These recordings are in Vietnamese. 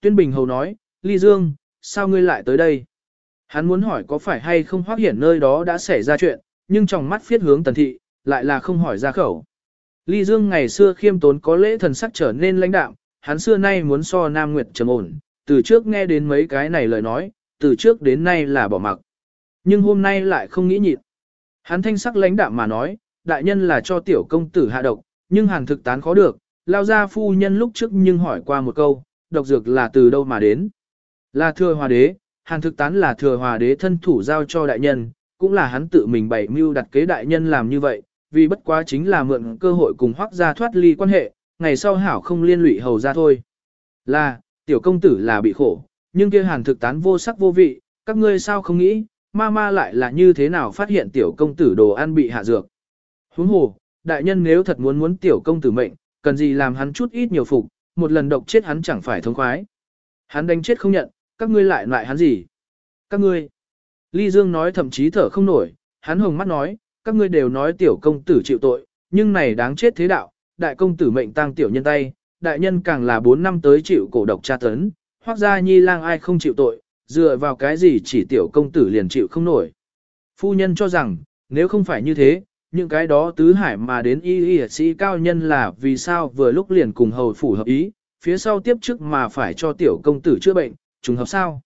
Tuyên Bình Hầu nói, Ly Dương, sao ngươi lại tới đây? Hắn muốn hỏi có phải hay không hoác hiển nơi đó đã xảy ra chuyện, nhưng trong mắt phiết hướng tần thị, lại là không hỏi ra khẩu. Ly Dương ngày xưa khiêm tốn có lễ thần sắc trở nên lãnh đạm, hắn xưa nay muốn so Nam Nguyệt trầm ổn, từ trước nghe đến mấy cái này lời nói, từ trước đến nay là bỏ mặc. Nhưng hôm nay lại không nghĩ nhịn. Hắn thanh sắc lãnh đạm mà nói, đại nhân là cho tiểu công tử hạ độc, nhưng hàng thực tán khó được, lao ra phu nhân lúc trước nhưng hỏi qua một câu, độc dược là từ đâu mà đến. Là thừa hòa đế, hàn thực tán là thừa hòa đế thân thủ giao cho đại nhân, cũng là hắn tự mình bày mưu đặt kế đại nhân làm như vậy, vì bất quá chính là mượn cơ hội cùng hoác gia thoát ly quan hệ, ngày sau hảo không liên lụy hầu ra thôi. Là, tiểu công tử là bị khổ, nhưng kia hàn thực tán vô sắc vô vị, các ngươi sao không nghĩ, ma ma lại là như thế nào phát hiện tiểu công tử đồ ăn bị hạ dược. Huống hồ, đại nhân nếu thật muốn muốn tiểu công tử mệnh, cần gì làm hắn chút ít nhiều phục, một lần độc chết hắn chẳng phải thông khoái. Hắn đánh chết không nhận, các ngươi lại lại hắn gì? Các ngươi. Ly Dương nói thậm chí thở không nổi, hắn hồng mắt nói, các ngươi đều nói tiểu công tử chịu tội, nhưng này đáng chết thế đạo, đại công tử mệnh tang tiểu nhân tay, đại nhân càng là 4 năm tới chịu cổ độc tra tấn, hoặc ra nhi lang ai không chịu tội, dựa vào cái gì chỉ tiểu công tử liền chịu không nổi. Phu nhân cho rằng, nếu không phải như thế, những cái đó tứ hải mà đến y y sĩ cao nhân là vì sao vừa lúc liền cùng hầu phủ hợp ý, phía sau tiếp trước mà phải cho tiểu công tử chữa bệnh, trùng hợp sao.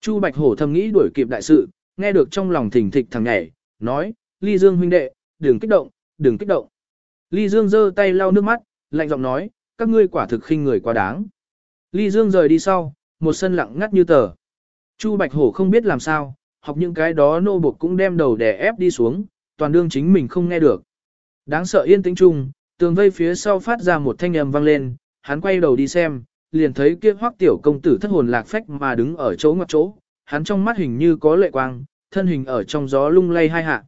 Chu Bạch Hổ thầm nghĩ đuổi kịp đại sự, nghe được trong lòng thỉnh thịch thằng nhảy, nói, Ly Dương huynh đệ, đừng kích động, đừng kích động. Ly Dương giơ tay lau nước mắt, lạnh giọng nói, các ngươi quả thực khinh người quá đáng. Ly Dương rời đi sau, một sân lặng ngắt như tờ. Chu Bạch Hổ không biết làm sao, học những cái đó nô buộc cũng đem đầu đè ép đi xuống, toàn đương chính mình không nghe được. Đáng sợ yên tĩnh chung, tường vây phía sau phát ra một thanh âm vang lên, hắn quay đầu đi xem, liền thấy kia hoắc tiểu công tử thất hồn lạc phách mà đứng ở chỗ ngoặt chỗ, hắn trong mắt hình như có lệ quang, thân hình ở trong gió lung lay hai hạ.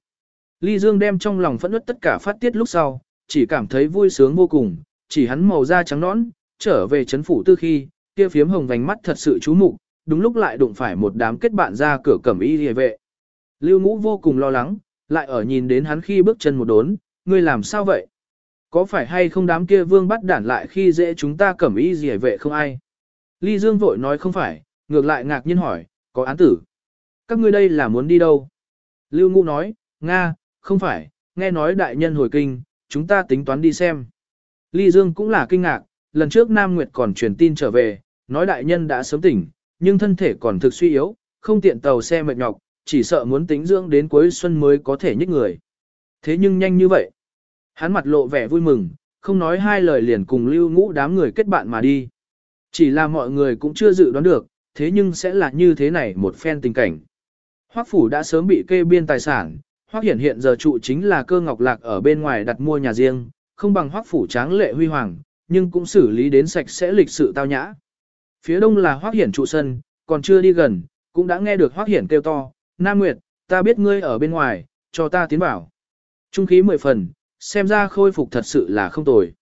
Ly Dương đem trong lòng phẫn nứt tất cả phát tiết lúc sau, chỉ cảm thấy vui sướng vô cùng, chỉ hắn màu da trắng nõn, trở về chấn phủ tư khi, kia phiếm hồng vành mắt thật sự chú mục, đúng lúc lại đụng phải một đám kết bạn ra cửa cẩm y liề vệ. Lưu Ngũ vô cùng lo lắng, lại ở nhìn đến hắn khi bước chân một đốn, ngươi làm sao vậy? Có phải hay không đám kia vương bắt đản lại khi dễ chúng ta cẩm y gì vệ không ai? Ly Dương vội nói không phải, ngược lại ngạc nhiên hỏi, có án tử. Các ngươi đây là muốn đi đâu? Lưu Ngũ nói, Nga, không phải, nghe nói đại nhân hồi kinh, chúng ta tính toán đi xem. Ly Dương cũng là kinh ngạc, lần trước Nam Nguyệt còn truyền tin trở về, nói đại nhân đã sớm tỉnh, nhưng thân thể còn thực suy yếu, không tiện tàu xe mệt nhọc, chỉ sợ muốn tính dưỡng đến cuối xuân mới có thể nhích người. Thế nhưng nhanh như vậy. Hắn mặt lộ vẻ vui mừng, không nói hai lời liền cùng lưu ngũ đám người kết bạn mà đi. Chỉ là mọi người cũng chưa dự đoán được, thế nhưng sẽ là như thế này một phen tình cảnh. Hoắc phủ đã sớm bị kê biên tài sản, Hoắc Hiển hiện giờ trụ chính là cơ ngọc lạc ở bên ngoài đặt mua nhà riêng, không bằng Hoắc phủ tráng lệ huy hoàng, nhưng cũng xử lý đến sạch sẽ lịch sự tao nhã. Phía đông là Hoắc Hiển trụ sân, còn chưa đi gần, cũng đã nghe được Hoắc Hiển kêu to, "Nam Nguyệt, ta biết ngươi ở bên ngoài, cho ta tiến vào." Trung khí mười phần, xem ra khôi phục thật sự là không tồi.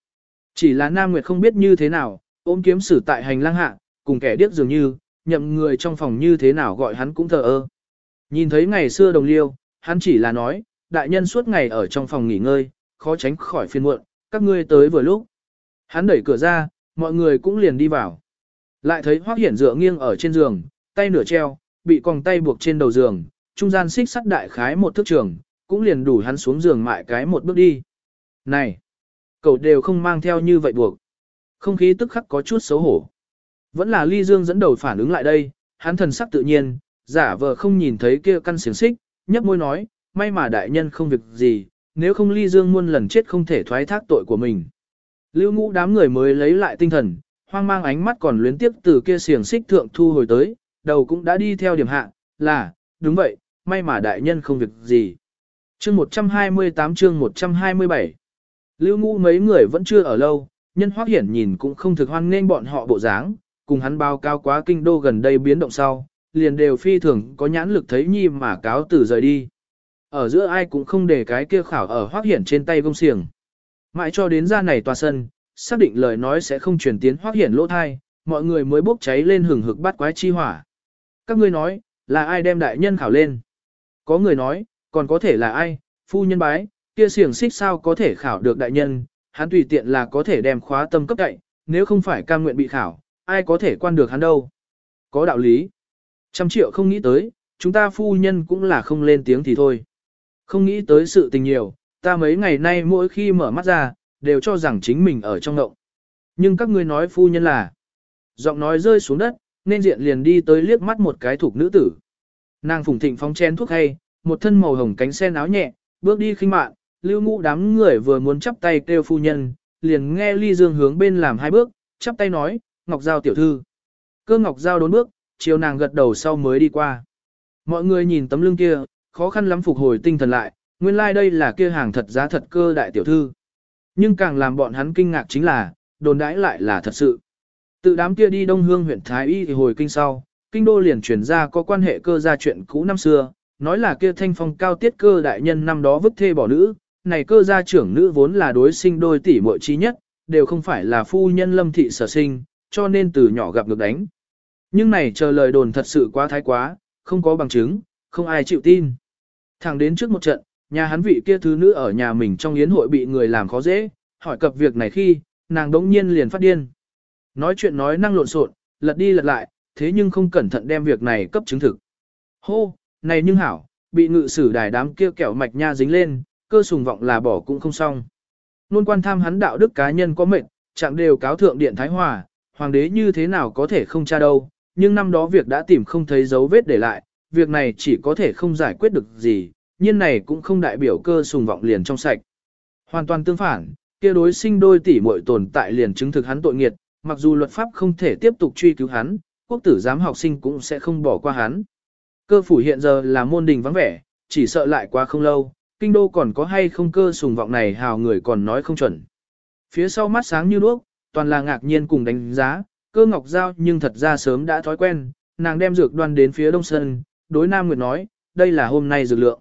Chỉ là Nam Nguyệt không biết như thế nào, ôm kiếm sử tại hành lang hạ, cùng kẻ điếc dường như, nhậm người trong phòng như thế nào gọi hắn cũng thờ ơ. Nhìn thấy ngày xưa đồng liêu, hắn chỉ là nói, đại nhân suốt ngày ở trong phòng nghỉ ngơi, khó tránh khỏi phiền muộn, các ngươi tới vừa lúc. Hắn đẩy cửa ra, mọi người cũng liền đi vào. Lại thấy Hoắc Hiển dựa nghiêng ở trên giường, tay nửa treo, bị còng tay buộc trên đầu giường, trung gian xích sắt đại khái một thước trường, cũng liền đủ hắn xuống giường mại cái một bước đi. Này, cậu đều không mang theo như vậy buộc. Không khí tức khắc có chút xấu hổ. Vẫn là Ly Dương dẫn đầu phản ứng lại đây, hắn thần sắc tự nhiên, giả vờ không nhìn thấy kia căn xiềng xích, nhấp môi nói, may mà đại nhân không việc gì, nếu không ly dương muôn lần chết không thể thoái thác tội của mình. Lưu ngũ đám người mới lấy lại tinh thần, hoang mang ánh mắt còn luyến tiếp từ kia xiềng xích thượng thu hồi tới, đầu cũng đã đi theo điểm hạ, là, đúng vậy, may mà đại nhân không việc gì. Chương 128 chương 127 Lưu ngũ mấy người vẫn chưa ở lâu, nhân hoác hiển nhìn cũng không thực hoan nên bọn họ bộ dáng, cùng hắn báo cao quá kinh đô gần đây biến động sau, liền đều phi thường có nhãn lực thấy nhi mà cáo từ rời đi. Ở giữa ai cũng không để cái kia khảo ở hoác hiển trên tay gông xiềng. Mãi cho đến ra này tòa sân, xác định lời nói sẽ không truyền tiến hoác hiển lỗ thai, mọi người mới bốc cháy lên hừng hực bắt quái chi hỏa. Các ngươi nói, là ai đem đại nhân khảo lên? Có người nói, còn có thể là ai, phu nhân bái, kia xiềng xích sao có thể khảo được đại nhân, hắn tùy tiện là có thể đem khóa tâm cấp đại, nếu không phải cam nguyện bị khảo, ai có thể quan được hắn đâu. Có đạo lý. Trăm triệu không nghĩ tới, chúng ta phu nhân cũng là không lên tiếng thì thôi. Không nghĩ tới sự tình nhiều, ta mấy ngày nay mỗi khi mở mắt ra, đều cho rằng chính mình ở trong ngộng. Nhưng các ngươi nói phu nhân là, giọng nói rơi xuống đất, nên diện liền đi tới liếc mắt một cái thuộc nữ tử. Nàng phùng thịnh phóng chén thuốc hay, một thân màu hồng cánh sen áo nhẹ, bước đi khinh mạn, lưu ngũ đám người vừa muốn chắp tay kêu phu nhân, liền nghe ly dương hướng bên làm hai bước, chắp tay nói, Ngọc Giao tiểu thư. Cơ Ngọc Giao đốn bước, chiều nàng gật đầu sau mới đi qua. Mọi người nhìn tấm lưng kia, khó khăn lắm phục hồi tinh thần lại, nguyên lai like đây là kia hàng thật giá thật cơ đại tiểu thư. Nhưng càng làm bọn hắn kinh ngạc chính là, đồn đãi lại là thật sự. Tự đám kia đi Đông Hương huyện Thái Y thì hồi kinh sau, kinh đô liền truyền ra có quan hệ cơ gia chuyện cũ năm xưa, nói là kia thanh phong cao tiết cơ đại nhân năm đó vứt thê bỏ nữ, này cơ gia trưởng nữ vốn là đối sinh đôi tỷ muội trí nhất, đều không phải là phu nhân lâm thị sở sinh, cho nên từ nhỏ gặp ngược đánh. Nhưng này chờ lời đồn thật sự quá thái quá, không có bằng chứng, không ai chịu tin. Thẳng đến trước một trận, nhà hắn vị kia thứ nữ ở nhà mình trong yến hội bị người làm khó dễ, hỏi cập việc này khi, nàng đống nhiên liền phát điên. Nói chuyện nói năng lộn xộn, lật đi lật lại, thế nhưng không cẩn thận đem việc này cấp chứng thực. Hô, này nhưng hảo, bị ngự sử đài đám kia kẹo mạch nha dính lên, cơ sùng vọng là bỏ cũng không xong. Luôn quan tham hắn đạo đức cá nhân có mệnh, chẳng đều cáo thượng điện Thái Hòa, hoàng đế như thế nào có thể không tra đâu, nhưng năm đó việc đã tìm không thấy dấu vết để lại, việc này chỉ có thể không giải quyết được gì, nhiên này cũng không đại biểu cơ sùng vọng liền trong sạch. Hoàn toàn tương phản, kia đối sinh đôi tỷ muội tồn tại liền chứng thực hắn tội nghiệt, mặc dù luật pháp không thể tiếp tục truy cứu hắn, quốc tử giám học sinh cũng sẽ không bỏ qua hắn. Cơ phủ hiện giờ là môn đình vắng vẻ, chỉ sợ lại quá không lâu, kinh đô còn có hay không cơ sùng vọng này hào người còn nói không chuẩn. Phía sau mắt sáng như đuốc, toàn là ngạc nhiên cùng đánh giá, cơ ngọc giao nhưng thật ra sớm đã thói quen, nàng đem dược đoan đến phía đông sân, đối Nam Nguyệt nói, đây là hôm nay dược lượng.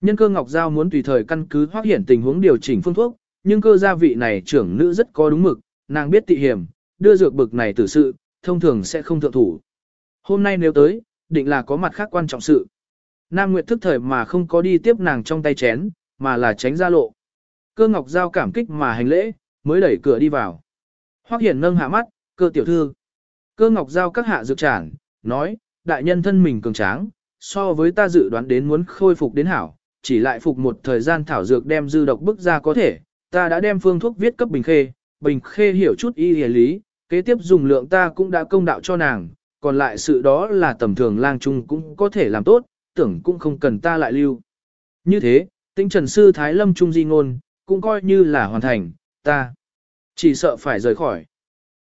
Nhân cơ ngọc giao muốn tùy thời căn cứ hoác hiển tình huống điều chỉnh phương thuốc, nhưng cơ gia vị này trưởng nữ rất có đúng mực, nàng biết tị hiểm, đưa dược bực này tử sự, thông thường sẽ không thượng thủ. Hôm nay nếu tới, định là có mặt khác quan trọng sự. Nam Nguyệt thức thời mà không có đi tiếp nàng trong tay chén, mà là tránh ra lộ. Cơ ngọc giao cảm kích mà hành lễ, mới đẩy cửa đi vào. Hoắc Hiển nâng hạ mắt, cơ tiểu thư. Cơ ngọc giao các hạ dược trản, nói, đại nhân thân mình cường tráng, so với ta dự đoán đến muốn khôi phục đến hảo, chỉ lại phục một thời gian thảo dược đem dư độc bức ra có thể, ta đã đem phương thuốc viết cấp bình khê, bình khê hiểu chút y lý, kế tiếp dùng lượng ta cũng đã công đạo cho nàng, còn lại sự đó là tầm thường lang trung cũng có thể làm tốt, tưởng cũng không cần ta lại lưu. Như thế, tinh trần sư Thái Lâm Trung di ngôn, cũng coi như là hoàn thành, ta chỉ sợ phải rời khỏi.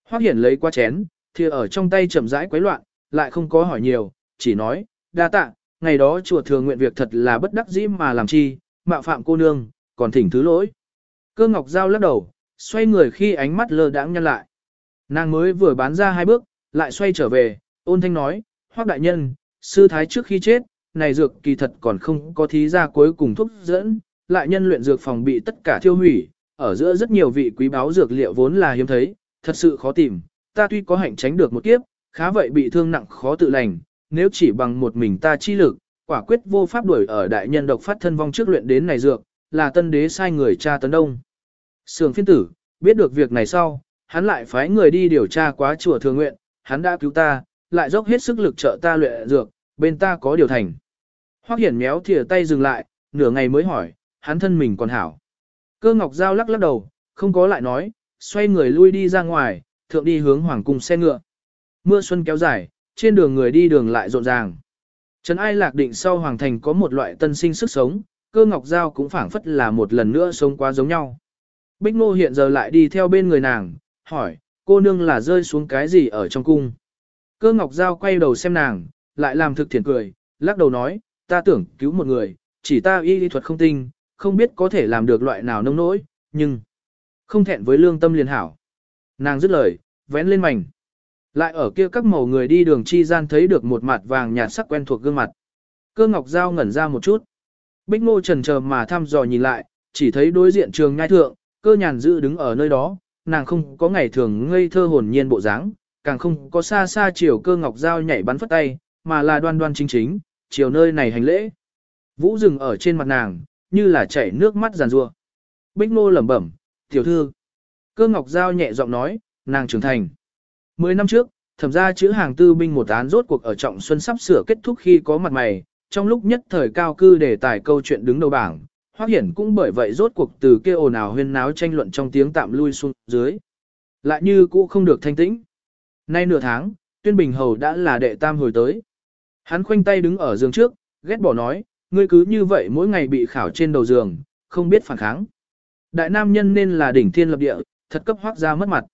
Hoác Hiển lấy qua chén, thìa ở trong tay chậm rãi quấy loạn, lại không có hỏi nhiều, chỉ nói, đa tạ, ngày đó chùa thường nguyện việc thật là bất đắc dĩ mà làm chi, mạo phạm cô nương, còn thỉnh thứ lỗi. Cơ ngọc giao lắc đầu, xoay người khi ánh mắt lơ đãng nhăn lại. Nàng mới vừa bán ra hai bước, lại xoay trở về, ôn thanh nói, hoác đại nhân, sư thái trước khi chết, này dược kỳ thật còn không có thí ra cuối cùng thuốc dẫn, lại nhân luyện dược phòng bị tất cả thiêu hủy, ở giữa rất nhiều vị quý báo dược liệu vốn là hiếm thấy, thật sự khó tìm, ta tuy có hạnh tránh được một kiếp, khá vậy bị thương nặng khó tự lành, nếu chỉ bằng một mình ta chi lực, quả quyết vô pháp đuổi ở đại nhân độc phát thân vong trước luyện đến này dược, là tân đế sai người cha tấn đông. Sường phiên tử, biết được việc này sau, hắn lại phái người đi điều tra quá chùa thường nguyện, hắn đã cứu ta, lại dốc hết sức lực trợ ta luyện dược, bên ta có điều thành. Hoắc hiển méo thìa tay dừng lại, nửa ngày mới hỏi, hắn thân mình còn hảo. Cơ ngọc giao lắc lắc đầu, không có lại nói, xoay người lui đi ra ngoài, thượng đi hướng hoàng cung xe ngựa. Mưa xuân kéo dài, trên đường người đi đường lại rộn ràng. Trần Ai lạc định sau hoàng thành có một loại tân sinh sức sống, cơ ngọc giao cũng phảng phất là một lần nữa sống quá giống nhau. Bích Ngô hiện giờ lại đi theo bên người nàng, hỏi, cô nương là rơi xuống cái gì ở trong cung. Cơ ngọc giao quay đầu xem nàng, lại làm thực thiện cười, lắc đầu nói, ta tưởng cứu một người, chỉ ta y lý thuật không tinh, không biết có thể làm được loại nào nông nỗi, nhưng không thẹn với lương tâm liền hảo. Nàng dứt lời, vén lên mảnh. Lại ở kia các màu người đi đường chi gian thấy được một mặt vàng nhạt sắc quen thuộc gương mặt. Cơ ngọc giao ngẩn ra một chút. Bích ngô trần chờ mà thăm dò nhìn lại, chỉ thấy đối diện trường ngai thượng, cơ nhàn dự đứng ở nơi đó, nàng không có ngày thường ngây thơ hồn nhiên bộ dáng, càng không có xa xa chiều cơ ngọc giao nhảy bắn phất tay, mà là đoan đoan chính chính, chiều nơi này hành lễ. Vũ dừng ở trên mặt nàng, như là chảy nước mắt giàn rua. Bích Ngô lẩm bẩm, tiểu thư. Cơ ngọc giao nhẹ giọng nói, nàng trưởng thành. Mười năm trước, thẩm ra chữ hàng tư binh một án rốt cuộc ở trọng xuân sắp sửa kết thúc khi có mặt mày, trong lúc nhất thời cao cư để tài câu chuyện đứng đầu bảng, Hoắc Hiển cũng bởi vậy rốt cuộc từ kia ồn ào huyên náo tranh luận trong tiếng tạm lui xuống dưới. Lại như cũ không được thanh tĩnh. Nay nửa tháng, Tuyên Bình Hầu đã là đệ tam hồi tới. Hắn khoanh tay đứng ở giường trước, ghét bỏ nói, ngươi cứ như vậy mỗi ngày bị khảo trên đầu giường, không biết phản kháng. Đại nam nhân nên là đỉnh thiên lập địa, thật cấp Hoắc ra mất mặt.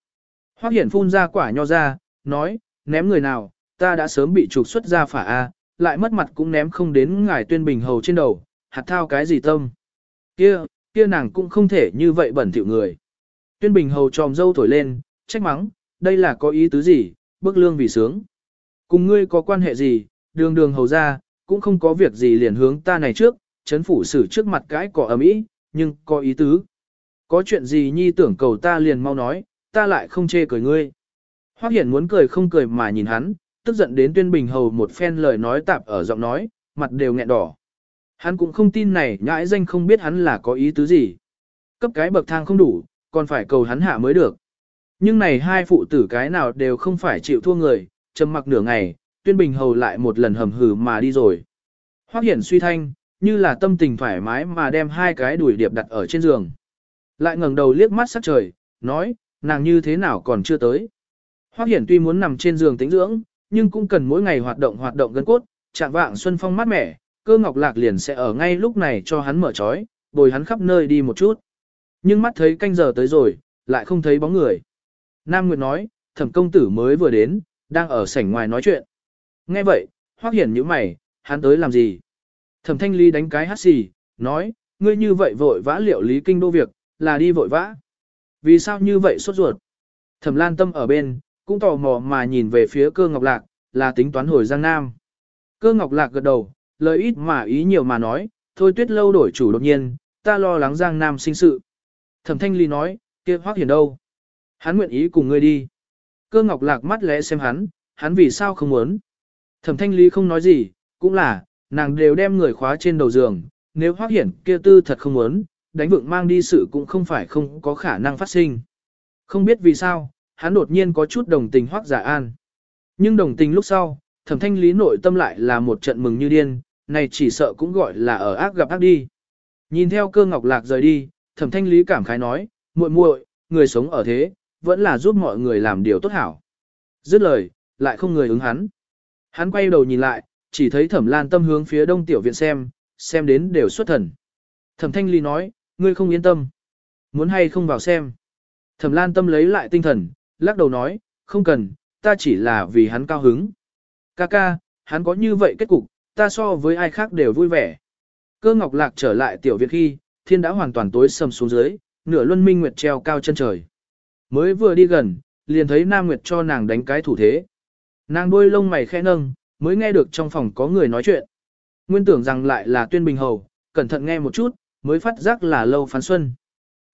Hoắc Hiển phun ra quả nho ra, nói, ném người nào, ta đã sớm bị trục xuất ra phả A, lại mất mặt cũng ném không đến ngài tuyên bình hầu trên đầu, hạt thao cái gì tâm. Kia, kia nàng cũng không thể như vậy bẩn thỉu người. Tuyên bình hầu tròm dâu thổi lên, trách mắng, đây là có ý tứ gì, bức lương vì sướng. Cùng ngươi có quan hệ gì, đường đường hầu ra, cũng không có việc gì liền hướng ta này trước, chấn phủ xử trước mặt cái cỏ ấm ý, nhưng có ý tứ. Có chuyện gì nhi tưởng cầu ta liền mau nói, ta lại không chê cười ngươi. Hoác Hiển muốn cười không cười mà nhìn hắn, tức giận đến tuyên bình hầu một phen lời nói tạp ở giọng nói, mặt đều nghẹn đỏ. Hắn cũng không tin này nhãi danh không biết hắn là có ý tứ gì. Cấp cái bậc thang không đủ, còn phải cầu hắn hạ mới được. Nhưng này hai phụ tử cái nào đều không phải chịu thua người, trầm mặc nửa ngày, tuyên bình hầu lại một lần hầm hừ mà đi rồi. Hoắc Hiển suy thanh, như là tâm tình thoải mái mà đem hai cái đùi điệp đặt ở trên giường. Lại ngẩng đầu liếc mắt sắc trời, nói, nàng như thế nào còn chưa tới. Hoắc Hiển tuy muốn nằm trên giường tĩnh dưỡng, nhưng cũng cần mỗi ngày hoạt động hoạt động gân cốt, chạm vạng xuân phong mát mẻ, cơ ngọc lạc liền sẽ ở ngay lúc này cho hắn mở trói, bồi hắn khắp nơi đi một chút. Nhưng mắt thấy canh giờ tới rồi, lại không thấy bóng người. Nam Nguyệt nói, thẩm công tử mới vừa đến, đang ở sảnh ngoài nói chuyện. Nghe vậy, hoác Hiển nhíu mày, hắn tới làm gì? Thẩm Thanh Ly đánh cái hát xì, nói, ngươi như vậy vội vã liệu lý kinh đô việc, là đi vội vã. Vì sao như vậy sốt ruột? Thẩm Lan Tâm ở bên, cũng tò mò mà nhìn về phía cơ ngọc lạc, là tính toán hồi Giang Nam. Cơ ngọc lạc gật đầu, lời ít mà ý nhiều mà nói, thôi tuyết lâu đổi chủ đột nhiên, ta lo lắng Giang Nam sinh sự. Thẩm thanh ly nói, kia hoác hiển đâu? Hắn nguyện ý cùng ngươi đi. Cơ ngọc lạc mắt lẽ xem hắn, hắn vì sao không muốn. Thẩm thanh ly không nói gì, cũng là, nàng đều đem người khóa trên đầu giường, nếu hoác hiển kia tư thật không muốn, đánh vượng mang đi sự cũng không phải không có khả năng phát sinh. Không biết vì sao, hắn đột nhiên có chút đồng tình hoác giả an. Nhưng đồng tình lúc sau, thẩm thanh lý nội tâm lại là một trận mừng như điên, này chỉ sợ cũng gọi là ở ác gặp ác đi. Nhìn theo cơ ngọc lạc rời đi, thẩm thanh lý cảm khái nói, muội muội, người sống ở thế, vẫn là giúp mọi người làm điều tốt hảo. Dứt lời, lại không người ứng hắn. Hắn quay đầu nhìn lại, chỉ thấy thẩm lan tâm hướng phía đông tiểu viện xem, xem đến đều xuất thần. Thẩm thanh lý nói, ngươi không yên tâm. Muốn hay không vào xem. Thẩm lan tâm lấy lại tinh thần, lắc đầu nói, không cần, ta chỉ là vì hắn cao hứng. Ca ca, hắn có như vậy kết cục, ta so với ai khác đều vui vẻ. Cơ ngọc lạc trở lại tiểu viện khi, thiên đã hoàn toàn tối sầm xuống dưới, nửa luân minh nguyệt treo cao chân trời. Mới vừa đi gần, liền thấy Nam Nguyệt cho nàng đánh cái thủ thế. Nàng đôi lông mày khẽ nâng, mới nghe được trong phòng có người nói chuyện. Nguyên tưởng rằng lại là tuyên bình hầu, cẩn thận nghe một chút, mới phát giác là lâu phán xuân.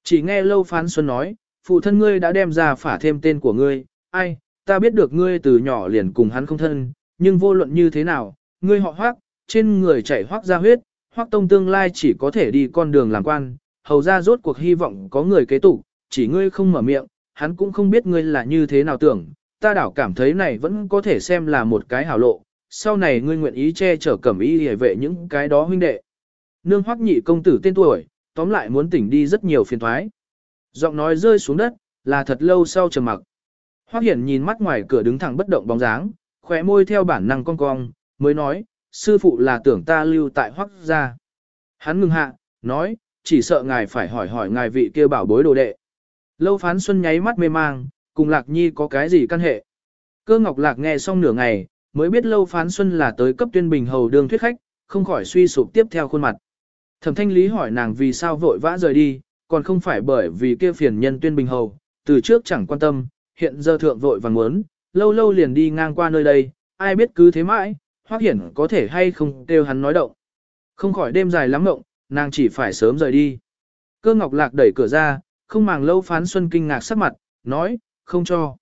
Chỉ nghe lâu phán xuân nói, phụ thân ngươi đã đem ra phả thêm tên của ngươi, ai, ta biết được ngươi từ nhỏ liền cùng hắn không thân, nhưng vô luận như thế nào, ngươi họ hoác, trên người chảy hoác ra huyết, hoác tông tương lai chỉ có thể đi con đường làm quan, hầu ra rốt cuộc hy vọng có người kế tục, chỉ ngươi không mở miệng, hắn cũng không biết ngươi là như thế nào tưởng, ta đảo cảm thấy này vẫn có thể xem là một cái hảo lộ, sau này ngươi nguyện ý che chở cẩm ý hề vệ những cái đó huynh đệ. Nương hoác nhị công tử tên tuổi, tóm lại muốn tỉnh đi rất nhiều phiền thoái. Giọng nói rơi xuống đất, là thật lâu sau trầm mặc. Hoắc Hiển nhìn mắt ngoài cửa đứng thẳng bất động bóng dáng, khóe môi theo bản năng cong cong, mới nói, sư phụ là tưởng ta lưu tại Hoắc gia. Hắn ngừng hạ, nói, chỉ sợ ngài phải hỏi hỏi ngài vị kia bảo bối đồ đệ. Lâu phán xuân nháy mắt mê mang, cùng Lạc Nhi có cái gì căn hệ. Cơ Ngọc Lạc nghe xong nửa ngày, mới biết Lâu phán xuân là tới cấp tuyên bình hầu đường thuyết khách, không khỏi suy sụp tiếp theo khuôn mặt. Thẩm thanh lý hỏi nàng vì sao vội vã rời đi, còn không phải bởi vì kia phiền nhân tuyên bình hầu, từ trước chẳng quan tâm, hiện giờ thượng vội vàng muốn, lâu lâu liền đi ngang qua nơi đây, ai biết cứ thế mãi, Hoắc hiển có thể hay không kêu hắn nói động. Không khỏi đêm dài lắm mộng, nàng chỉ phải sớm rời đi. Cơ ngọc lạc đẩy cửa ra, không màng lâu phán xuân kinh ngạc sắc mặt, nói, không cho.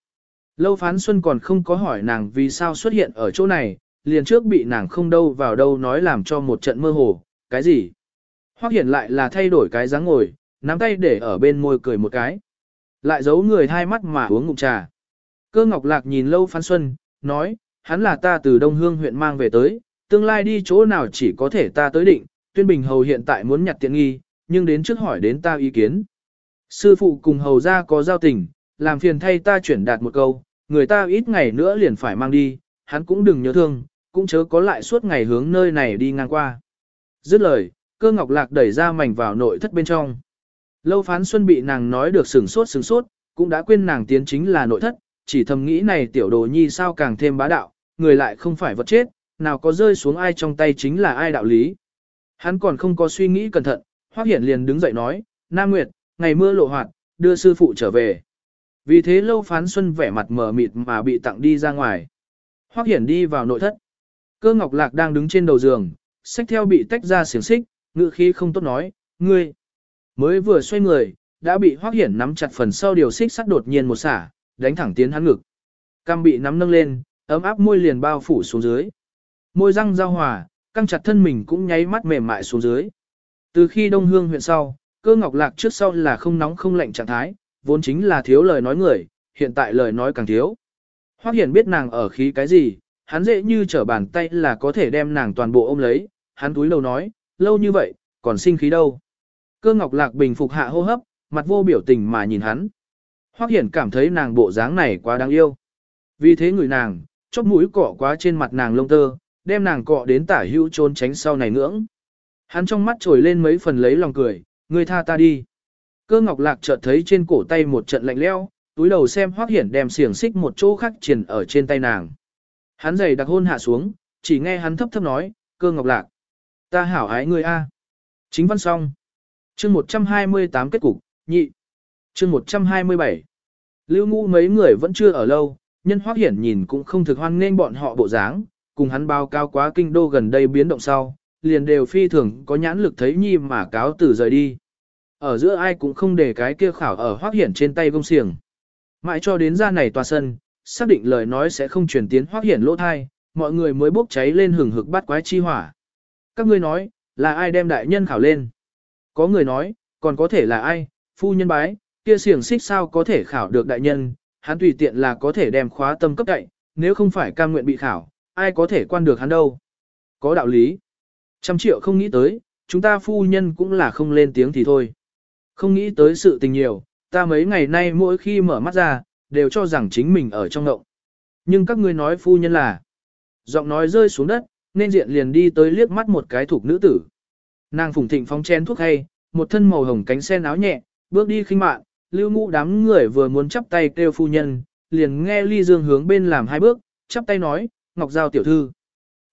Lâu phán xuân còn không có hỏi nàng vì sao xuất hiện ở chỗ này, liền trước bị nàng không đâu vào đâu nói làm cho một trận mơ hồ, cái gì. Hoắc hiển lại là thay đổi cái dáng ngồi, nắm tay để ở bên môi cười một cái. Lại giấu người hai mắt mà uống ngụm trà. Cơ Ngọc Lạc nhìn Lâu Phán Xuân, nói, hắn là ta từ Đông Hương huyện mang về tới, tương lai đi chỗ nào chỉ có thể ta tới định, Tuyên Bình Hầu hiện tại muốn nhặt tiện nghi, nhưng đến trước hỏi đến ta ý kiến. Sư phụ cùng Hầu ra có giao tình, làm phiền thay ta chuyển đạt một câu, người ta ít ngày nữa liền phải mang đi, hắn cũng đừng nhớ thương, cũng chớ có lại suốt ngày hướng nơi này đi ngang qua. Dứt lời, cơ ngọc lạc đẩy ra mảnh vào nội thất bên trong. Lâu phán xuân bị nàng nói được sừng sốt sừng sốt, cũng đã quên nàng tiến chính là nội thất, chỉ thầm nghĩ này tiểu đồ nhi sao càng thêm bá đạo, người lại không phải vật chết, nào có rơi xuống ai trong tay chính là ai đạo lý. Hắn còn không có suy nghĩ cẩn thận, Hoắc Hiển liền đứng dậy nói, Nam Nguyệt, ngày mưa lộ hoạt, đưa sư phụ trở về. Vì thế lâu phán xuân vẻ mặt mờ mịt mà bị tặng đi ra ngoài. Hoắc Hiển đi vào nội thất. Cơ Ngọc Lạc đang đứng trên đầu giường, sách theo bị tách ra xiềng xích, ngữ khí không tốt nói, ngươi. Mới vừa xoay người, đã bị Hoắc Hiển nắm chặt phần sau điều xích sắt đột nhiên một xả, đánh thẳng tiến hắn ngực. Cam bị nắm nâng lên, ấm áp môi liền bao phủ xuống dưới. Môi răng giao hòa, căng chặt thân mình cũng nháy mắt mềm mại xuống dưới. Từ khi Đông Hương huyện sau, cơ ngọc lạc trước sau là không nóng không lạnh trạng thái, vốn chính là thiếu lời nói người, hiện tại lời nói càng thiếu. Hoắc Hiển biết nàng ở khí cái gì, hắn dễ như trở bàn tay là có thể đem nàng toàn bộ ôm lấy, hắn túi lâu nói, lâu như vậy, còn sinh khí đâu. Cơ ngọc lạc bình phục hạ hô hấp, mặt vô biểu tình mà nhìn hắn. Hoắc Hiển cảm thấy nàng bộ dáng này quá đáng yêu. Vì thế người nàng, chóp mũi cọ quá trên mặt nàng lông tơ, đem nàng cọ đến tả hữu trốn tránh sau này ngưỡng. Hắn trong mắt trồi lên mấy phần lấy lòng cười, ngươi tha ta đi. Cơ ngọc lạc chợt thấy trên cổ tay một trận lạnh leo, túi đầu xem Hoắc Hiển đem xiềng xích một chỗ khác triển ở trên tay nàng. Hắn giày đặc hôn hạ xuống, chỉ nghe hắn thấp thấp nói, cơ ngọc lạc. Ta hảo ái ngươi a. Chính văn xong. Chương 128 kết cục, nhị. Chương 127. Lưu Ngũ mấy người vẫn chưa ở lâu, nhân Hoắc Hiển nhìn cũng không thực hoan nên bọn họ bộ dáng, cùng hắn báo cáo quá kinh đô gần đây biến động sau, liền đều phi thường có nhãn lực thấy nhi mà cáo từ rời đi. Ở giữa ai cũng không để cái kia khảo ở Hoắc Hiển trên tay gông xiềng. Mãi cho đến ra này tòa sân, xác định lời nói sẽ không truyền tiến Hoắc Hiển lỗ thai, mọi người mới bốc cháy lên hừng hực bắt quái chi hỏa. Các ngươi nói, là ai đem đại nhân khảo lên? Có người nói, còn có thể là ai, phu nhân bái, kia xiềng xích sao có thể khảo được đại nhân, hắn tùy tiện là có thể đem khóa tâm cấp cậy, nếu không phải cam nguyện bị khảo, ai có thể quan được hắn đâu. Có đạo lý. Trăm triệu không nghĩ tới, chúng ta phu nhân cũng là không lên tiếng thì thôi. Không nghĩ tới sự tình nhiều, ta mấy ngày nay mỗi khi mở mắt ra, đều cho rằng chính mình ở trong ngộng. Nhưng các ngươi nói phu nhân là, giọng nói rơi xuống đất, nên diện liền đi tới liếc mắt một cái thuộc nữ tử. Nàng phùng thịnh phong chen thuốc hay, một thân màu hồng cánh sen áo nhẹ, bước đi khinh mạn, lưu ngũ đám người vừa muốn chắp tay kêu phu nhân, liền nghe ly dương hướng bên làm hai bước, chắp tay nói, Ngọc Giao tiểu thư.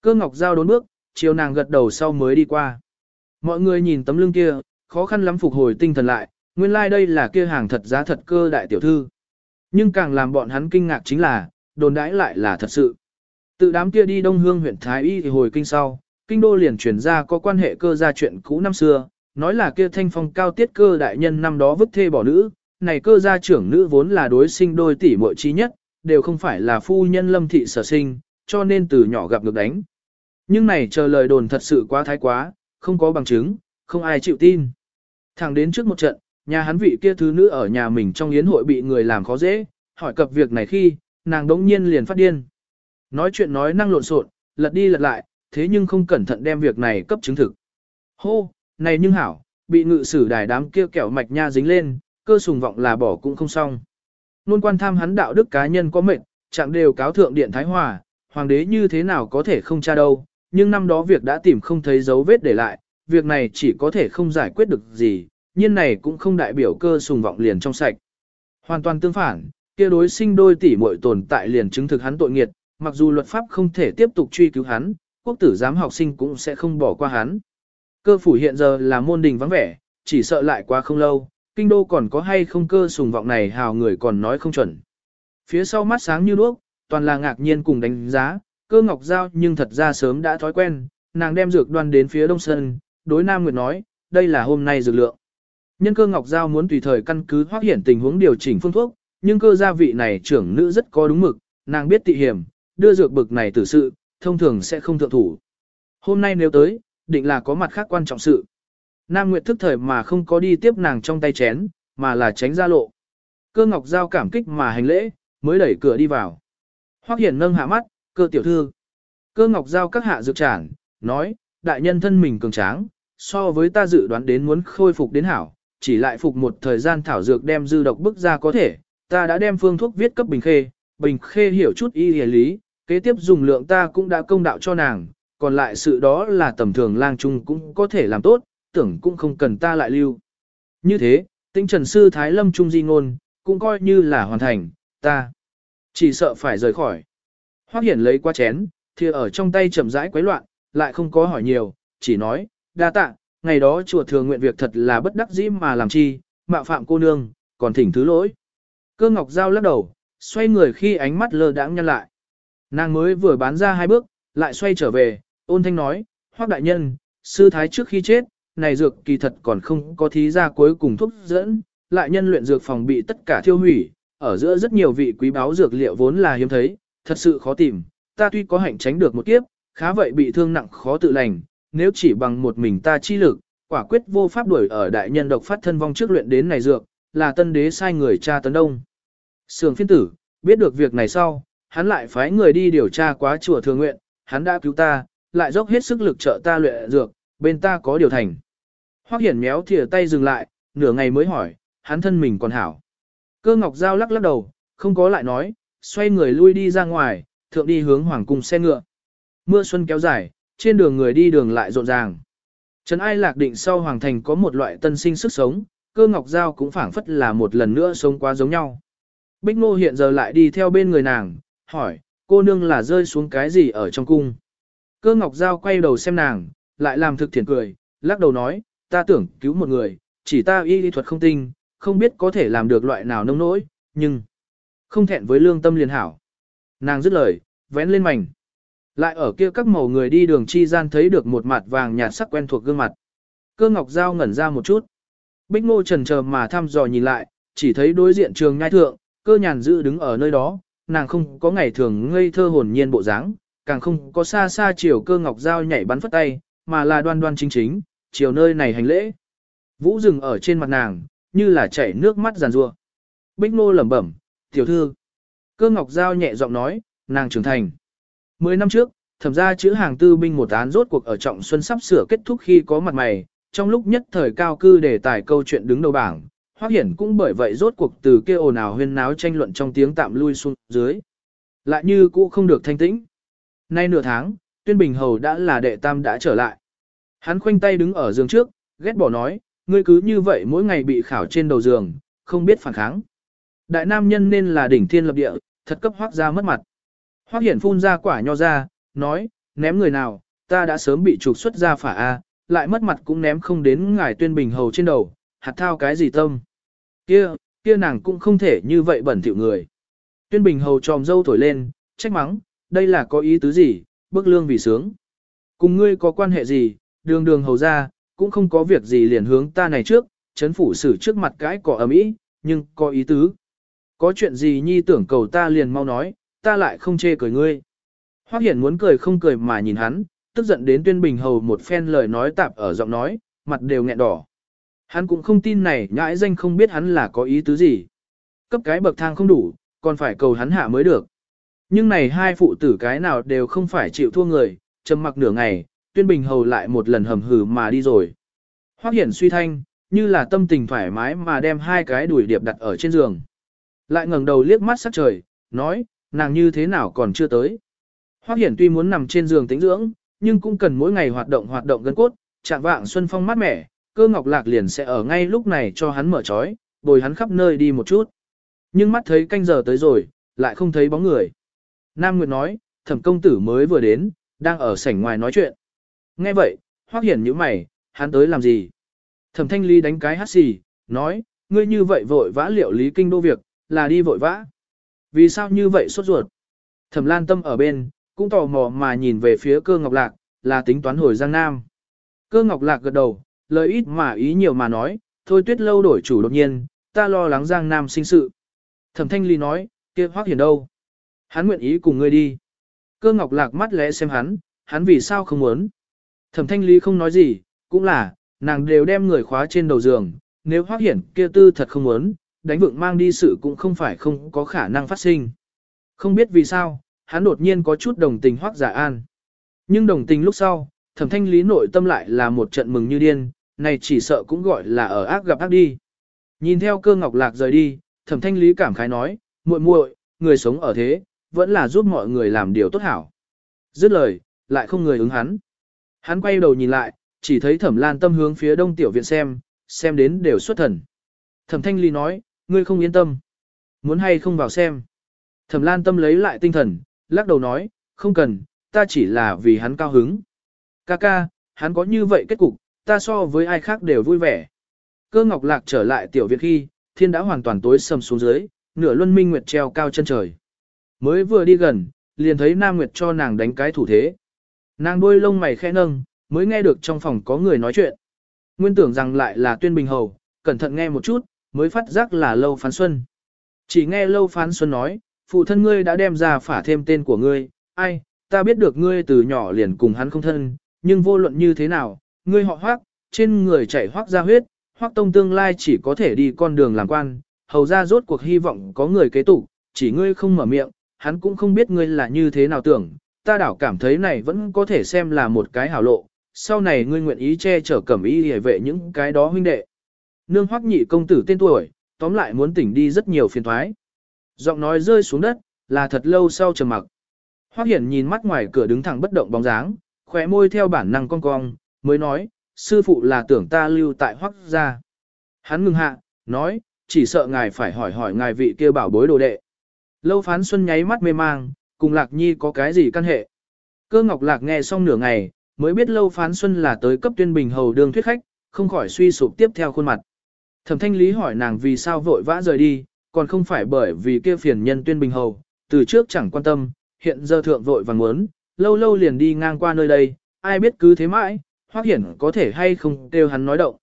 Cơ Ngọc Giao đốn bước, chiều nàng gật đầu sau mới đi qua. Mọi người nhìn tấm lưng kia, khó khăn lắm phục hồi tinh thần lại, nguyên lai like đây là kia hàng thật giá thật cơ đại tiểu thư. Nhưng càng làm bọn hắn kinh ngạc chính là, đồn đãi lại là thật sự. Tự đám kia đi Đông Hương huyện Thái Y thì hồi kinh sau, kinh đô liền chuyển ra có quan hệ cơ gia chuyện cũ năm xưa, nói là kia thanh phong cao tiết cơ đại nhân năm đó vứt thê bỏ nữ, này cơ gia trưởng nữ vốn là đối sinh đôi tỷ muội chi nhất, đều không phải là phu nhân lâm thị sở sinh, cho nên từ nhỏ gặp ngược đánh. Nhưng này chờ lời đồn thật sự quá thái quá, không có bằng chứng, không ai chịu tin. Thẳng đến trước một trận, nhà hắn vị kia thứ nữ ở nhà mình trong yến hội bị người làm khó dễ, hỏi cập việc này khi, nàng đống nhiên liền phát điên. Nói chuyện nói năng lộn xộn, lật đi lật lại, thế nhưng không cẩn thận đem việc này cấp chứng thực. Hô, này nhưng hảo, bị ngự sử đài đám kia kẹo mạch nha dính lên, cơ sùng vọng là bỏ cũng không xong. Luôn quan tham hắn đạo đức cá nhân có mệnh, chẳng đều cáo thượng điện Thái Hòa, hoàng đế như thế nào có thể không tra đâu, nhưng năm đó việc đã tìm không thấy dấu vết để lại, việc này chỉ có thể không giải quyết được gì, nhiên này cũng không đại biểu cơ sùng vọng liền trong sạch. Hoàn toàn tương phản, kia đối sinh đôi tỷ muội tồn tại liền chứng thực hắn tội nghiệt, mặc dù luật pháp không thể tiếp tục truy cứu hắn, quốc tử giám học sinh cũng sẽ không bỏ qua hắn. Cơ phủ hiện giờ là môn đình vắng vẻ, chỉ sợ lại quá không lâu, kinh đô còn có hay không cơ sùng vọng này hào người còn nói không chuẩn. Phía sau mắt sáng như đuốc, toàn là ngạc nhiên cùng đánh giá, cơ ngọc giao nhưng thật ra sớm đã thói quen, nàng đem dược đoan đến phía đông sân, đối Nam Nguyệt nói, đây là hôm nay dược lượng. Nhân cơ ngọc giao muốn tùy thời căn cứ hoác hiển tình huống điều chỉnh phương thuốc, nhưng cơ gia vị này trưởng nữ rất có đúng mực, nàng biết tị hiểm, đưa dược bực này tử sự, thông thường sẽ không thượng thủ. Hôm nay nếu tới, định là có mặt khác quan trọng sự. Nam Nguyệt thức thời mà không có đi tiếp nàng trong tay chén, mà là tránh ra lộ. Cơ ngọc giao cảm kích mà hành lễ, mới đẩy cửa đi vào. Hoắc Hiển nâng hạ mắt, cơ tiểu thư. Cơ ngọc giao các hạ dược trản, nói, đại nhân thân mình cường tráng, so với ta dự đoán đến muốn khôi phục đến hảo, chỉ lại phục một thời gian thảo dược đem dư độc bức ra có thể, ta đã đem phương thuốc viết cấp Bình Khê, Bình Khê hiểu chút y hề lý, kế tiếp dùng lượng ta cũng đã công đạo cho nàng, còn lại sự đó là tầm thường lang trung cũng có thể làm tốt, tưởng cũng không cần ta lại lưu. Như thế, tinh trần sư Thái Lâm Trung di ngôn, cũng coi như là hoàn thành, ta chỉ sợ phải rời khỏi. Hoắc Hiển lấy qua chén, thìa ở trong tay chậm rãi quấy loạn, lại không có hỏi nhiều, chỉ nói, đa tạ, ngày đó chùa thường nguyện việc thật là bất đắc dĩ mà làm chi, mạo phạm cô nương, còn thỉnh thứ lỗi. Cơ ngọc giao lắc đầu, xoay người khi ánh mắt lơ đãng nhăn lại. Nàng mới vừa bán ra hai bước, lại xoay trở về, ôn thanh nói, hoác đại nhân, sư thái trước khi chết, này dược kỳ thật còn không có thí ra cuối cùng thuốc dẫn, lại nhân luyện dược phòng bị tất cả thiêu hủy, ở giữa rất nhiều vị quý báo dược liệu vốn là hiếm thấy, thật sự khó tìm, ta tuy có hạnh tránh được một kiếp, khá vậy bị thương nặng khó tự lành, nếu chỉ bằng một mình ta chi lực, quả quyết vô pháp đuổi ở đại nhân độc phát thân vong trước luyện đến này dược, là tân đế sai người cha tấn đông. Sường phiên tử, biết được việc này sau, hắn lại phái người đi điều tra quá chùa thường nguyện, hắn đã cứu ta, lại dốc hết sức lực trợ ta luyện dược, bên ta có điều thành. Hoắc hiển méo thìa tay dừng lại, nửa ngày mới hỏi, hắn thân mình còn hảo. Cơ ngọc giao lắc lắc đầu, không có lại nói, xoay người lui đi ra ngoài, thượng đi hướng hoàng cung xe ngựa. Mưa xuân kéo dài, trên đường người đi đường lại rộn ràng. Trấn Ai lạc định sau hoàng thành có một loại tân sinh sức sống, cơ ngọc giao cũng phảng phất là một lần nữa sống quá giống nhau. Bích Ngô hiện giờ lại đi theo bên người nàng, hỏi, cô nương là rơi xuống cái gì ở trong cung. Cơ ngọc giao quay đầu xem nàng, lại làm thực thiện cười, lắc đầu nói, ta tưởng cứu một người, chỉ ta y lý thuật không tinh, không biết có thể làm được loại nào nông nỗi, nhưng không thẹn với lương tâm liền hảo. Nàng dứt lời, vén lên mảnh. Lại ở kia các màu người đi đường chi gian thấy được một mặt vàng nhạt sắc quen thuộc gương mặt. Cơ ngọc giao ngẩn ra một chút. Bích ngô trần chờ mà thăm dò nhìn lại, chỉ thấy đối diện trường ngai thượng, cơ nhàn dự đứng ở nơi đó, nàng không có ngày thường ngây thơ hồn nhiên bộ dáng, càng không có xa xa chiều cơ ngọc giao nhảy bắn phất tay, mà là đoan đoan chính chính, chiều nơi này hành lễ. Vũ dừng ở trên mặt nàng, như là chảy nước mắt giàn rua. Bích nô lẩm bẩm, tiểu thư. Cơ ngọc giao nhẹ giọng nói, nàng trưởng thành. Mười năm trước, thẩm ra chữ hàng tư binh một án rốt cuộc ở trọng xuân sắp sửa kết thúc khi có mặt mày, trong lúc nhất thời cao cư để tải câu chuyện đứng đầu bảng, Hoắc Hiển cũng bởi vậy rốt cuộc từ kia ồn ào huyên náo tranh luận trong tiếng tạm lui xuống dưới. Lại như cũ không được thanh tĩnh. Nay nửa tháng, Tuyên Bình Hầu đã là đệ tam đã trở lại. Hắn khoanh tay đứng ở giường trước, ghét bỏ nói, ngươi cứ như vậy mỗi ngày bị khảo trên đầu giường, không biết phản kháng. Đại nam nhân nên là đỉnh thiên lập địa, thật cấp hoác ra mất mặt. Hoác Hiển phun ra quả nho ra, nói, ném người nào, ta đã sớm bị trục xuất ra phả A, lại mất mặt cũng ném không đến ngài Tuyên Bình Hầu trên đầu, hạt thao cái gì tâm kia, kia nàng cũng không thể như vậy bẩn thỉu người. Tuyên Bình hầu tròm dâu thổi lên, trách mắng, đây là có ý tứ gì, bức lương vì sướng. Cùng ngươi có quan hệ gì, đường đường hầu ra, cũng không có việc gì liền hướng ta này trước, chấn phủ xử trước mặt cái cỏ ấm ý, nhưng có ý tứ. Có chuyện gì nhi tưởng cầu ta liền mau nói, ta lại không chê cười ngươi. Hoắc Hiển muốn cười không cười mà nhìn hắn, tức giận đến Tuyên Bình hầu một phen lời nói tạp ở giọng nói, mặt đều nghẹn đỏ. Hắn cũng không tin này nhãi danh không biết hắn là có ý tứ gì. Cấp cái bậc thang không đủ, còn phải cầu hắn hạ mới được. Nhưng này hai phụ tử cái nào đều không phải chịu thua người, trầm mặc nửa ngày, tuyên bình hầu lại một lần hầm hừ mà đi rồi. Hoắc hiển suy thanh, như là tâm tình thoải mái mà đem hai cái đùi điệp đặt ở trên giường. Lại ngẩng đầu liếc mắt sắc trời, nói, nàng như thế nào còn chưa tới. Hoắc hiển tuy muốn nằm trên giường tĩnh dưỡng, nhưng cũng cần mỗi ngày hoạt động hoạt động gân cốt, chạm vạng xuân phong mát mẻ, cơ ngọc lạc liền sẽ ở ngay lúc này cho hắn mở trói, bồi hắn khắp nơi đi một chút. Nhưng mắt thấy canh giờ tới rồi, lại không thấy bóng người. Nam Nguyệt nói, thẩm công tử mới vừa đến, đang ở sảnh ngoài nói chuyện. Nghe vậy, hoắc hiển như mày, hắn tới làm gì? Thẩm thanh ly đánh cái hát xì, nói, ngươi như vậy vội vã liệu lý kinh đô việc, là đi vội vã. Vì sao như vậy sốt ruột? Thẩm lan tâm ở bên, cũng tò mò mà nhìn về phía cơ ngọc lạc, là tính toán hồi Giang Nam. Cơ ngọc lạc gật đầu, lời ít mà ý nhiều mà nói, thôi tuyết lâu đổi chủ đột nhiên, ta lo lắng Giang Nam sinh sự. Thẩm Thanh Ly nói, kia Hoắc Hiển đâu? Hắn nguyện ý cùng ngươi đi. Cơ Ngọc Lạc mắt lẽ xem hắn, hắn vì sao không muốn? Thẩm Thanh Ly không nói gì, cũng là, nàng đều đem người khóa trên đầu giường, nếu hoác Hiển kia tư thật không muốn, đánh vượng mang đi sự cũng không phải không có khả năng phát sinh. Không biết vì sao, hắn đột nhiên có chút đồng tình hoác giả an. Nhưng đồng tình lúc sau, thẩm thanh lý nội tâm lại là một trận mừng như điên, này chỉ sợ cũng gọi là ở ác gặp ác đi. Nhìn theo cơ ngọc lạc rời đi, thẩm thanh lý cảm khái nói, muội muội, người sống ở thế, vẫn là giúp mọi người làm điều tốt hảo. Dứt lời, lại không người ứng hắn. Hắn quay đầu nhìn lại, chỉ thấy thẩm lan tâm hướng phía đông tiểu viện xem, xem đến đều xuất thần. Thẩm thanh Ly nói, ngươi không yên tâm. Muốn hay không vào xem. Thẩm lan tâm lấy lại tinh thần, lắc đầu nói, không cần, ta chỉ là vì hắn cao hứng. Ca ca, hắn có như vậy kết cục, ta so với ai khác đều vui vẻ. Cơ ngọc lạc trở lại tiểu viện khi, thiên đã hoàn toàn tối sầm xuống dưới, nửa luân minh nguyệt treo cao chân trời. Mới vừa đi gần, liền thấy Nam Nguyệt cho nàng đánh cái thủ thế. Nàng đôi lông mày khẽ nâng, mới nghe được trong phòng có người nói chuyện. Nguyên tưởng rằng lại là tuyên bình hầu, cẩn thận nghe một chút, mới phát giác là Lâu Phán Xuân. Chỉ nghe Lâu Phán Xuân nói, phụ thân ngươi đã đem ra phả thêm tên của ngươi, ai, ta biết được ngươi từ nhỏ liền cùng hắn không thân, nhưng vô luận như thế nào, ngươi họ hoác, trên người chảy hoác ra huyết, hoác tông tương lai chỉ có thể đi con đường làm quan, hầu ra rốt cuộc hy vọng có người kế tục, chỉ ngươi không mở miệng, hắn cũng không biết ngươi là như thế nào tưởng, ta đảo cảm thấy này vẫn có thể xem là một cái hảo lộ, sau này ngươi nguyện ý che chở cẩm y hề vệ những cái đó huynh đệ. Nương hoắc nhị công tử tên tuổi, tóm lại muốn tỉnh đi rất nhiều phiền thoái. Giọng nói rơi xuống đất, là thật lâu sau trầm mặc. Hoắc hiển nhìn mắt ngoài cửa đứng thẳng bất động bóng dáng, khóe môi theo bản năng cong cong, mới nói, sư phụ là tưởng ta lưu tại Hoắc gia. Hắn ngừng hạ, nói, chỉ sợ ngài phải hỏi hỏi ngài vị kia bảo bối đồ đệ. Lâu phán xuân nháy mắt mê mang, cùng Lạc Nhi có cái gì căn hệ. Cơ Ngọc Lạc nghe xong nửa ngày, mới biết Lâu phán xuân là tới cấp tuyên bình hầu đường thuyết khách, không khỏi suy sụp tiếp theo khuôn mặt. Thẩm thanh lý hỏi nàng vì sao vội vã rời đi, còn không phải bởi vì kia phiền nhân tuyên bình hầu, từ trước chẳng quan tâm, hiện giờ thượng vội vàng muốn, lâu lâu liền đi ngang qua nơi đây, ai biết cứ thế mãi, hoác hiển có thể hay không kêu hắn nói động.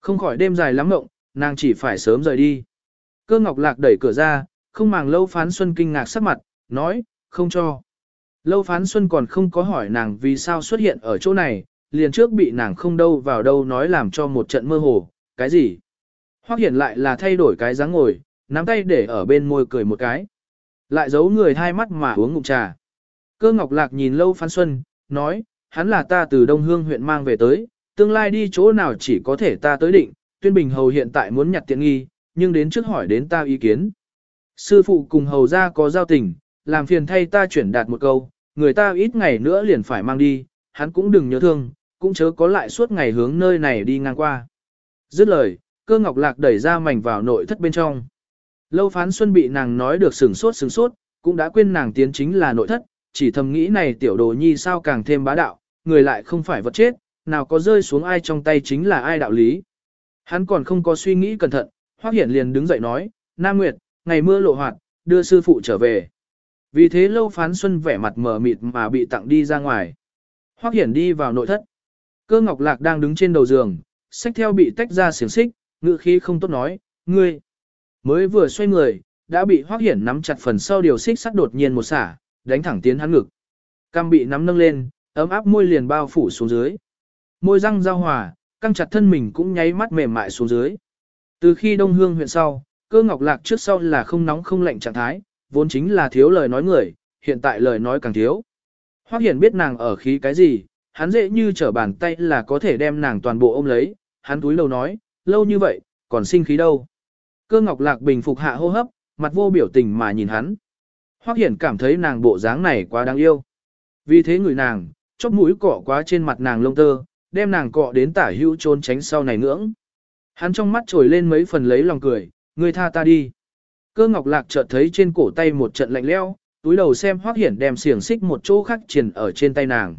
Không khỏi đêm dài lắm mộng, nàng chỉ phải sớm rời đi. Cơ ngọc lạc đẩy cửa ra, không màng lâu phán xuân kinh ngạc sắc mặt, nói, không cho. Lâu phán xuân còn không có hỏi nàng vì sao xuất hiện ở chỗ này, liền trước bị nàng không đâu vào đâu nói làm cho một trận mơ hồ, cái gì. Hoác hiển lại là thay đổi cái dáng ngồi, nắm tay để ở bên môi cười một cái. Lại giấu người hai mắt mà uống ngụm trà. Cơ ngọc lạc nhìn lâu phán xuân, nói, hắn là ta từ Đông Hương huyện mang về tới, tương lai đi chỗ nào chỉ có thể ta tới định, tuyên bình hầu hiện tại muốn nhặt tiện nghi, nhưng đến trước hỏi đến ta ý kiến. Sư phụ cùng hầu ra có giao tình, làm phiền thay ta chuyển đạt một câu, người ta ít ngày nữa liền phải mang đi, hắn cũng đừng nhớ thương, cũng chớ có lại suốt ngày hướng nơi này đi ngang qua. Dứt lời, cơ ngọc lạc đẩy ra mảnh vào nội thất bên trong. Lâu phán xuân bị nàng nói được sừng sốt sừng sốt, cũng đã quên nàng tiến chính là nội thất, chỉ thầm nghĩ này tiểu đồ nhi sao càng thêm bá đạo, người lại không phải vật chết, nào có rơi xuống ai trong tay chính là ai đạo lý. Hắn còn không có suy nghĩ cẩn thận, Hoắc Hiển liền đứng dậy nói, Nam Nguyệt, ngày mưa lộ hoạt, đưa sư phụ trở về. Vì thế lâu phán xuân vẻ mặt mờ mịt mà bị tặng đi ra ngoài. Hoắc Hiển đi vào nội thất. Cơ Ngọc Lạc đang đứng trên đầu giường, sách theo bị tách ra xiềng xích, ngự khí không tốt nói, ngươi. Mới vừa xoay người, đã bị Hoắc Hiển nắm chặt phần sau điều xích sắt đột nhiên một xả, đánh thẳng tiến hắn ngực. Cam bị nắm nâng lên, ấm áp môi liền bao phủ xuống dưới. Môi răng giao hòa, căng chặt thân mình cũng nháy mắt mềm mại xuống dưới. Từ khi Đông Hương huyện sau, cơ ngọc lạc trước sau là không nóng không lạnh trạng thái, vốn chính là thiếu lời nói người, hiện tại lời nói càng thiếu. Hoắc Hiển biết nàng ở khí cái gì, hắn dễ như trở bàn tay là có thể đem nàng toàn bộ ôm lấy, hắn túi lâu nói, lâu như vậy, còn sinh khí đâu. Cơ ngọc lạc bình phục hạ hô hấp, mặt vô biểu tình mà nhìn hắn. Hoắc Hiển cảm thấy nàng bộ dáng này quá đáng yêu. Vì thế người nàng, chóp mũi cọ quá trên mặt nàng lông tơ, đem nàng cọ đến tả hữu trốn tránh sau này ngưỡng. Hắn trong mắt trồi lên mấy phần lấy lòng cười, ngươi tha ta đi. Cơ ngọc lạc chợt thấy trên cổ tay một trận lạnh leo, túi đầu xem hoác hiển đem xiềng xích một chỗ khác triển ở trên tay nàng.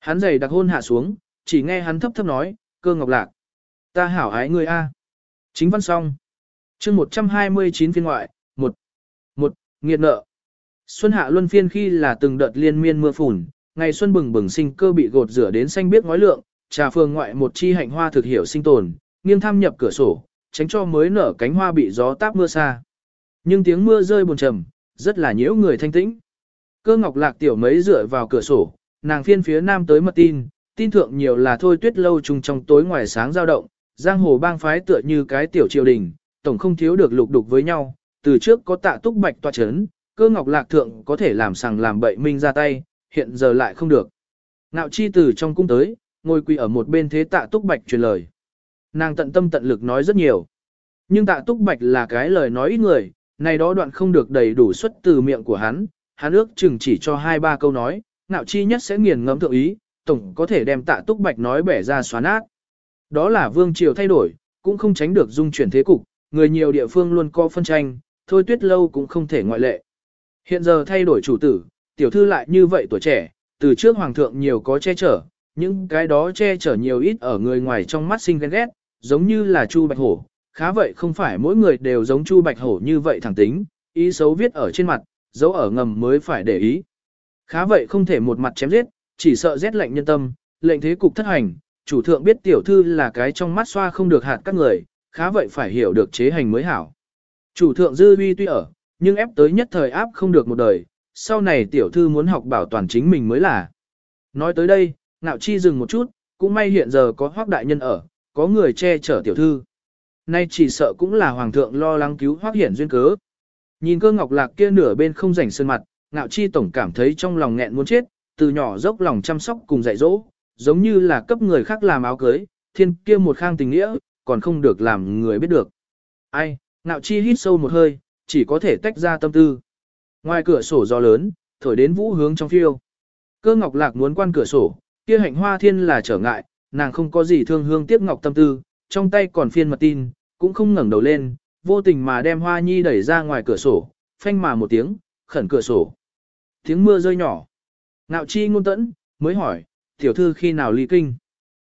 Hắn giày đặc hôn hạ xuống, chỉ nghe hắn thấp thấp nói, cơ ngọc lạc. Ta hảo ái ngươi a. Chính văn xong. chương 129 phiên ngoại, 1. 1. Nghiệt nợ. Xuân hạ luân phiên khi là từng đợt liên miên mưa phùn, ngày xuân bừng bừng sinh cơ bị gột rửa đến xanh biếc ngói lượng, trà phường ngoại một chi hạnh hoa thực hiểu sinh tồn, nghiêng tham nhập cửa sổ, tránh cho mới nở cánh hoa bị gió táp mưa xa. Nhưng tiếng mưa rơi buồn trầm, rất là nhiễu người thanh tĩnh. Cơ ngọc lạc tiểu mấy dựa vào cửa sổ, nàng phiên phía nam tới mật tin, tin thượng nhiều là thôi tuyết lâu trùng trong tối ngoài sáng dao động, giang hồ bang phái tựa như cái tiểu triều đình, tổng không thiếu được lục đục với nhau, từ trước có tạ túc bạch tòa chấn, cơ ngọc lạc thượng có thể làm sằng làm bậy minh ra tay, hiện giờ lại không được. Ngạo chi từ trong cung tới, ngồi quỳ ở một bên thế tạ túc bạch truyền lời. Nàng tận tâm tận lực nói rất nhiều. Nhưng tạ túc bạch là cái lời nói ít người, này đó đoạn không được đầy đủ xuất từ miệng của hắn, hắn ước chừng chỉ cho hai ba câu nói, ngạo chi nhất sẽ nghiền ngẫm thượng ý, tổng có thể đem tạ túc bạch nói bẻ ra xóa nát. Đó là vương triều thay đổi, cũng không tránh được dung chuyển thế cục, người nhiều địa phương luôn có phân tranh, thôi tuyết lâu cũng không thể ngoại lệ. Hiện giờ thay đổi chủ tử, tiểu thư lại như vậy tuổi trẻ, từ trước hoàng thượng nhiều có che chở, những cái đó che chở nhiều ít ở người ngoài trong mắt sinh ghen ghét, giống như là Chu Bạch Hổ, khá vậy không phải mỗi người đều giống Chu Bạch Hổ như vậy thẳng tính, ý xấu viết ở trên mặt, dấu ở ngầm mới phải để ý. Khá vậy không thể một mặt chém giết, chỉ sợ rét lạnh nhân tâm, lệnh thế cục thất hành, chủ thượng biết tiểu thư là cái trong mắt xoa không được hạt các người, khá vậy phải hiểu được chế hành mới hảo. Chủ thượng dư uy tuy ở, nhưng ép tới nhất thời áp không được một đời, sau này tiểu thư muốn học bảo toàn chính mình mới là. Nói tới đây, ngạo chi dừng một chút, cũng may hiện giờ có hoác đại nhân ở, có người che chở tiểu thư. Nay chỉ sợ cũng là hoàng thượng lo lắng cứu hoác hiển duyên cớ. Nhìn cơ ngọc lạc kia nửa bên không rảnh sơn mặt, ngạo chi tổng cảm thấy trong lòng nghẹn muốn chết, từ nhỏ dốc lòng chăm sóc cùng dạy dỗ, giống như là cấp người khác làm áo cưới, thiên kia một khang tình nghĩa, còn không được làm người biết được. Ai, ngạo chi hít sâu một hơi, chỉ có thể tách ra tâm tư. Ngoài cửa sổ gió lớn, thổi đến vũ hướng trong phiêu. Cơ ngọc lạc muốn quan cửa sổ, kia hạnh hoa thiên là trở ngại, nàng không có gì thương hương tiếc ngọc tâm tư, trong tay còn phiên mật tin, cũng không ngẩng đầu lên, vô tình mà đem hoa nhi đẩy ra ngoài cửa sổ, phanh mà một tiếng, khẩn cửa sổ. Tiếng mưa rơi nhỏ. Ngạo chi ngôn tẫn, mới hỏi, tiểu thư khi nào ly kinh?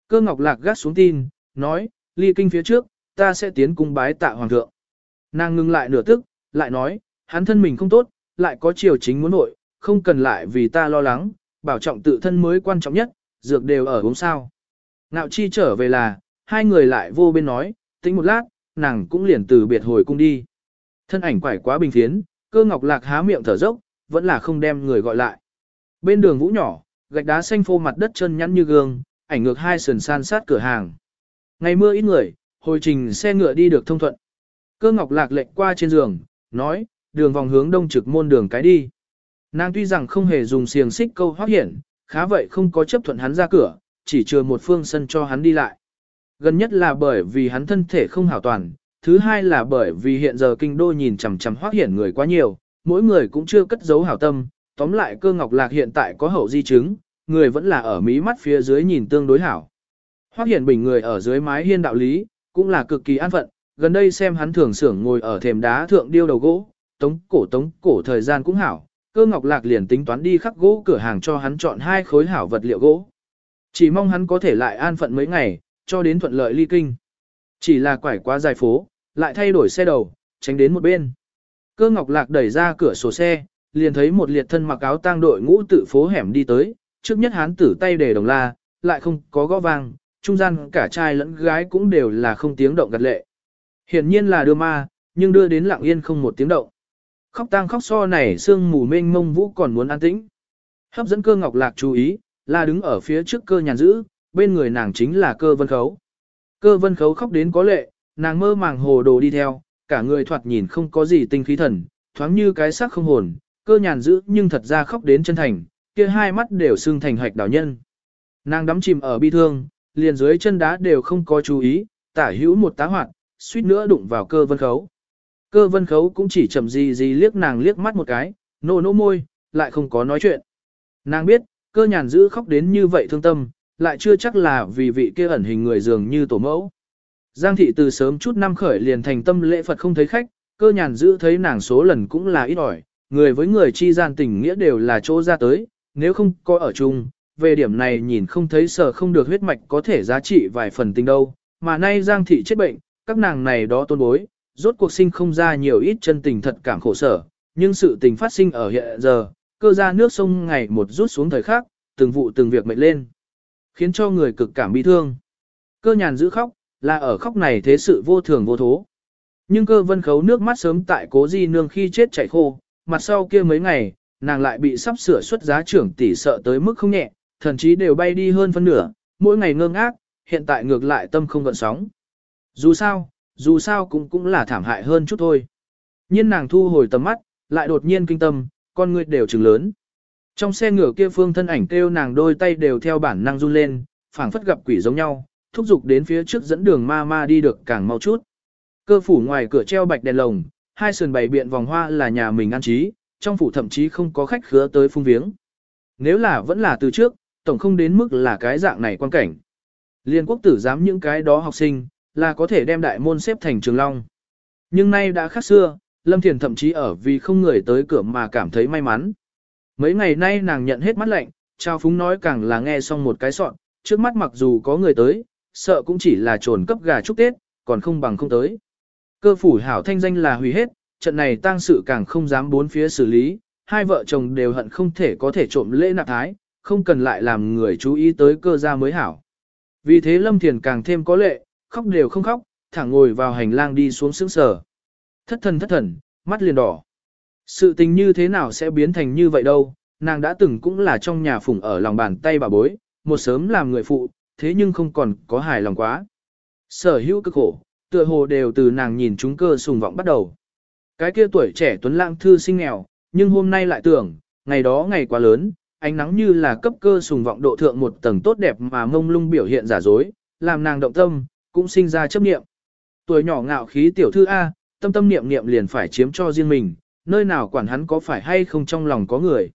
Cơ ngọc lạc gắt xuống tin, nói, ly kinh phía trước, ta sẽ tiến cung bái tạ hoàng thượng. Nàng ngưng lại nửa tức, lại nói, hắn thân mình không tốt, lại có triều chính muốn nội, không cần lại vì ta lo lắng, bảo trọng tự thân mới quan trọng nhất, dược đều ở uống sao. Ngạo chi trở về là, hai người lại vô bên nói, tính một lát, nàng cũng liền từ biệt hồi cung đi. Thân ảnh quải quá bình thiến, cơ ngọc lạc há miệng thở dốc, vẫn là không đem người gọi lại. Bên đường vũ nhỏ, gạch đá xanh phô mặt đất chân nhắn như gương, ảnh ngược hai sườn san sát cửa hàng. Ngày mưa ít người, hồi trình xe ngựa đi được thông thuận. Cơ ngọc lạc lệnh qua trên giường, nói, đường vòng hướng đông trực môn đường cái đi. Nàng tuy rằng không hề dùng xiềng xích câu hoác hiển, khá vậy không có chấp thuận hắn ra cửa, chỉ chừa một phương sân cho hắn đi lại. Gần nhất là bởi vì hắn thân thể không hảo toàn, thứ hai là bởi vì hiện giờ kinh đô nhìn chằm chằm hoác hiển người quá nhiều, mỗi người cũng chưa cất giấu hảo tâm, tóm lại cơ ngọc lạc hiện tại có hậu di chứng, người vẫn là ở mí mắt phía dưới nhìn tương đối hảo. Hoác hiển bình người ở dưới mái hiên đạo lý, cũng là cực kỳ an phận, gần đây xem hắn thường xưởng ngồi ở thềm đá thượng điêu đầu gỗ, tống cổ tống cổ thời gian cũng hảo, cơ ngọc lạc liền tính toán đi khắc gỗ cửa hàng cho hắn chọn hai khối hảo vật liệu gỗ. Chỉ mong hắn có thể lại an phận mấy ngày, cho đến thuận lợi ly kinh. Chỉ là quải quá dài phố, lại thay đổi xe đầu, tránh đến một bên. Cơ ngọc lạc đẩy ra cửa sổ xe, liền thấy một liệt thân mặc áo tang đội ngũ tự phố hẻm đi tới, trước nhất hán tử tay để đồng la, lại không có gõ vang, trung gian cả trai lẫn gái cũng đều là không tiếng động gật lệ. Hiển nhiên là đưa ma, nhưng đưa đến lặng yên không một tiếng động. Khóc tang khóc so này sương mù mênh mông vũ còn muốn an tĩnh. Hấp dẫn cơ ngọc lạc chú ý, là đứng ở phía trước cơ nhàn giữ, bên người nàng chính là cơ vân khấu. Cơ vân khấu khóc đến có lệ, nàng mơ màng hồ đồ đi theo, cả người thoạt nhìn không có gì tinh khí thần, thoáng như cái xác không hồn, cơ nhàn dữ nhưng thật ra khóc đến chân thành, kia hai mắt đều sưng thành hạch đảo nhân. Nàng đắm chìm ở bi thương, liền dưới chân đá đều không có chú ý, tả hữu một tá hoạt, suýt nữa đụng vào cơ vân khấu. Cơ vân khấu cũng chỉ chậm gì gì liếc nàng liếc mắt một cái, nô nô môi, lại không có nói chuyện. Nàng biết, cơ nhàn dữ khóc đến như vậy thương tâm, lại chưa chắc là vì vị kia ẩn hình người dường như tổ mẫu. Giang thị từ sớm chút năm khởi liền thành tâm lễ Phật không thấy khách, cơ nhàn giữ thấy nàng số lần cũng là ít ỏi, người với người chi gian tình nghĩa đều là chỗ ra tới, nếu không có ở chung, về điểm này nhìn không thấy sở không được huyết mạch có thể giá trị vài phần tình đâu, mà nay Giang thị chết bệnh, các nàng này đó tôn bối, rốt cuộc sinh không ra nhiều ít chân tình thật cảm khổ sở, nhưng sự tình phát sinh ở hiện giờ, cơ ra nước sông ngày một rút xuống thời khác, từng vụ từng việc mệnh lên, khiến cho người cực cảm bi thương. Cơ nhàn giữ khóc, là ở khóc này thế sự vô thường vô thố. Nhưng cơ vân khấu nước mắt sớm tại cố di nương khi chết chảy khô, mặt sau kia mấy ngày, nàng lại bị sắp sửa xuất giá trưởng tỷ sợ tới mức không nhẹ, thần chí đều bay đi hơn phân nửa, mỗi ngày ngơ ngác, hiện tại ngược lại tâm không gợn sóng. Dù sao, dù sao cũng cũng là thảm hại hơn chút thôi. nhiên nàng thu hồi tầm mắt, lại đột nhiên kinh tâm, con người đều trừng lớn. Trong xe ngựa kia phương thân ảnh kêu nàng đôi tay đều theo bản năng run lên, phảng phất gặp quỷ giống nhau, thúc giục đến phía trước dẫn đường ma ma đi được càng mau chút. Cơ phủ ngoài cửa treo bạch đèn lồng, hai sườn bày biện vòng hoa là nhà mình an trí, trong phủ thậm chí không có khách khứa tới phung viếng. Nếu là vẫn là từ trước, tổng không đến mức là cái dạng này quan cảnh. Liên quốc tử dám những cái đó học sinh, là có thể đem đại môn xếp thành trường long. Nhưng nay đã khác xưa, Lâm Thiền thậm chí ở vì không người tới cửa mà cảm thấy may mắn. Mấy ngày nay nàng nhận hết mắt lạnh, trao phúng nói càng là nghe xong một cái sọn, trước mắt mặc dù có người tới, sợ cũng chỉ là trồn cấp gà chúc Tết, còn không bằng không tới. Cơ phủ hảo thanh danh là hủy hết, trận này tang sự càng không dám bốn phía xử lý, hai vợ chồng đều hận không thể có thể trộm lễ nạp thái, không cần lại làm người chú ý tới cơ gia mới hảo. Vì thế Lâm Thiền càng thêm có lệ, khóc đều không khóc, thẳng ngồi vào hành lang đi xuống sững sờ. Thất thần thất thần, mắt liền đỏ. Sự tình như thế nào sẽ biến thành như vậy đâu, nàng đã từng cũng là trong nhà phụng ở lòng bàn tay bà bối, một sớm làm người phụ, thế nhưng không còn có hài lòng quá. Sở hữu cực khổ, tựa hồ đều từ nàng nhìn chúng cơ sùng vọng bắt đầu. Cái kia tuổi trẻ tuấn lãng thư sinh nghèo, nhưng hôm nay lại tưởng, ngày đó ngày quá lớn, ánh nắng như là cấp cơ sùng vọng độ thượng một tầng tốt đẹp mà mông lung biểu hiện giả dối, làm nàng động tâm, cũng sinh ra chấp niệm. Tuổi nhỏ ngạo khí tiểu thư A, tâm tâm niệm niệm liền phải chiếm cho riêng mình, nơi nào quản hắn có phải hay không trong lòng có người.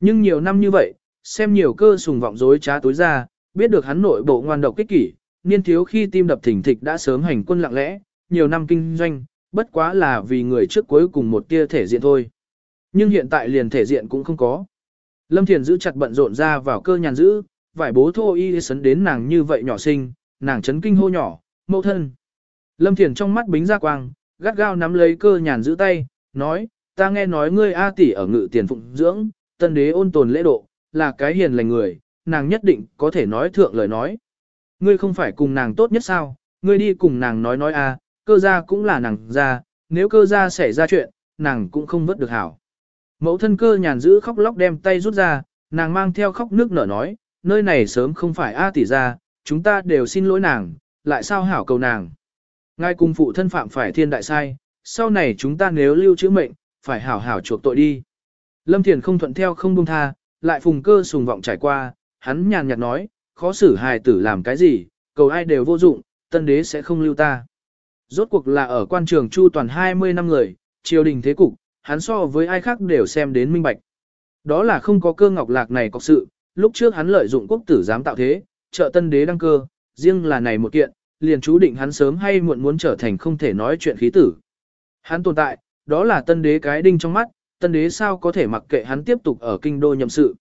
Nhưng nhiều năm như vậy, xem nhiều cơ sùng vọng dối trá tối ra, biết được hắn nội bộ ngoan độc kích kỷ, niên thiếu khi tim đập thỉnh thịch đã sớm hành quân lặng lẽ, nhiều năm kinh doanh, bất quá là vì người trước cuối cùng một tia thể diện thôi. Nhưng hiện tại liền thể diện cũng không có. Lâm Thiền giữ chặt bận rộn ra vào cơ nhàn giữ, vải bố thô y sấn đến nàng như vậy nhỏ sinh, nàng chấn kinh hô nhỏ, mẫu thân. Lâm Thiền trong mắt bính ra quang, gắt gao nắm lấy cơ nhàn giữ tay, nói, ta nghe nói ngươi A tỷ ở ngự tiền phụng dưỡng, tân đế ôn tồn lễ độ, là cái hiền lành người, nàng nhất định có thể nói thượng lời nói. Ngươi không phải cùng nàng tốt nhất sao, ngươi đi cùng nàng nói nói a, cơ gia cũng là nàng gia, nếu cơ gia xảy ra chuyện, nàng cũng không vớt được hảo. Mẫu thân cơ nhàn giữ khóc lóc đem tay rút ra, nàng mang theo khóc nước nở nói, nơi này sớm không phải A tỷ gia, chúng ta đều xin lỗi nàng, lại sao hảo cầu nàng. Ngài cùng phụ thân phạm phải thiên đại sai, sau này chúng ta nếu lưu chữ mệnh, phải hảo hảo chuộc tội đi. Lâm Thiền không thuận theo không buông tha, lại phùng cơ sùng vọng trải qua, hắn nhàn nhạt nói, khó xử hài tử làm cái gì, cầu ai đều vô dụng, tân đế sẽ không lưu ta. Rốt cuộc là ở quan trường chu toàn 20 năm người, triều đình thế cục, hắn so với ai khác đều xem đến minh bạch. Đó là không có cơ ngọc lạc này có sự, lúc trước hắn lợi dụng quốc tử giám tạo thế, trợ tân đế đăng cơ, riêng là này một kiện, liền chú định hắn sớm hay muộn muốn trở thành không thể nói chuyện khí tử. Hắn tồn tại, đó là tân đế cái đinh trong mắt, tân đế sao có thể mặc kệ hắn tiếp tục ở kinh đô nhậm sự.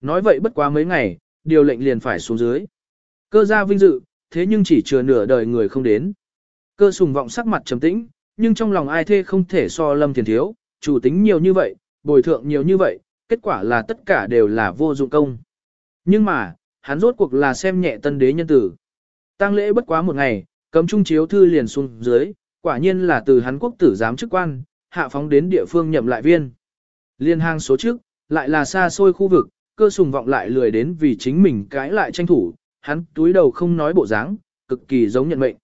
Nói vậy bất quá mấy ngày, điều lệnh liền phải xuống dưới. Cơ gia vinh dự, thế nhưng chỉ chừa nửa đời người không đến. Cơ sùng vọng sắc mặt trầm tĩnh, nhưng trong lòng ai thê không thể so lâm thiền thiếu, chủ tính nhiều như vậy, bồi thượng nhiều như vậy, kết quả là tất cả đều là vô dụng công. Nhưng mà, hắn rốt cuộc là xem nhẹ tân đế nhân tử. tang lễ bất quá một ngày, cấm trung chiếu thư liền xuống dưới, quả nhiên là từ hắn quốc tử giám chức quan, hạ phóng đến địa phương nhậm lại viên. Liên hang số trước, lại là xa xôi khu vực, cơ sùng vọng lại lười đến vì chính mình cãi lại tranh thủ, hắn túi đầu không nói bộ dáng, cực kỳ giống nhận mệnh.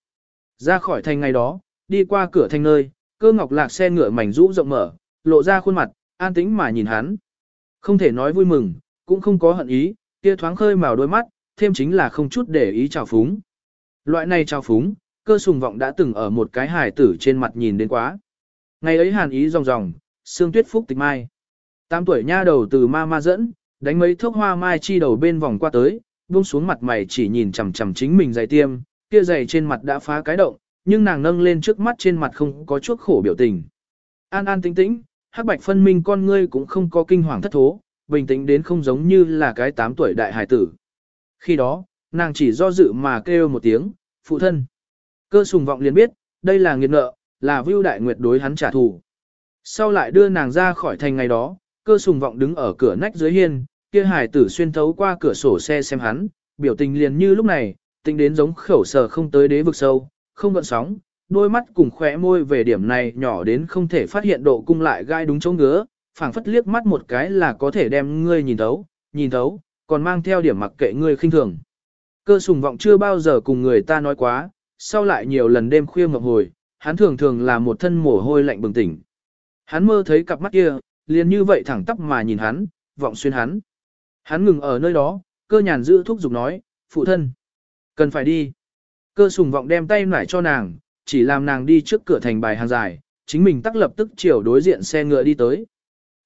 Ra khỏi thành ngày đó, đi qua cửa thành nơi, cơ ngọc lạc xe ngựa mảnh rũ rộng mở, lộ ra khuôn mặt, an tĩnh mà nhìn hắn. Không thể nói vui mừng, cũng không có hận ý, kia thoáng khơi màu đôi mắt, thêm chính là không chút để ý chào phúng. Loại này chào phúng, cơ sùng vọng đã từng ở một cái hài tử trên mặt nhìn đến quá. Ngày ấy hàn ý ròng ròng, xương tuyết phúc tịch mai. Tám tuổi nha đầu từ ma ma dẫn, đánh mấy thốc hoa mai chi đầu bên vòng qua tới, buông xuống mặt mày chỉ nhìn chằm chằm chính mình giày tiêm, kia giày trên mặt đã phá cái động, nhưng nàng nâng lên trước mắt trên mặt không có chút khổ biểu tình. An an tĩnh tĩnh, hắc bạch phân minh con ngươi cũng không có kinh hoàng thất thố, bình tĩnh đến không giống như là cái tám tuổi đại hài tử. Khi đó, nàng chỉ do dự mà kêu một tiếng, phụ thân. Cơ sùng vọng liền biết, đây là nghiệt nợ, là vưu đại nguyệt đối hắn trả thù. Sau lại đưa nàng ra khỏi thành ngày đó, cơ sùng vọng đứng ở cửa nách dưới hiên, kia hải tử xuyên thấu qua cửa sổ xe xem hắn, biểu tình liền như lúc này, tính đến giống khẩu sở không tới đế vực sâu, không gợn sóng, đôi mắt cùng khỏe môi về điểm này nhỏ đến không thể phát hiện độ cung lại gai đúng chỗ ngứa, phảng phất liếc mắt một cái là có thể đem ngươi nhìn thấu, nhìn thấu, còn mang theo điểm mặc kệ ngươi khinh thường. Cơ sùng vọng chưa bao giờ cùng người ta nói quá, sau lại nhiều lần đêm khuya ngập hồi, hắn thường thường là một thân mồ hôi lạnh bừng tỉnh. Hắn mơ thấy cặp mắt kia, liền như vậy thẳng tắp mà nhìn hắn, vọng xuyên hắn. Hắn ngừng ở nơi đó, cơ nhàn giữ thúc giục nói, phụ thân, cần phải đi. Cơ sùng vọng đem tay nải cho nàng, chỉ làm nàng đi trước cửa thành bài hàng dài, chính mình tắc lập tức chiều đối diện xe ngựa đi tới.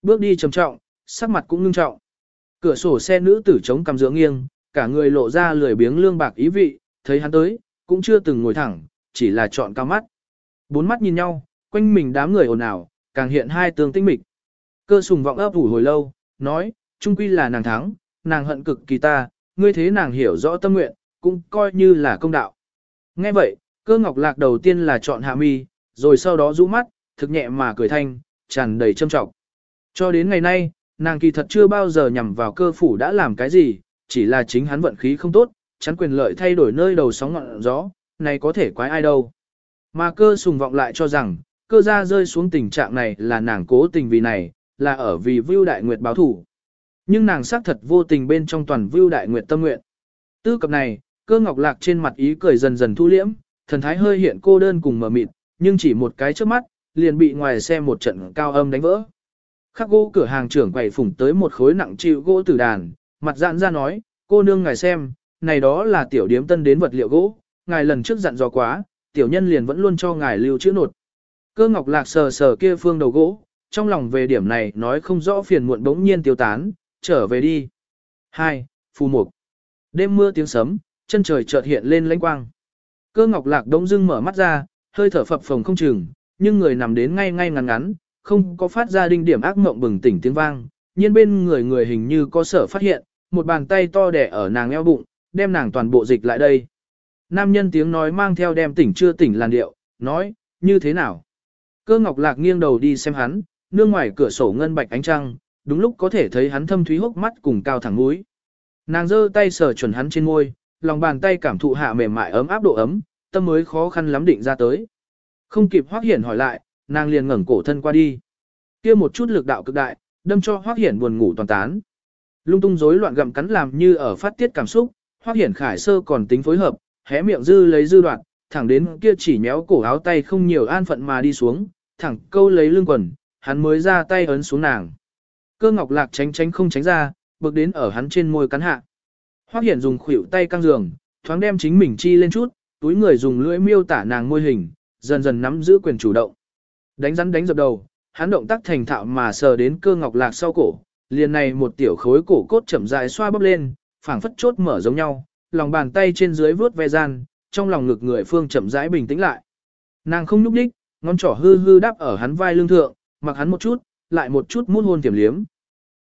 Bước đi trầm trọng, sắc mặt cũng ngưng trọng. Cửa sổ xe nữ tử chống cầm dưỡng nghiêng, cả người lộ ra lười biếng lương bạc ý vị, thấy hắn tới, cũng chưa từng ngồi thẳng, chỉ là chọn cao mắt. Bốn mắt nhìn nhau, quanh mình đám người ồn ào, càng hiện hai tương tinh mịch. Cơ sùng vọng ấp ủ hồi lâu, nói, trung quy là nàng thắng, nàng hận cực kỳ ta, ngươi thế nàng hiểu rõ tâm nguyện, cũng coi như là công đạo. Nghe vậy, cơ ngọc lạc đầu tiên là chọn hạ mi, rồi sau đó rũ mắt, thực nhẹ mà cười thanh, tràn đầy châm trọng. Cho đến ngày nay, nàng kỳ thật chưa bao giờ nhằm vào cơ phủ đã làm cái gì, chỉ là chính hắn vận khí không tốt, chắn quyền lợi thay đổi nơi đầu sóng ngọn gió, này có thể quái ai đâu. Mà cơ sùng vọng lại cho rằng, cơ gia rơi xuống tình trạng này là nàng cố tình vì này, là ở vì Vưu Đại Nguyệt báo thủ. Nhưng nàng xác thật vô tình bên trong toàn Vưu Đại Nguyệt tâm nguyện. Tư cập này, cơ ngọc lạc trên mặt ý cười dần dần thu liễm, thần thái hơi hiện cô đơn cùng mờ mịt, nhưng chỉ một cái trước mắt, liền bị ngoài xe một trận cao âm đánh vỡ. Khắc gỗ cửa hàng trưởng quầy phủng tới một khối nặng chịu gỗ tử đàn, mặt dạn ra nói, cô nương ngài xem, này đó là tiểu điếm tân đến vật liệu gỗ, ngài lần trước dặn dò quá, tiểu nhân liền vẫn luôn cho ngài lưu trữ nột. Cơ ngọc lạc sờ sờ kia phương đầu gỗ, trong lòng về điểm này nói không rõ phiền muộn bỗng nhiên tiêu tán, trở về đi. 2. Phù mục. Đêm mưa tiếng sấm, chân trời chợt hiện lên lãnh quang. Cơ ngọc lạc đông dưng mở mắt ra, hơi thở phập phồng không chừng, nhưng người nằm đến ngay ngay ngắn ngắn, không có phát ra đinh điểm ác mộng bừng tỉnh tiếng vang, nhiên bên người người hình như có sở phát hiện, một bàn tay to đẻ ở nàng eo bụng, đem nàng toàn bộ dịch lại đây. Nam nhân tiếng nói mang theo đem tỉnh chưa tỉnh làn điệu, nói, như thế nào? Cơ ngọc lạc nghiêng đầu đi xem hắn, nương ngoài cửa sổ ngân bạch ánh trăng, đúng lúc có thể thấy hắn thâm thúy hốc mắt cùng cao thẳng mũi. Nàng giơ tay sờ chuẩn hắn trên môi, lòng bàn tay cảm thụ hạ mềm mại ấm áp độ ấm, tâm mới khó khăn lắm định ra tới. Không kịp Hoắc Hiển hỏi lại, nàng liền ngẩng cổ thân qua đi. Kia một chút lực đạo cực đại, đâm cho Hoắc Hiển buồn ngủ toàn tán. Lung tung rối loạn gặm cắn làm như ở phát tiết cảm xúc, Hoắc Hiển Khải sơ còn tính phối hợp, hé miệng dư lấy dư đoạn, thẳng đến kia chỉ méo cổ áo tay không nhiều an phận mà đi xuống, thẳng câu lấy lưng quần, hắn mới ra tay ấn xuống nàng. Cơ ngọc lạc tránh tránh không tránh ra, bước đến ở hắn trên môi cắn hạ. Hoắc Hiển dùng khuỷu tay căng giường, thoáng đem chính mình chi lên chút, túi người dùng lưỡi miêu tả nàng môi hình, dần dần nắm giữ quyền chủ động. Đánh rắn đánh dập đầu, hắn động tác thành thạo mà sờ đến cơ ngọc lạc sau cổ, liền này một tiểu khối cổ cốt chậm rãi xoa bóp lên, phảng phất chốt mở giống nhau, lòng bàn tay trên dưới vướt ve gian, trong lòng ngực người phương chậm rãi bình tĩnh lại. Nàng không nhúc đích, ngón trỏ hư hư đáp ở hắn vai lưng thượng, mặc hắn một chút, lại một chút mút hôn tiềm liếm.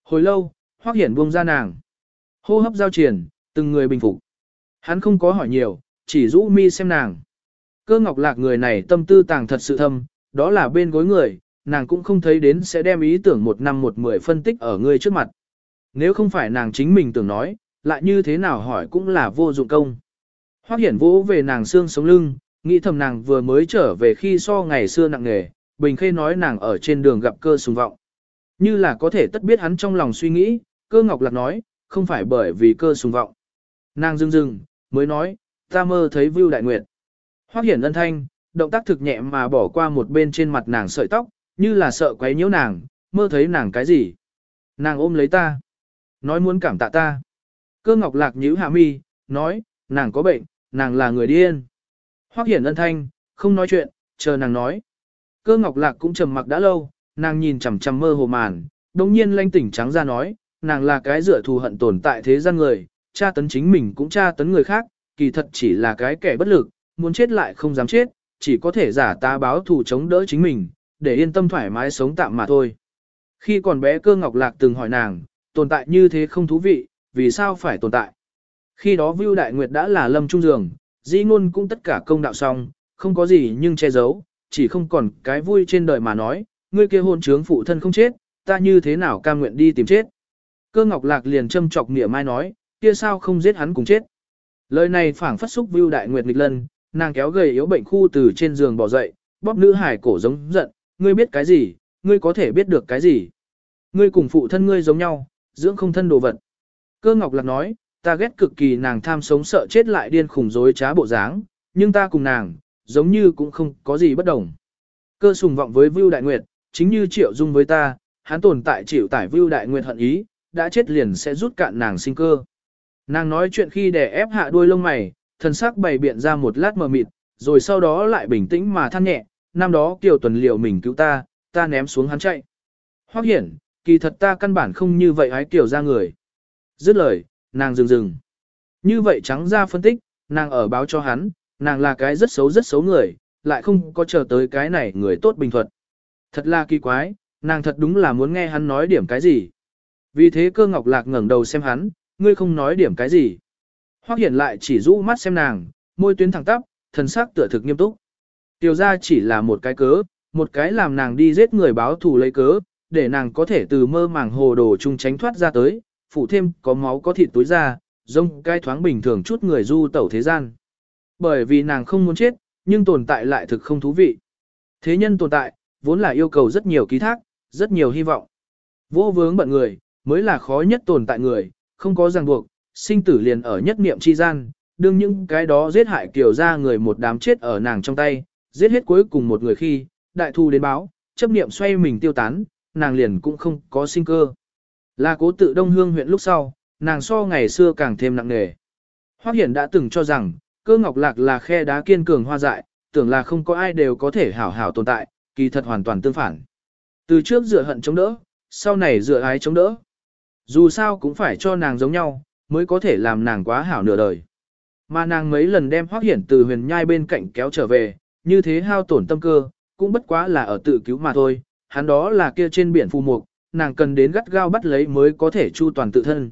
Hồi lâu, Hoắc Hiển buông ra nàng. Hô hấp giao triển, từng người bình phục. Hắn không có hỏi nhiều, chỉ rũ mi xem nàng. Cơ ngọc lạc người này tâm tư tàng thật sự thâm, đó là bên gối người, nàng cũng không thấy đến sẽ đem ý tưởng một năm một mười phân tích ở người trước mặt. Nếu không phải nàng chính mình tưởng nói, lại như thế nào hỏi cũng là vô dụng công. Hoác hiển vỗ về nàng xương sống lưng, nghĩ thầm nàng vừa mới trở về khi so ngày xưa nặng nghề, Bình Khê nói nàng ở trên đường gặp cơ sùng vọng. Như là có thể tất biết hắn trong lòng suy nghĩ, cơ ngọc lạc nói, không phải bởi vì cơ sùng vọng. Nàng dưng dưng, mới nói, ta mơ thấy Vưu Đại Nguyệt. Hoác hiển ân thanh, động tác thực nhẹ mà bỏ qua một bên trên mặt nàng sợi tóc, như là sợ quấy nhiễu nàng, mơ thấy nàng cái gì. Nàng ôm lấy ta, nói muốn cảm tạ ta. Cơ ngọc lạc nhíu hạ mi, nói, nàng có bệnh, nàng là người điên. Hoắc hiển ân thanh, không nói chuyện, chờ nàng nói. Cơ ngọc lạc cũng trầm mặc đã lâu, nàng nhìn chằm chằm mơ hồ màn, đồng nhiên lanh tỉnh trắng ra nói, nàng là cái rửa thù hận tồn tại thế gian người, tra tấn chính mình cũng tra tấn người khác, kỳ thật chỉ là cái kẻ bất lực, muốn chết lại không dám chết, chỉ có thể giả ta báo thù chống đỡ chính mình, để yên tâm thoải mái sống tạm mà thôi. Khi còn bé cơ ngọc lạc từng hỏi nàng, tồn tại như thế không thú vị, vì sao phải tồn tại? Khi đó Vưu Đại Nguyệt đã là lâm trung giường, di ngôn cũng tất cả công đạo xong, không có gì nhưng che giấu, chỉ không còn cái vui trên đời mà nói, ngươi kia hôn trướng phụ thân không chết, ta như thế nào cam nguyện đi tìm chết. Cơ ngọc lạc liền châm chọc nghĩa mai nói, kia sao không giết hắn cùng chết. Lời này phảng phất xúc Vưu Đại Nguyệt nghịch lần, nàng kéo gầy yếu bệnh khu từ trên giường bỏ dậy, bóp nữ hải cổ giống giận, ngươi biết cái gì, ngươi có thể biết được cái gì. Ngươi cùng phụ thân ngươi giống nhau, dưỡng không thân đồ vật. Cơ ngọc lạc nói, ta ghét cực kỳ nàng tham sống sợ chết lại điên khủng dối trá bộ dáng, nhưng ta cùng nàng, giống như cũng không có gì bất đồng. Cơ sùng vọng với Vưu Đại Nguyệt, chính như triệu dung với ta, hắn tồn tại chịu tải Vưu Đại Nguyệt hận ý, đã chết liền sẽ rút cạn nàng sinh cơ. Nàng nói chuyện khi đè ép hạ đuôi lông mày, thần sắc bày biện ra một lát mờ mịt, rồi sau đó lại bình tĩnh mà than nhẹ, năm đó Kiều Tuần liệu mình cứu ta, ta ném xuống hắn chạy. Hoắc hiển, kỳ thật ta căn bản không như vậy hái Kiều ra người. Dứt lời, nàng dừng dừng. Như vậy trắng ra phân tích, nàng ở báo cho hắn, nàng là cái rất xấu rất xấu người, lại không có chờ tới cái này người tốt bình thuật. Thật là kỳ quái, nàng thật đúng là muốn nghe hắn nói điểm cái gì. Vì thế cơ ngọc lạc ngẩng đầu xem hắn, ngươi không nói điểm cái gì. Hoắc hiển lại chỉ rũ mắt xem nàng, môi tuyến thẳng tắp, thần sắc tựa thực nghiêm túc. Tiểu ra chỉ là một cái cớ, một cái làm nàng đi giết người báo thù lấy cớ, để nàng có thể từ mơ màng hồ đồ chung tránh thoát ra tới, phụ thêm có máu có thịt túi ra, rông cai thoáng bình thường chút người du tẩu thế gian. Bởi vì nàng không muốn chết, nhưng tồn tại lại thực không thú vị. Thế nhân tồn tại, vốn là yêu cầu rất nhiều ký thác, rất nhiều hy vọng. Vô vướng bận người, mới là khó nhất tồn tại người, không có ràng buộc, sinh tử liền ở nhất niệm chi gian, đương những cái đó giết hại kiểu ra người một đám chết ở nàng trong tay, giết hết cuối cùng một người khi, đại thu đến báo, chấp niệm xoay mình tiêu tán, nàng liền cũng không có sinh cơ. Là cố tự đông hương huyện lúc sau, nàng so ngày xưa càng thêm nặng nề. Hoắc Hiển đã từng cho rằng, cơ ngọc lạc là khe đá kiên cường hoa dại, tưởng là không có ai đều có thể hảo hảo tồn tại, kỳ thật hoàn toàn tương phản. Từ trước dựa hận chống đỡ, sau này dựa ái chống đỡ. Dù sao cũng phải cho nàng giống nhau, mới có thể làm nàng quá hảo nửa đời. Mà nàng mấy lần đem Hoắc Hiển từ huyền nhai bên cạnh kéo trở về, như thế hao tổn tâm cơ, cũng bất quá là ở tự cứu mà thôi, hắn đó là kia trên biển phù mục, nàng cần đến gắt gao bắt lấy mới có thể chu toàn tự thân.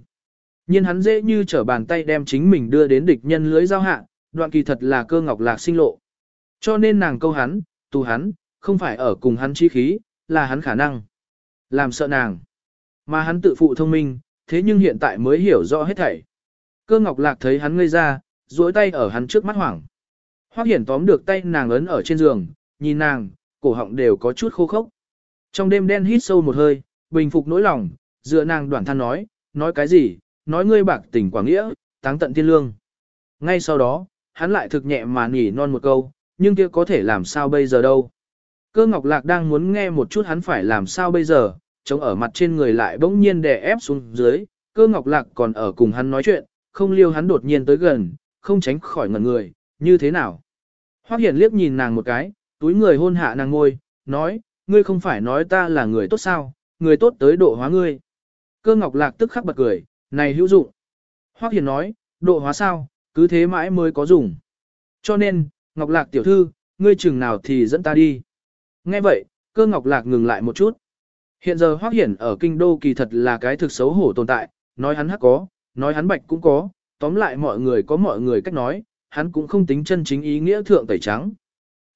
Nhưng hắn dễ như trở bàn tay đem chính mình đưa đến địch nhân lưới giao hạ, đoạn kỳ thật là cơ ngọc lạc sinh lộ. Cho nên nàng câu hắn, tù hắn, không phải ở cùng hắn chi khí, là hắn khả năng. Làm sợ nàng. Mà hắn tự phụ thông minh, thế nhưng hiện tại mới hiểu rõ hết thảy. Cơ ngọc lạc thấy hắn ngây ra, duỗi tay ở hắn trước mắt hoảng. Hoác hiển tóm được tay nàng ấn ở trên giường, nhìn nàng, cổ họng đều có chút khô khốc. Trong đêm đen hít sâu một hơi, bình phục nỗi lòng, dựa nàng đoạn than nói, nói cái gì, nói ngươi bạc tình quảng nghĩa, táng tận thiên lương. Ngay sau đó, hắn lại thực nhẹ mà nỉ non một câu, nhưng kia có thể làm sao bây giờ đâu. Cơ ngọc lạc đang muốn nghe một chút hắn phải làm sao bây giờ, chống ở mặt trên người lại bỗng nhiên đè ép xuống dưới, cơ ngọc lạc còn ở cùng hắn nói chuyện, không liêu hắn đột nhiên tới gần, không tránh khỏi ngẩn người, như thế nào. Hoác Hiển liếc nhìn nàng một cái, túi người hôn hạ nàng ngôi, nói, ngươi không phải nói ta là người tốt sao, người tốt tới độ hóa ngươi. Cơ ngọc lạc tức khắc bật cười, này hữu dụng. Hoắc Hiển nói, độ hóa sao, cứ thế mãi mới có dùng. Cho nên, ngọc lạc tiểu thư, ngươi chừng nào thì dẫn ta đi. Nghe vậy, cơ ngọc lạc ngừng lại một chút. Hiện giờ Hoắc Hiển ở kinh đô kỳ thật là cái thực xấu hổ tồn tại, nói hắn hắc có, nói hắn bạch cũng có, tóm lại mọi người có mọi người cách nói, hắn cũng không tính chân chính ý nghĩa thượng tẩy trắng.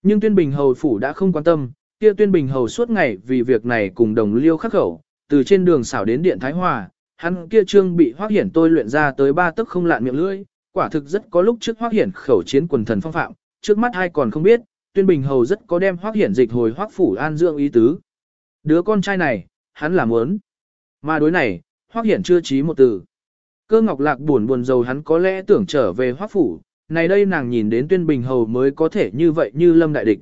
Nhưng tuyên bình hầu phủ đã không quan tâm, kia tuyên bình hầu suốt ngày vì việc này cùng đồng liêu khắc khẩu, từ trên đường xảo đến điện Thái Hòa, hắn kia trương bị hoác hiển tôi luyện ra tới ba tức không lạn miệng lưỡi, quả thực rất có lúc trước hoác hiển khẩu chiến quần thần phong phạm, trước mắt ai còn không biết, tuyên bình hầu rất có đem hoác hiển dịch hồi hoác phủ an dưỡng ý tứ. Đứa con trai này, hắn là muốn. Mà đối này, hoác hiển chưa trí một từ. Cơ ngọc lạc buồn buồn dầu hắn có lẽ tưởng trở về hoác phủ, này đây nàng nhìn đến tuyên bình hầu mới có thể như vậy như lâm đại địch.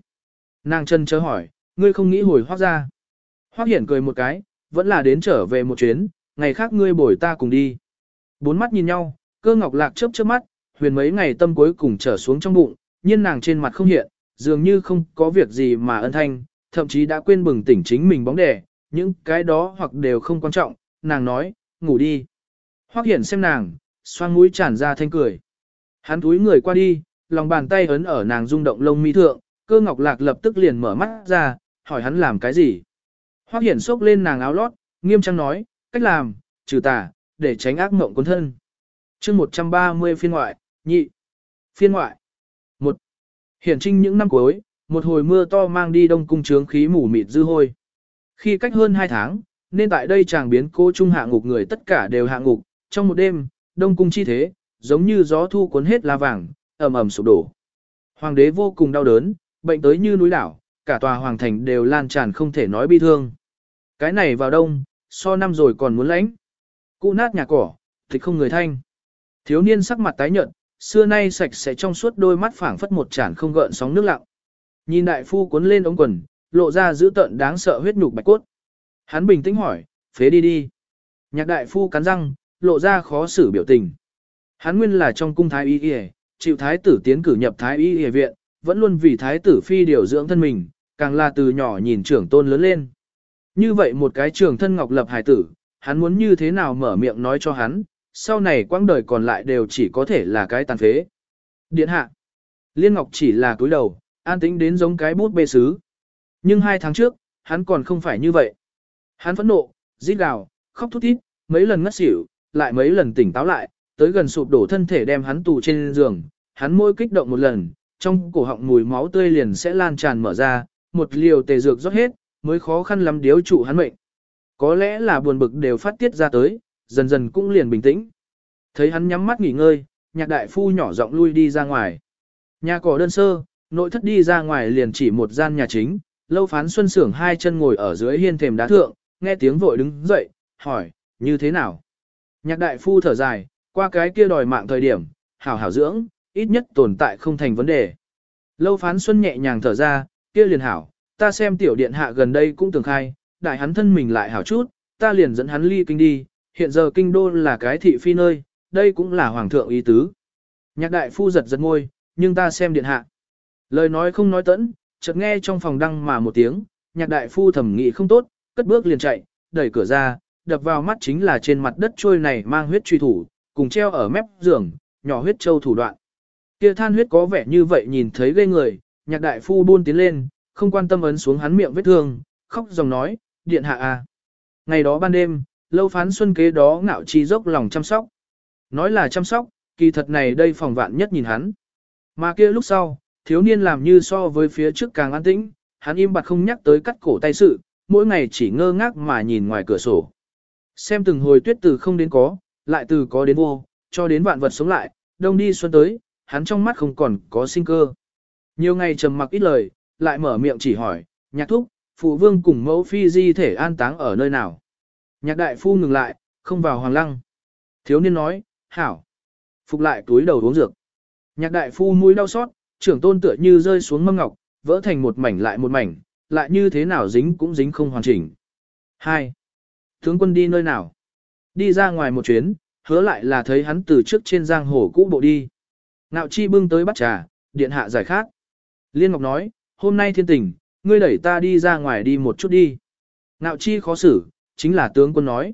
Nàng chân chớ hỏi, ngươi không nghĩ hồi hoác ra. Hoác hiển cười một cái, vẫn là đến trở về một chuyến, ngày khác ngươi bồi ta cùng đi. Bốn mắt nhìn nhau, cơ ngọc lạc chớp chớp mắt, huyền mấy ngày tâm cuối cùng trở xuống trong bụng, nhưng nàng trên mặt không hiện, dường như không có việc gì mà ân thanh, thậm chí đã quên bừng tỉnh chính mình bóng đè, những cái đó hoặc đều không quan trọng, nàng nói, ngủ đi. Hoác hiển xem nàng, xoang mũi tràn ra thanh cười. Hắn túi người qua đi, lòng bàn tay ấn ở nàng rung động lông mi thượng, cơ ngọc lạc lập tức liền mở mắt ra, hỏi hắn làm cái gì. Hoắc hiển xốc lên nàng áo lót, nghiêm trang nói, cách làm, trừ tà, để tránh ác mộng cuốn thân. chương 130 phiên ngoại, nhị. Phiên ngoại. một Hiển trinh những năm cuối, một hồi mưa to mang đi đông cung trướng khí mù mịt dư hôi. Khi cách hơn hai tháng, nên tại đây chàng biến cô trung hạ ngục người tất cả đều hạ ngục, trong một đêm, đông cung chi thế, giống như gió thu cuốn hết lá vàng, ầm ầm sụp đổ. Hoàng đế vô cùng đau đớn, bệnh tới như núi đảo, cả tòa hoàng thành đều lan tràn không thể nói bi thương. Cái này vào đông, so năm rồi còn muốn lãnh. Cụ nát nhà cỏ, thì không người thanh. Thiếu niên sắc mặt tái nhợt, xưa nay sạch sẽ trong suốt đôi mắt phảng phất một chản không gợn sóng nước lặng. Nhìn đại phu cuốn lên ống quần, lộ ra dữ tợn đáng sợ huyết nhục bạch cốt. Hắn bình tĩnh hỏi, phế đi đi. Nhạc đại phu cắn răng, lộ ra khó xử biểu tình. Hắn nguyên là trong cung thái y y, chịu thái tử tiến cử nhập thái y y viện, vẫn luôn vì thái tử phi điều dưỡng thân mình, càng là từ nhỏ nhìn trưởng tôn lớn lên. Như vậy một cái trưởng thân ngọc lập hải tử, hắn muốn như thế nào mở miệng nói cho hắn, sau này quãng đời còn lại đều chỉ có thể là cái tàn phế. Điện hạ. Liên Ngọc chỉ là túi đầu, an tĩnh đến giống cái bút bê sứ. Nhưng hai tháng trước, hắn còn không phải như vậy. Hắn phẫn nộ, rít gào, khóc thút thít, mấy lần ngất xỉu, lại mấy lần tỉnh táo lại, tới gần sụp đổ thân thể đem hắn tù trên giường. Hắn môi kích động một lần, trong cổ họng mùi máu tươi liền sẽ lan tràn mở ra, một liều tề dược rót hết, mới khó khăn lắm điếu trụ hắn mệnh. Có lẽ là buồn bực đều phát tiết ra tới, dần dần cũng liền bình tĩnh. Thấy hắn nhắm mắt nghỉ ngơi, nhạc đại phu nhỏ giọng lui đi ra ngoài. Nhà cỏ đơn sơ, nội thất đi ra ngoài liền chỉ một gian nhà chính, lâu phán xuân sưởng hai chân ngồi ở dưới hiên thềm đá thượng, nghe tiếng vội đứng dậy, hỏi, như thế nào? Nhạc đại phu thở dài, qua cái kia đòi mạng thời điểm, hảo hảo dưỡng, ít nhất tồn tại không thành vấn đề. Lâu phán xuân nhẹ nhàng thở ra, kia liền hảo, ta xem tiểu điện hạ gần đây cũng tưởng khai, đại hắn thân mình lại hảo chút, ta liền dẫn hắn ly kinh đi, hiện giờ kinh đô là cái thị phi nơi, đây cũng là hoàng thượng ý tứ. Nhạc đại phu giật giật ngôi, nhưng ta xem điện hạ. Lời nói không nói tẫn, chợt nghe trong phòng đăng mà một tiếng, nhạc đại phu thẩm nghị không tốt, cất bước liền chạy, đẩy cửa ra, đập vào mắt chính là trên mặt đất trôi này mang huyết truy thủ, cùng treo ở mép giường, nhỏ huyết châu thủ đoạn. Kia than huyết có vẻ như vậy nhìn thấy ghê người, nhạc đại phu buôn tiến lên, không quan tâm ấn xuống hắn miệng vết thương, khóc dòng nói, điện hạ à. Ngày đó ban đêm, lâu phán xuân kế đó ngạo chi dốc lòng chăm sóc. Nói là chăm sóc, kỳ thật này đây phòng vạn nhất nhìn hắn. Mà kia lúc sau, thiếu niên làm như so với phía trước càng an tĩnh, hắn im bặt không nhắc tới cắt cổ tay sự, mỗi ngày chỉ ngơ ngác mà nhìn ngoài cửa sổ. Xem từng hồi tuyết từ không đến có, lại từ có đến vô, cho đến vạn vật sống lại, đông đi xuân tới, hắn trong mắt không còn có sinh cơ. Nhiều ngày trầm mặc ít lời, lại mở miệng chỉ hỏi, nhạc thúc, phụ vương cùng mẫu phi di thể an táng ở nơi nào. Nhạc đại phu ngừng lại, không vào hoàng lăng. Thiếu niên nói, hảo. Phục lại túi đầu uống dược. Nhạc đại phu mũi đau xót, trưởng tôn tựa như rơi xuống mâm ngọc, vỡ thành một mảnh lại một mảnh, lại như thế nào dính cũng dính không hoàn chỉnh. 2. Tướng quân đi nơi nào? Đi ra ngoài một chuyến, hứa lại là thấy hắn từ trước trên giang hồ cũ bộ đi. Nạo chi bưng tới bắt trà, điện hạ giải khác. Liên Ngọc nói, hôm nay thiên tình, ngươi đẩy ta đi ra ngoài đi một chút đi. Nạo chi khó xử, chính là tướng quân nói.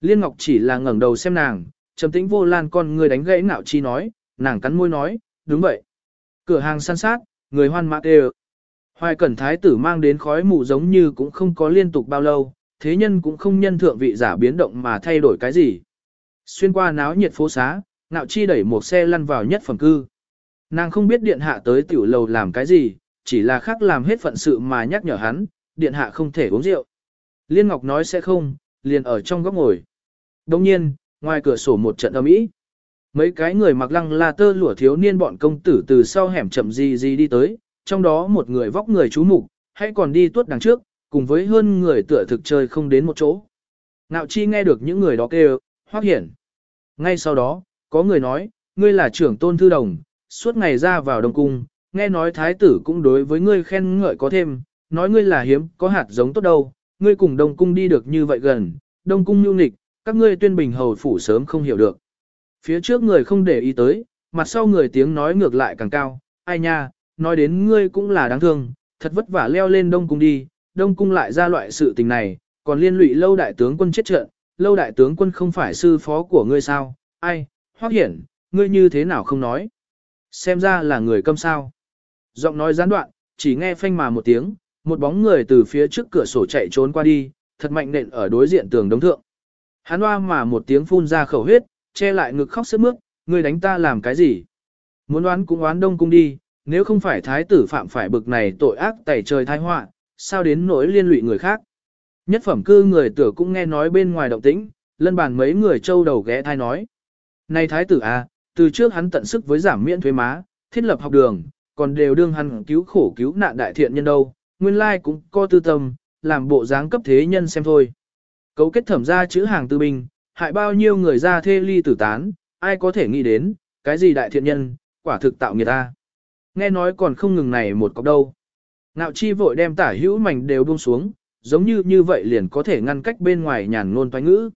Liên Ngọc chỉ là ngẩng đầu xem nàng, trầm tĩnh vô lan con ngươi đánh gãy nạo chi nói, nàng cắn môi nói, đúng vậy. Cửa hàng săn sát, người hoan mã đều. Hoài cẩn thái tử mang đến khói mù giống như cũng không có liên tục bao lâu, thế nhân cũng không nhân thượng vị giả biến động mà thay đổi cái gì. Xuyên qua náo nhiệt phố xá, nạo chi đẩy một xe lăn vào nhất phẩm cư. Nàng không biết điện hạ tới tiểu lầu làm cái gì, chỉ là khác làm hết phận sự mà nhắc nhở hắn, điện hạ không thể uống rượu. Liên Ngọc nói sẽ không, liền ở trong góc ngồi. Đồng nhiên, ngoài cửa sổ một trận âm ý. Mấy cái người mặc lăng la tơ lụa thiếu niên bọn công tử từ sau hẻm chậm gì gì đi tới, trong đó một người vóc người chú mục, hãy còn đi tuốt đằng trước, cùng với hơn người tựa thực chơi không đến một chỗ. Nạo chi nghe được những người đó kêu, hoác hiển. Ngay sau đó, có người nói, ngươi là trưởng tôn thư đồng, suốt ngày ra vào đông cung, nghe nói thái tử cũng đối với ngươi khen ngợi có thêm, nói ngươi là hiếm, có hạt giống tốt đâu, ngươi cùng đông cung đi được như vậy gần, đông cung nhu nịch, các ngươi tuyên bình hầu phủ sớm không hiểu được. Phía trước người không để ý tới, mặt sau người tiếng nói ngược lại càng cao, ai nha, nói đến ngươi cũng là đáng thương, thật vất vả leo lên đông cung đi, đông cung lại ra loại sự tình này, còn liên lụy lâu đại tướng quân chết trận, lâu đại tướng quân không phải sư phó của ngươi sao, ai, hoác hiển, ngươi như thế nào không nói. Xem ra là người câm sao. Giọng nói gián đoạn, chỉ nghe phanh mà một tiếng, một bóng người từ phía trước cửa sổ chạy trốn qua đi, thật mạnh nện ở đối diện tường đống thượng. Hắn hoa mà một tiếng phun ra khẩu huyết, che lại ngực khóc sướt mướt, ngươi đánh ta làm cái gì? Muốn oán cũng oán đông cung đi, nếu không phải thái tử phạm phải bực này tội ác tẩy trời thái họa, sao đến nỗi liên lụy người khác? Nhất phẩm cư người tử cũng nghe nói bên ngoài động tĩnh, lân bàn mấy người châu đầu ghé thai nói. Này thái tử à, từ trước hắn tận sức với giảm miễn thuế má, thiết lập học đường, còn đều đương hắn cứu khổ cứu nạn đại thiện nhân đâu, nguyên lai cũng có tư tâm, làm bộ dáng cấp thế nhân xem thôi. Cấu kết thẩm ra chữ hàng tư binh, hại bao nhiêu người ra thê ly tử tán, ai có thể nghĩ đến, cái gì đại thiện nhân, quả thực tạo người ta. Nghe nói còn không ngừng này một cọc đâu. Ngạo chi vội đem tả hữu mảnh đều buông xuống, giống như như vậy liền có thể ngăn cách bên ngoài nhàn ngôn toái ngữ.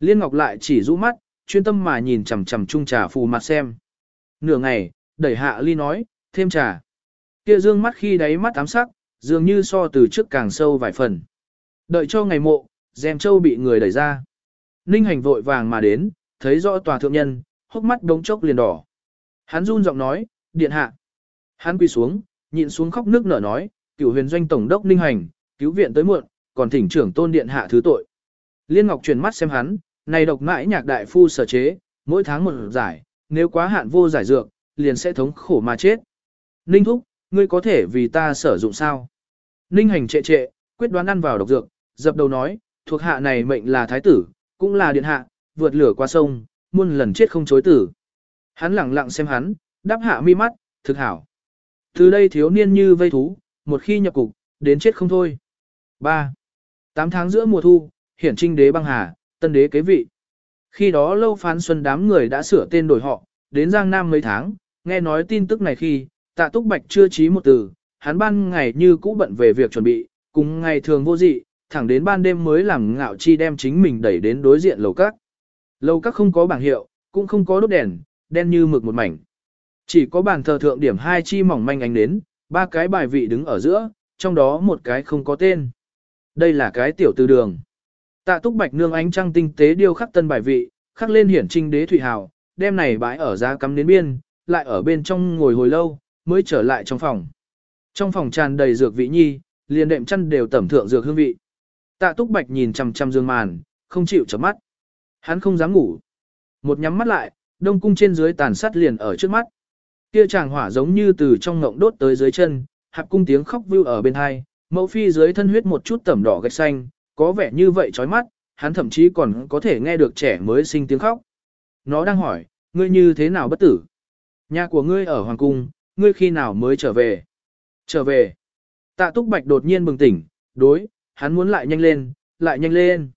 Liên Ngọc lại chỉ rũ mắt, chuyên tâm mà nhìn chằm chằm chung trà phù mặt xem. Nửa ngày, đẩy hạ ly nói, thêm trà. Kia dương mắt khi đáy mắt ám sắc, dường như so từ trước càng sâu vài phần. Đợi cho ngày mộ, dèm châu bị người đẩy ra. Ninh hành vội vàng mà đến, thấy rõ tòa thượng nhân, hốc mắt đống chốc liền đỏ. Hắn run giọng nói, điện hạ. Hắn quỳ xuống, nhịn xuống khóc nước nở nói, cửu huyền doanh tổng đốc Ninh hành, cứu viện tới muộn, còn thỉnh trưởng tôn điện hạ thứ tội. Liên Ngọc chuyển mắt xem hắn, này độc mãi nhạc đại phu sở chế, mỗi tháng một giải, nếu quá hạn vô giải dược, liền sẽ thống khổ mà chết. Ninh thúc, ngươi có thể vì ta sử dụng sao? Ninh hành trệ trệ, quyết đoán ăn vào độc dược, dập đầu nói, thuộc hạ này mệnh là thái tử, cũng là điện hạ, vượt lửa qua sông, muôn lần chết không chối tử. Hắn lặng lặng xem hắn, đáp hạ mi mắt, thực hảo. Từ đây thiếu niên như vây thú, một khi nhập cục, đến chết không thôi. 3. Tám tháng giữa mùa thu, hiển trinh đế băng hà, tân đế kế vị. Khi đó lâu phán xuân đám người đã sửa tên đổi họ, đến Giang Nam mấy tháng, nghe nói tin tức này khi, tạ túc bạch chưa trí một từ, hắn ban ngày như cũ bận về việc chuẩn bị, cùng ngày thường vô dị, thẳng đến ban đêm mới làm ngạo chi đem chính mình đẩy đến đối diện lầu các. Lầu các không có bảng hiệu, cũng không có đốt đèn, đen như mực một mảnh. Chỉ có bàn thờ thượng điểm hai chi mỏng manh ánh đến, ba cái bài vị đứng ở giữa, trong đó một cái không có tên. Đây là cái tiểu tư đường. Tạ túc bạch nương ánh trăng tinh tế điêu khắc tân bài vị, khắc lên hiển trinh đế thủy hào, đem này bãi ở giá cắm đến biên, lại ở bên trong ngồi hồi lâu, mới trở lại trong phòng. Trong phòng tràn đầy dược vị nhi, liền đệm chăn đều tẩm thượng dược hương vị. Tạ túc bạch nhìn chằm chằm dương màn, không chịu chớp mắt. Hắn không dám ngủ. Một nhắm mắt lại, đông cung trên dưới tàn sát liền ở trước mắt. Kia chàng hỏa giống như từ trong ngộng đốt tới dưới chân, hạp cung tiếng khóc vưu ở bên hai, mẫu phi dưới thân huyết một chút tẩm đỏ gạch xanh, có vẻ như vậy chói mắt, hắn thậm chí còn có thể nghe được trẻ mới sinh tiếng khóc. Nó đang hỏi, ngươi như thế nào bất tử? Nhà của ngươi ở Hoàng Cung, ngươi khi nào mới trở về? Trở về. Tạ Túc Bạch đột nhiên bừng tỉnh, đối, hắn muốn lại nhanh lên, lại nhanh lên.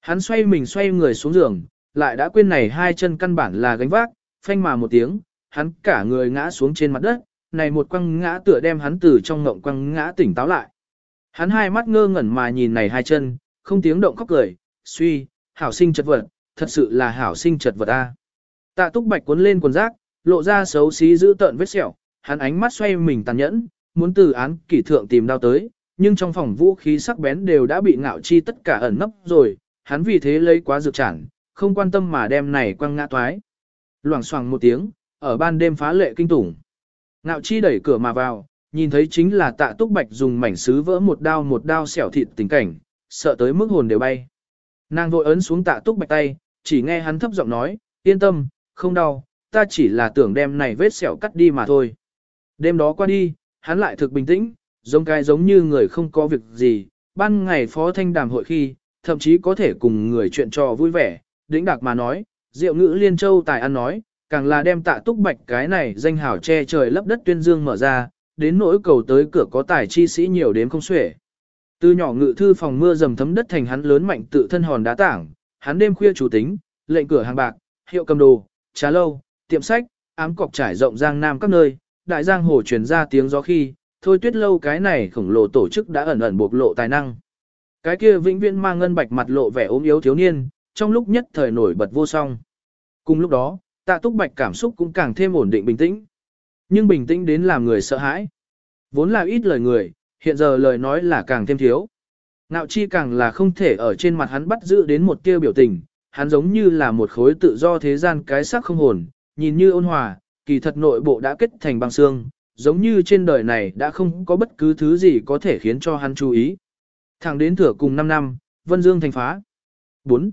Hắn xoay mình xoay người xuống giường, lại đã quên này hai chân căn bản là gánh vác, phanh mà một tiếng, hắn cả người ngã xuống trên mặt đất, này một quăng ngã tựa đem hắn từ trong ngộng quăng ngã tỉnh táo lại. Hắn hai mắt ngơ ngẩn mà nhìn này hai chân, không tiếng động khóc cười, suy, hảo sinh chật vật, thật sự là hảo sinh chật vật a. Tạ túc bạch cuốn lên quần rác, lộ ra xấu xí giữ tợn vết sẹo, hắn ánh mắt xoay mình tàn nhẫn, muốn từ án kỷ thượng tìm đao tới, nhưng trong phòng vũ khí sắc bén đều đã bị ngạo chi tất cả ẩn nấp rồi, hắn vì thế lấy quá dược chản, không quan tâm mà đem này quăng ngã toái. Loảng xoảng một tiếng, ở ban đêm phá lệ kinh tủng. Ngạo chi đẩy cửa mà vào, nhìn thấy chính là tạ túc bạch dùng mảnh sứ vỡ một đao một đao xẻo thịt tình cảnh, sợ tới mức hồn đều bay. Nàng vội ấn xuống tạ túc bạch tay, chỉ nghe hắn thấp giọng nói, yên tâm, không đau, ta chỉ là tưởng đem này vết sẹo cắt đi mà thôi. Đêm đó qua đi, hắn lại thực bình tĩnh, giống cái giống như người không có việc gì, ban ngày phó thanh đàm hội khi, thậm chí có thể cùng người chuyện trò vui vẻ, đĩnh đạc mà nói, diệu ngữ liên châu tài ăn nói, càng là đem tạ túc bạch cái này danh hào che trời lấp đất tuyên dương mở ra, đến nỗi cầu tới cửa có tài chi sĩ nhiều đến không xuể. Từ nhỏ ngự thư phòng mưa dầm thấm đất thành hắn lớn mạnh tự thân hòn đá tảng, hắn đêm khuya chủ tính, lệnh cửa hàng bạc, hiệu cầm đồ, trà lâu, tiệm sách, ám cọc trải rộng giang nam các nơi, đại giang hồ truyền ra tiếng gió khi, thôi tuyết lâu cái này khổng lồ tổ chức đã ẩn ẩn bộc lộ tài năng. Cái kia vĩnh viễn mang ngân bạch mặt lộ vẻ ốm yếu thiếu niên, trong lúc nhất thời nổi bật vô song. Cùng lúc đó, tạ túc bạch cảm xúc cũng càng thêm ổn định bình tĩnh. Nhưng bình tĩnh đến làm người sợ hãi. Vốn là ít lời người, hiện giờ lời nói là càng thêm thiếu. Nạo chi càng là không thể ở trên mặt hắn bắt giữ đến một tia biểu tình, hắn giống như là một khối tự do thế gian cái xác không hồn, nhìn như ôn hòa, kỳ thật nội bộ đã kết thành băng xương, giống như trên đời này đã không có bất cứ thứ gì có thể khiến cho hắn chú ý. Thẳng đến thửa cùng 5 năm, Vân Dương thành phá. 4.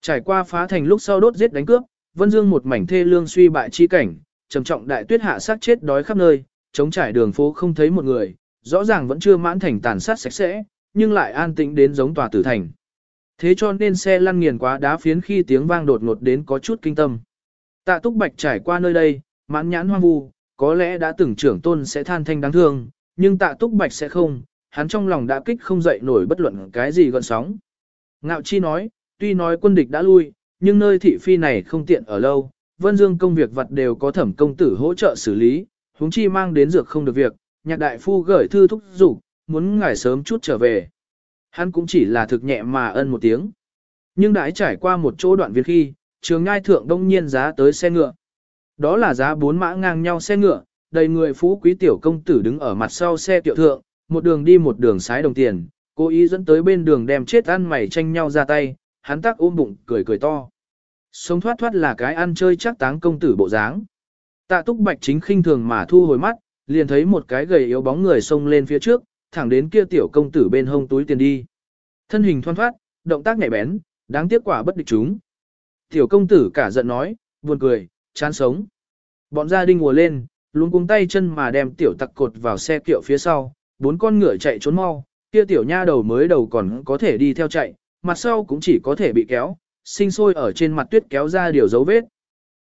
Trải qua phá thành lúc sau đốt giết đánh cướp, Vân Dương một mảnh thê lương suy bại chi cảnh, trầm trọng đại tuyết hạ sát chết đói khắp nơi, chống trải đường phố không thấy một người, rõ ràng vẫn chưa mãn thành tàn sát sạch sẽ, nhưng lại an tĩnh đến giống tòa tử thành. Thế cho nên xe lăn nghiền quá đá phiến khi tiếng vang đột ngột đến có chút kinh tâm. Tạ Túc Bạch trải qua nơi đây, mãn nhãn hoang vu, có lẽ đã từng trưởng tôn sẽ than thanh đáng thương, nhưng Tạ Túc Bạch sẽ không, hắn trong lòng đã kích không dậy nổi bất luận cái gì gọn sóng. Ngạo Chi nói, tuy nói quân địch đã lui, nhưng nơi thị phi này không tiện ở lâu, Vân Dương công việc vật đều có thẩm công tử hỗ trợ xử lý, huống chi mang đến dược không được việc, nhạc đại phu gửi thư thúc giục, muốn ngài sớm chút trở về. Hắn cũng chỉ là thực nhẹ mà ân một tiếng. Nhưng đãi trải qua một chỗ đoạn viên khi, trường ngai thượng đông nhiên giá tới xe ngựa. Đó là giá bốn mã ngang nhau xe ngựa, đầy người phú quý tiểu công tử đứng ở mặt sau xe tiểu thượng, một đường đi một đường sái đồng tiền, cố ý dẫn tới bên đường đem chết ăn mày tranh nhau ra tay, hắn tắc ôm bụng cười cười to. Sống thoát thoát là cái ăn chơi chắc táng công tử bộ dáng. Tạ túc bạch chính khinh thường mà thu hồi mắt, liền thấy một cái gầy yếu bóng người xông lên phía trước, thẳng đến kia tiểu công tử bên hông túi tiền đi. Thân hình thoăn thoát, động tác nhạy bén, đáng tiếc quả bất địch chúng. Tiểu công tử cả giận nói, buồn cười, chán sống. Bọn gia đình ngồi lên, luôn cuống tay chân mà đem tiểu tặc cột vào xe kiệu phía sau, bốn con ngựa chạy trốn mau, kia tiểu nha đầu mới đầu còn có thể đi theo chạy, mặt sau cũng chỉ có thể bị kéo, sinh sôi ở trên mặt tuyết kéo ra điều dấu vết.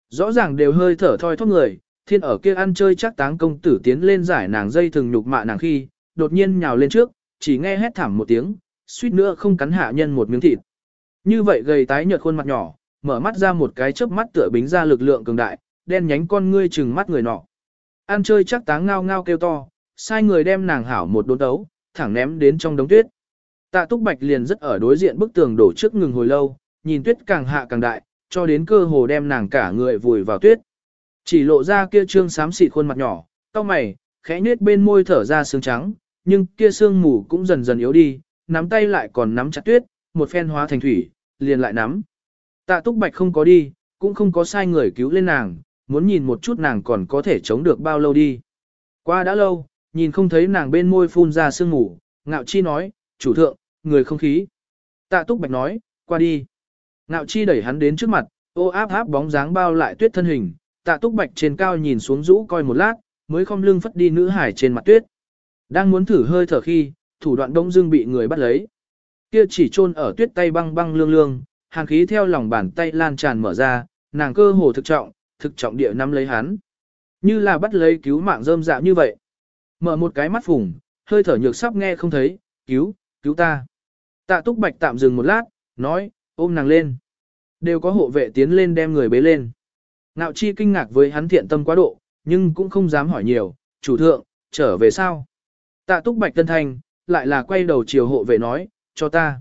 Rõ ràng đều hơi thở thoi thóp người, thiên ở kia ăn chơi chắc táng công tử tiến lên giải nàng dây thường nhục mạ nàng khi, đột nhiên nhào lên trước, chỉ nghe hét thảm một tiếng, suýt nữa không cắn hạ nhân một miếng thịt. Như vậy gầy tái nhợt khuôn mặt nhỏ, mở mắt ra một cái chớp mắt tựa bính ra lực lượng cường đại, đen nhánh con ngươi trừng mắt người nọ. Ăn chơi chắc táng ngao ngao kêu to, sai người đem nàng hảo một đốn đấu, thẳng ném đến trong đống tuyết. Tạ Túc Bạch liền rất ở đối diện bức tường đổ trước ngừng hồi lâu, nhìn tuyết càng hạ càng đại, cho đến cơ hồ đem nàng cả người vùi vào tuyết. Chỉ lộ ra kia trương xám xịt khuôn mặt nhỏ, cau mày, khẽ nết bên môi thở ra sương trắng, nhưng kia sương mù cũng dần dần yếu đi, nắm tay lại còn nắm chặt tuyết, một phen hóa thành thủy, liền lại nắm. Tạ Túc Bạch không có đi, cũng không có sai người cứu lên nàng, muốn nhìn một chút nàng còn có thể chống được bao lâu đi. Qua đã lâu, nhìn không thấy nàng bên môi phun ra sương mù, ngạo chi nói, chủ thượng, người không khí. Tạ Túc Bạch nói, qua đi. Ngạo chi đẩy hắn đến trước mặt, ô áp áp bóng dáng bao lại tuyết thân hình, tạ Túc Bạch trên cao nhìn xuống rũ coi một lát, mới không lưng phất đi nữ hải trên mặt tuyết. Đang muốn thử hơi thở khi, thủ đoạn đông dương bị người bắt lấy. Kia chỉ chôn ở tuyết tay băng băng lương lương, hàn khí theo lòng bàn tay lan tràn mở ra, nàng cơ hồ thực trọng, thực trọng địa nắm lấy hắn. Như là bắt lấy cứu mạng rơm dạ như vậy. Mở một cái mắt phủng, hơi thở nhược sắp nghe không thấy, cứu, cứu ta. Tạ túc bạch tạm dừng một lát, nói, ôm nàng lên. Đều có hộ vệ tiến lên đem người bế lên. Nạo chi kinh ngạc với hắn thiện tâm quá độ, nhưng cũng không dám hỏi nhiều, chủ thượng, trở về sao? Tạ túc bạch tân thanh, lại là quay đầu chiều hộ vệ nói, cho ta.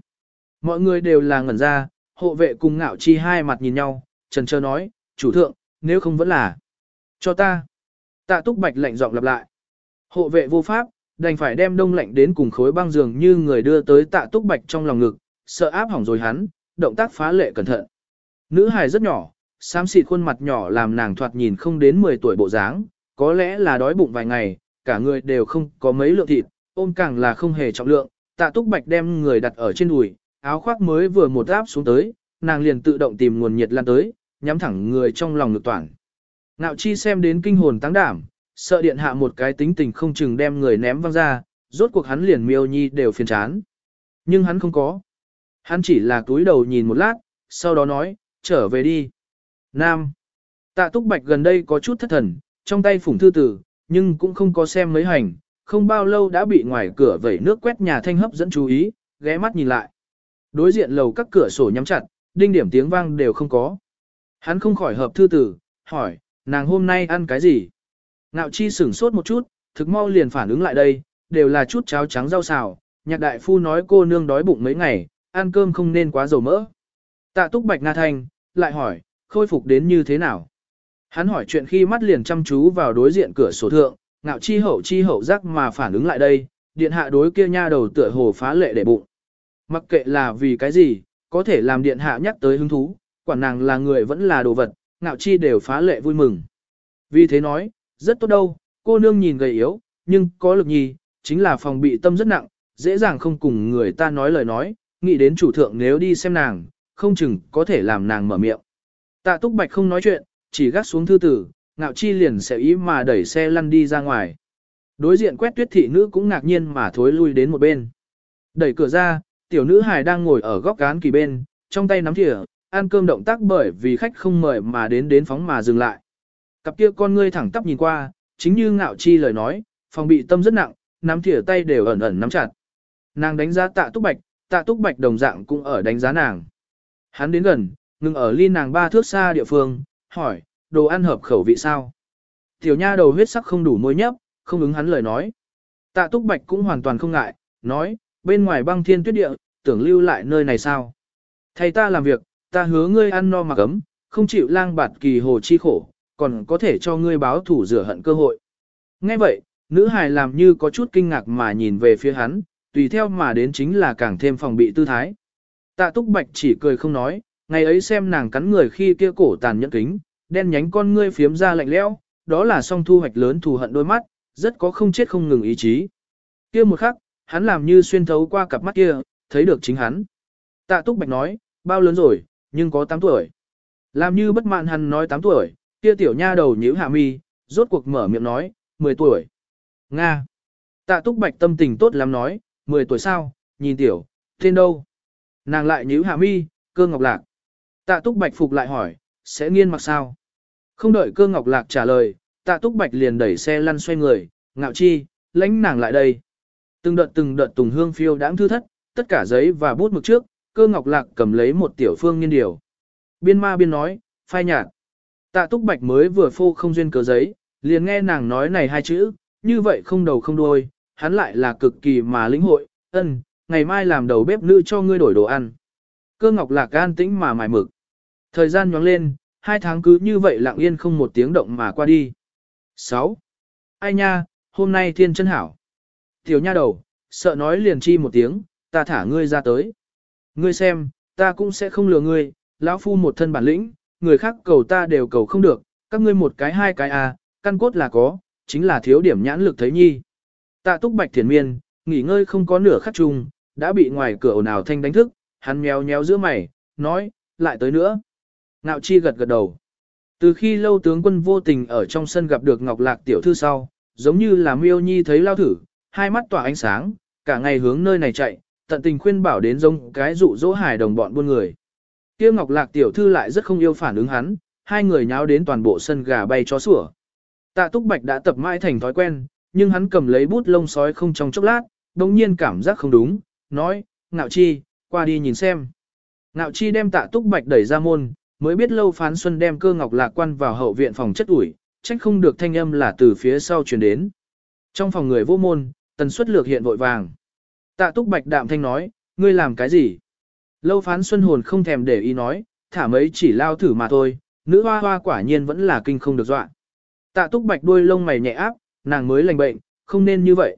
Mọi người đều là ngẩn ra, hộ vệ cùng ngạo chi hai mặt nhìn nhau, trần trơ nói, chủ thượng, nếu không vẫn là, cho ta. Tạ túc bạch lạnh giọng lặp lại. Hộ vệ vô pháp, đành phải đem đông lạnh đến cùng khối băng giường như người đưa tới tạ túc bạch trong lòng ngực, sợ áp hỏng rồi hắn, động tác phá lệ cẩn thận. Nữ hài rất nhỏ, xám xịt khuôn mặt nhỏ làm nàng thoạt nhìn không đến 10 tuổi bộ dáng, có lẽ là đói bụng vài ngày, cả người đều không có mấy lượng thịt, ôm càng là không hề trọng lượng, tạ túc bạch đem người đặt ở trên đùi, áo khoác mới vừa một áp xuống tới, nàng liền tự động tìm nguồn nhiệt lan tới, nhắm thẳng người trong lòng ngực toàn. Nạo chi xem đến kinh hồn tăng đảm, sợ điện hạ một cái tính tình không chừng đem người ném văng ra, rốt cuộc hắn liền miêu nhi đều phiền chán. Nhưng hắn không có. Hắn chỉ là túi đầu nhìn một lát, sau đó nói, trở về đi. Nam. Tạ túc bạch gần đây có chút thất thần, trong tay phủng thư tử, nhưng cũng không có xem mấy hành, không bao lâu đã bị ngoài cửa vẩy nước quét nhà thanh hấp dẫn chú ý, ghé mắt nhìn lại. Đối diện lầu các cửa sổ nhắm chặt, đinh điểm tiếng vang đều không có. Hắn không khỏi hợp thư tử, hỏi, nàng hôm nay ăn cái gì? Ngạo chi sửng sốt một chút, thực mau liền phản ứng lại đây, đều là chút cháo trắng rau xào, nhạc đại phu nói cô nương đói bụng mấy ngày, ăn cơm không nên quá dầu mỡ. Tạ túc bạch nga thanh, lại hỏi, khôi phục đến như thế nào? Hắn hỏi chuyện khi mắt liền chăm chú vào đối diện cửa sổ thượng, ngạo chi hậu chi hậu giác mà phản ứng lại đây, điện hạ đối kia nha đầu tựa hồ phá lệ để bụng. Mặc kệ là vì cái gì, có thể làm điện hạ nhắc tới hứng thú, quản nàng là người vẫn là đồ vật, ngạo chi đều phá lệ vui mừng. Vì thế nói, rất tốt đâu, cô nương nhìn gầy yếu, nhưng có lực nhì, chính là phòng bị tâm rất nặng, dễ dàng không cùng người ta nói lời nói, nghĩ đến chủ thượng nếu đi xem nàng, không chừng có thể làm nàng mở miệng. Tạ túc bạch không nói chuyện, chỉ gác xuống thư tử, ngạo chi liền sẽ ý mà đẩy xe lăn đi ra ngoài. Đối diện quét tuyết thị nữ cũng ngạc nhiên mà thối lui đến một bên. Đẩy cửa ra, tiểu nữ hài đang ngồi ở góc cán kỳ bên, trong tay nắm thìa, ăn cơm động tác bởi vì khách không mời mà đến đến phóng mà dừng lại. Cặp kia con ngươi thẳng tắp nhìn qua, chính như ngạo chi lời nói, phòng bị tâm rất nặng, nắm thìa tay đều ẩn ẩn nắm chặt. Nàng đánh giá tạ túc bạch, tạ túc bạch đồng dạng cũng ở đánh giá nàng. Hắn đến gần, ngừng ở ly nàng ba thước xa địa phương, hỏi, đồ ăn hợp khẩu vị sao? Tiểu nha đầu huyết sắc không đủ môi nhấp, không ứng hắn lời nói. Tạ Túc Bạch cũng hoàn toàn không ngại, nói, bên ngoài băng thiên tuyết địa, tưởng lưu lại nơi này sao? Thầy ta làm việc, ta hứa ngươi ăn no mặc ấm, không chịu lang bạt kỳ hồ chi khổ, còn có thể cho ngươi báo thủ rửa hận cơ hội. Nghe vậy, nữ hài làm như có chút kinh ngạc mà nhìn về phía hắn, tùy theo mà đến chính là càng thêm phòng bị tư thái. Tạ túc bạch chỉ cười không nói, ngày ấy xem nàng cắn người khi kia cổ tàn nhẫn kính, đen nhánh con ngươi phiếm ra lạnh lẽo, đó là song thu hoạch lớn thù hận đôi mắt, rất có không chết không ngừng ý chí. Kia một khắc, hắn làm như xuyên thấu qua cặp mắt kia, thấy được chính hắn. Tạ túc bạch nói, bao lớn rồi, nhưng có 8 tuổi. Làm như bất mãn hắn nói 8 tuổi, kia tiểu nha đầu nhíu hạ mi, rốt cuộc mở miệng nói, 10 tuổi. Nga. Tạ túc bạch tâm tình tốt lắm nói, 10 tuổi sao, nhìn tiểu, tên đâu? Nàng lại nhíu hạ mi, cơ ngọc lạc. Tạ túc bạch phục lại hỏi, sẽ nghiên mặc sao? Không đợi cơ ngọc lạc trả lời, tạ túc bạch liền đẩy xe lăn xoay người, ngạo chi, lãnh nàng lại đây. Từng đợt từng đợt tùng hương phiêu đãng thư thất, tất cả giấy và bút mực trước, cơ ngọc lạc cầm lấy một tiểu phương nghiên điều. Biên ma biên nói, phai nhạt. Tạ túc bạch mới vừa phô không duyên cớ giấy, liền nghe nàng nói này hai chữ, như vậy không đầu không đuôi, hắn lại là cực kỳ mà lĩnh hội, ân, ngày mai làm đầu bếp nữ cho ngươi đổi đồ ăn. Cơ ngọc lạc gan tĩnh mà mài mực. Thời gian nhoáng lên, hai tháng cứ như vậy lặng yên không một tiếng động mà qua đi. 6. Ai nha, hôm nay thiên chân hảo. Tiểu nha đầu, sợ nói liền chi một tiếng, ta thả ngươi ra tới. Ngươi xem, ta cũng sẽ không lừa ngươi, lão phu một thân bản lĩnh, người khác cầu ta đều cầu không được, các ngươi một cái hai cái à, căn cốt là có, chính là thiếu điểm nhãn lực thấy nhi. Tạ túc bạch thiền miên, nghỉ ngơi không có nửa khắc chung, đã bị ngoài cửa ồn ào thanh đánh thức, hắn mèo nhéo giữa mày, nói, lại tới nữa. Nạo chi gật gật đầu. Từ khi lâu tướng quân vô tình ở trong sân gặp được Ngọc Lạc tiểu thư sau, giống như là miêu nhi thấy lao thử, hai mắt tỏa ánh sáng, cả ngày hướng nơi này chạy, tận tình khuyên bảo đến giống cái dụ dỗ hài đồng bọn buôn người. Kia Ngọc Lạc tiểu thư lại rất không yêu phản ứng hắn, hai người nháo đến toàn bộ sân gà bay chó sủa. Tạ Túc Bạch đã tập mãi thành thói quen, nhưng hắn cầm lấy bút lông sói không trong chốc lát, đồng nhiên cảm giác không đúng, nói, Ngạo Chi, qua đi nhìn xem. Ngạo Chi đem Tạ Túc Bạch đẩy ra môn, mới biết lâu phán xuân đem cơ ngọc lạc quan vào hậu viện phòng chất ủi, trách không được thanh âm là từ phía sau truyền đến. Trong phòng người vô môn, tần suất lược hiện vội vàng. Tạ Túc Bạch đạm thanh nói, ngươi làm cái gì? Lâu phán xuân hồn không thèm để ý nói, thả mấy chỉ lao thử mà thôi, nữ hoa hoa quả nhiên vẫn là kinh không được dọa. Tạ túc bạch đuôi lông mày nhẹ áp, nàng mới lành bệnh, không nên như vậy.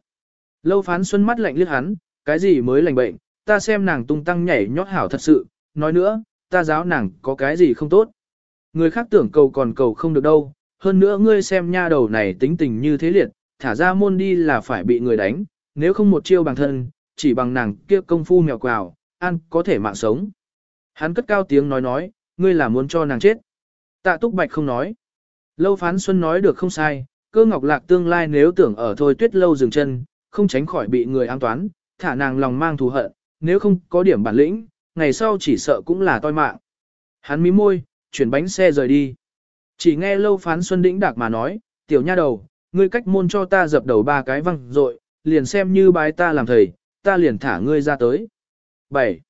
Lâu phán xuân mắt lạnh liếc hắn, cái gì mới lành bệnh, ta xem nàng tung tăng nhảy nhót hảo thật sự, nói nữa, ta giáo nàng có cái gì không tốt. Người khác tưởng cầu còn cầu không được đâu, hơn nữa ngươi xem nha đầu này tính tình như thế liệt, thả ra môn đi là phải bị người đánh, nếu không một chiêu bằng thân, chỉ bằng nàng kia công phu mèo quào, ăn có thể mạng sống. Hắn cất cao tiếng nói nói, ngươi là muốn cho nàng chết. Tạ túc bạch không nói. Lâu phán xuân nói được không sai, cơ ngọc lạc tương lai nếu tưởng ở thôi tuyết lâu dừng chân, không tránh khỏi bị người an toán, thả nàng lòng mang thù hận, nếu không có điểm bản lĩnh, ngày sau chỉ sợ cũng là toi mạng. Hắn mí môi, chuyển bánh xe rời đi. Chỉ nghe lâu phán xuân đĩnh đạc mà nói, tiểu nha đầu, ngươi cách môn cho ta dập đầu ba cái văng rồi, liền xem như bái ta làm thầy, ta liền thả ngươi ra tới. 7.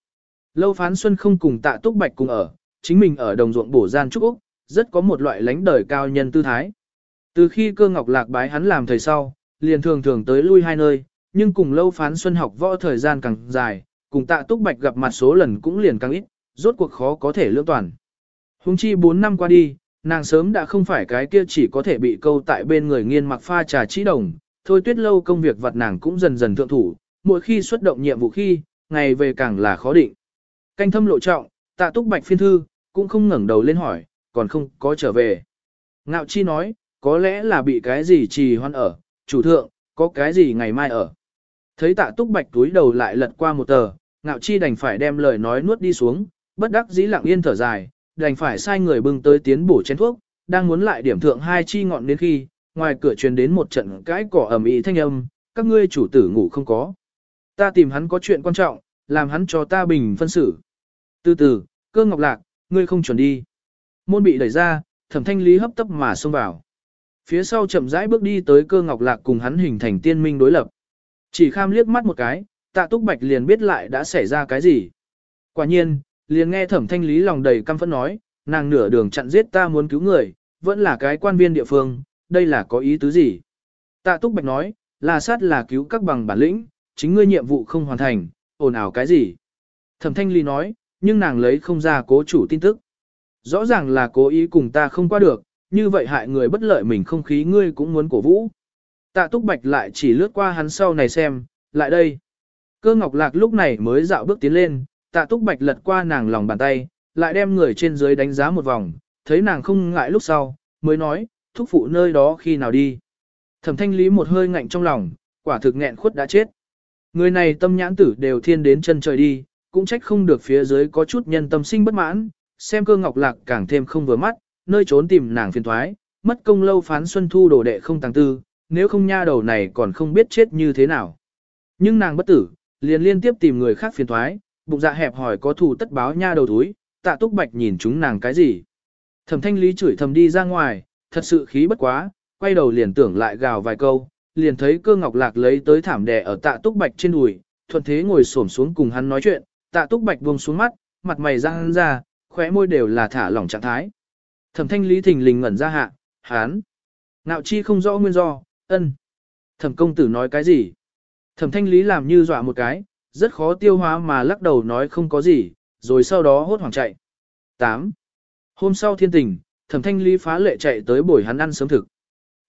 Lâu phán xuân không cùng tạ túc bạch cùng ở, chính mình ở đồng ruộng bổ gian trúc Úc, rất có một loại lãnh đời cao nhân tư thái. Từ khi cơ ngọc lạc bái hắn làm thầy sau, liền thường thường tới lui hai nơi, nhưng cùng lâu phán xuân học võ thời gian càng dài, cùng tạ túc bạch gặp mặt số lần cũng liền càng ít, rốt cuộc khó có thể lưỡng toàn. Hùng chi 4 năm qua đi, nàng sớm đã không phải cái kia chỉ có thể bị câu tại bên người nghiên mặc pha trà trí đồng, thôi tuyết lâu công việc vật nàng cũng dần dần thượng thủ, mỗi khi xuất động nhiệm vụ khi, ngày về càng là khó định. Canh thâm lộ trọng, tạ túc bạch phiên thư, cũng không ngẩng đầu lên hỏi, còn không có trở về. Ngạo chi nói, có lẽ là bị cái gì trì hoan ở, chủ thượng, có cái gì ngày mai ở. Thấy tạ túc bạch túi đầu lại lật qua một tờ, ngạo chi đành phải đem lời nói nuốt đi xuống, bất đắc dĩ lặng yên thở dài, đành phải sai người bưng tới tiến bổ chén thuốc, đang muốn lại điểm thượng hai chi ngọn đến khi, ngoài cửa truyền đến một trận cãi cỏ ầm ĩ thanh âm, các ngươi chủ tử ngủ không có. Ta tìm hắn có chuyện quan trọng, làm hắn cho ta bình phân xử. Từ từ, cơ ngọc lạc, ngươi không chuẩn đi. Môn bị đẩy ra, thẩm thanh lý hấp tấp mà xông vào. Phía sau chậm rãi bước đi tới cơ ngọc lạc cùng hắn hình thành tiên minh đối lập. Chỉ kham liếc mắt một cái, tạ túc bạch liền biết lại đã xảy ra cái gì. Quả nhiên, liền nghe thẩm thanh lý lòng đầy căm phẫn nói, nàng nửa đường chặn giết ta muốn cứu người, vẫn là cái quan viên địa phương, đây là có ý tứ gì? Tạ Túc Bạch nói, là sát là cứu các bằng bản lĩnh, chính ngươi nhiệm vụ không hoàn thành, ồn ào cái gì? Thẩm Thanh Ly nói, nhưng nàng lấy không ra cố chủ tin tức. Rõ ràng là cố ý cùng ta không qua được, như vậy hại người bất lợi mình không khí ngươi cũng muốn cổ vũ. Tạ Túc Bạch lại chỉ lướt qua hắn sau này xem, lại đây. Cơ Ngọc Lạc lúc này mới dạo bước tiến lên, Tạ Túc Bạch lật qua nàng lòng bàn tay, lại đem người trên dưới đánh giá một vòng, thấy nàng không ngại lúc sau, mới nói, thúc phụ nơi đó khi nào đi. Thẩm thanh lý một hơi ngạnh trong lòng, quả thực nghẹn khuất đã chết. Người này tâm nhãn tử đều thiên đến chân trời đi, cũng trách không được phía dưới có chút nhân tâm sinh bất mãn, xem cơ ngọc lạc càng thêm không vừa mắt, nơi trốn tìm nàng phiền thoái, mất công lâu phán xuân thu đồ đệ không tăng tư, nếu không nha đầu này còn không biết chết như thế nào. Nhưng nàng bất tử, liền liên tiếp tìm người khác phiền thoái, bụng dạ hẹp hỏi có thù tất báo nha đầu túi, tạ túc bạch nhìn chúng nàng cái gì. Thẩm thanh lý chửi thầm đi ra ngoài, thật sự khí bất quá, quay đầu liền tưởng lại gào vài câu, liền thấy cơ ngọc lạc lấy tới thảm đè ở tạ túc bạch trên đùi, thuận thế ngồi xổm xuống cùng hắn nói chuyện, tạ túc bạch buông xuống mắt, mặt mày răng ra, khóe môi đều là thả lỏng trạng thái. Thẩm thanh lý thình lình ngẩn ra hạ, hán. Nạo chi không rõ nguyên do, ân. Thẩm công tử nói cái gì? Thẩm thanh lý làm như dọa một cái, rất khó tiêu hóa mà lắc đầu nói không có gì, rồi sau đó hốt hoảng chạy. 8. Hôm sau thiên tình, thẩm thanh lý phá lệ chạy tới buổi hắn ăn sớm thực.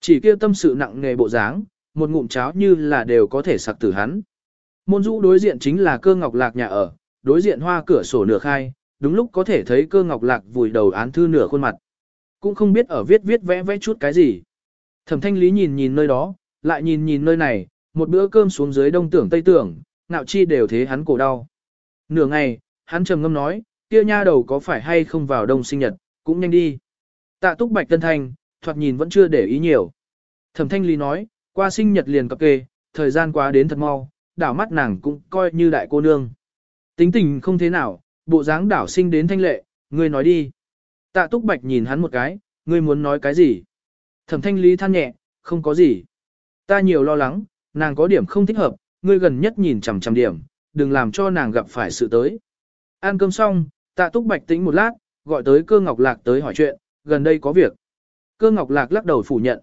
Chỉ kia tâm sự nặng nghề bộ dáng, một ngụm cháo như là đều có thể sặc tử hắn. Môn rũ đối diện chính là cơ ngọc lạc nhà ở, đối diện hoa cửa sổ nửa khai, đúng lúc có thể thấy cơ ngọc lạc vùi đầu án thư nửa khuôn mặt. Cũng không biết ở viết viết vẽ vẽ chút cái gì. Thẩm thanh lý nhìn nhìn nơi đó, lại nhìn nhìn nơi này, một bữa cơm xuống dưới đông tưởng tây tưởng, nạo chi đều thế hắn cổ đau. Nửa ngày, hắn trầm ngâm nói, kia nha đầu có phải hay không vào đông sinh nhật, cũng nhanh đi. Tạ túc bạch tân thanh, thoạt nhìn vẫn chưa để ý nhiều. Thẩm thanh lý nói, qua sinh nhật liền cập kê, thời gian quá đến thật mau, đảo mắt nàng cũng coi như đại cô nương. Tính tình không thế nào, bộ dáng đảo sinh đến thanh lệ, ngươi nói đi. Tạ túc bạch nhìn hắn một cái, ngươi muốn nói cái gì? Thẩm thanh lý than nhẹ, không có gì. Ta nhiều lo lắng, nàng có điểm không thích hợp, ngươi gần nhất nhìn chằm chằm điểm, đừng làm cho nàng gặp phải sự tới. Ăn cơm xong, tạ túc bạch tĩnh một lát, gọi tới cơ ngọc lạc tới hỏi chuyện, gần đây có việc. Cơ ngọc lạc lắc đầu phủ nhận.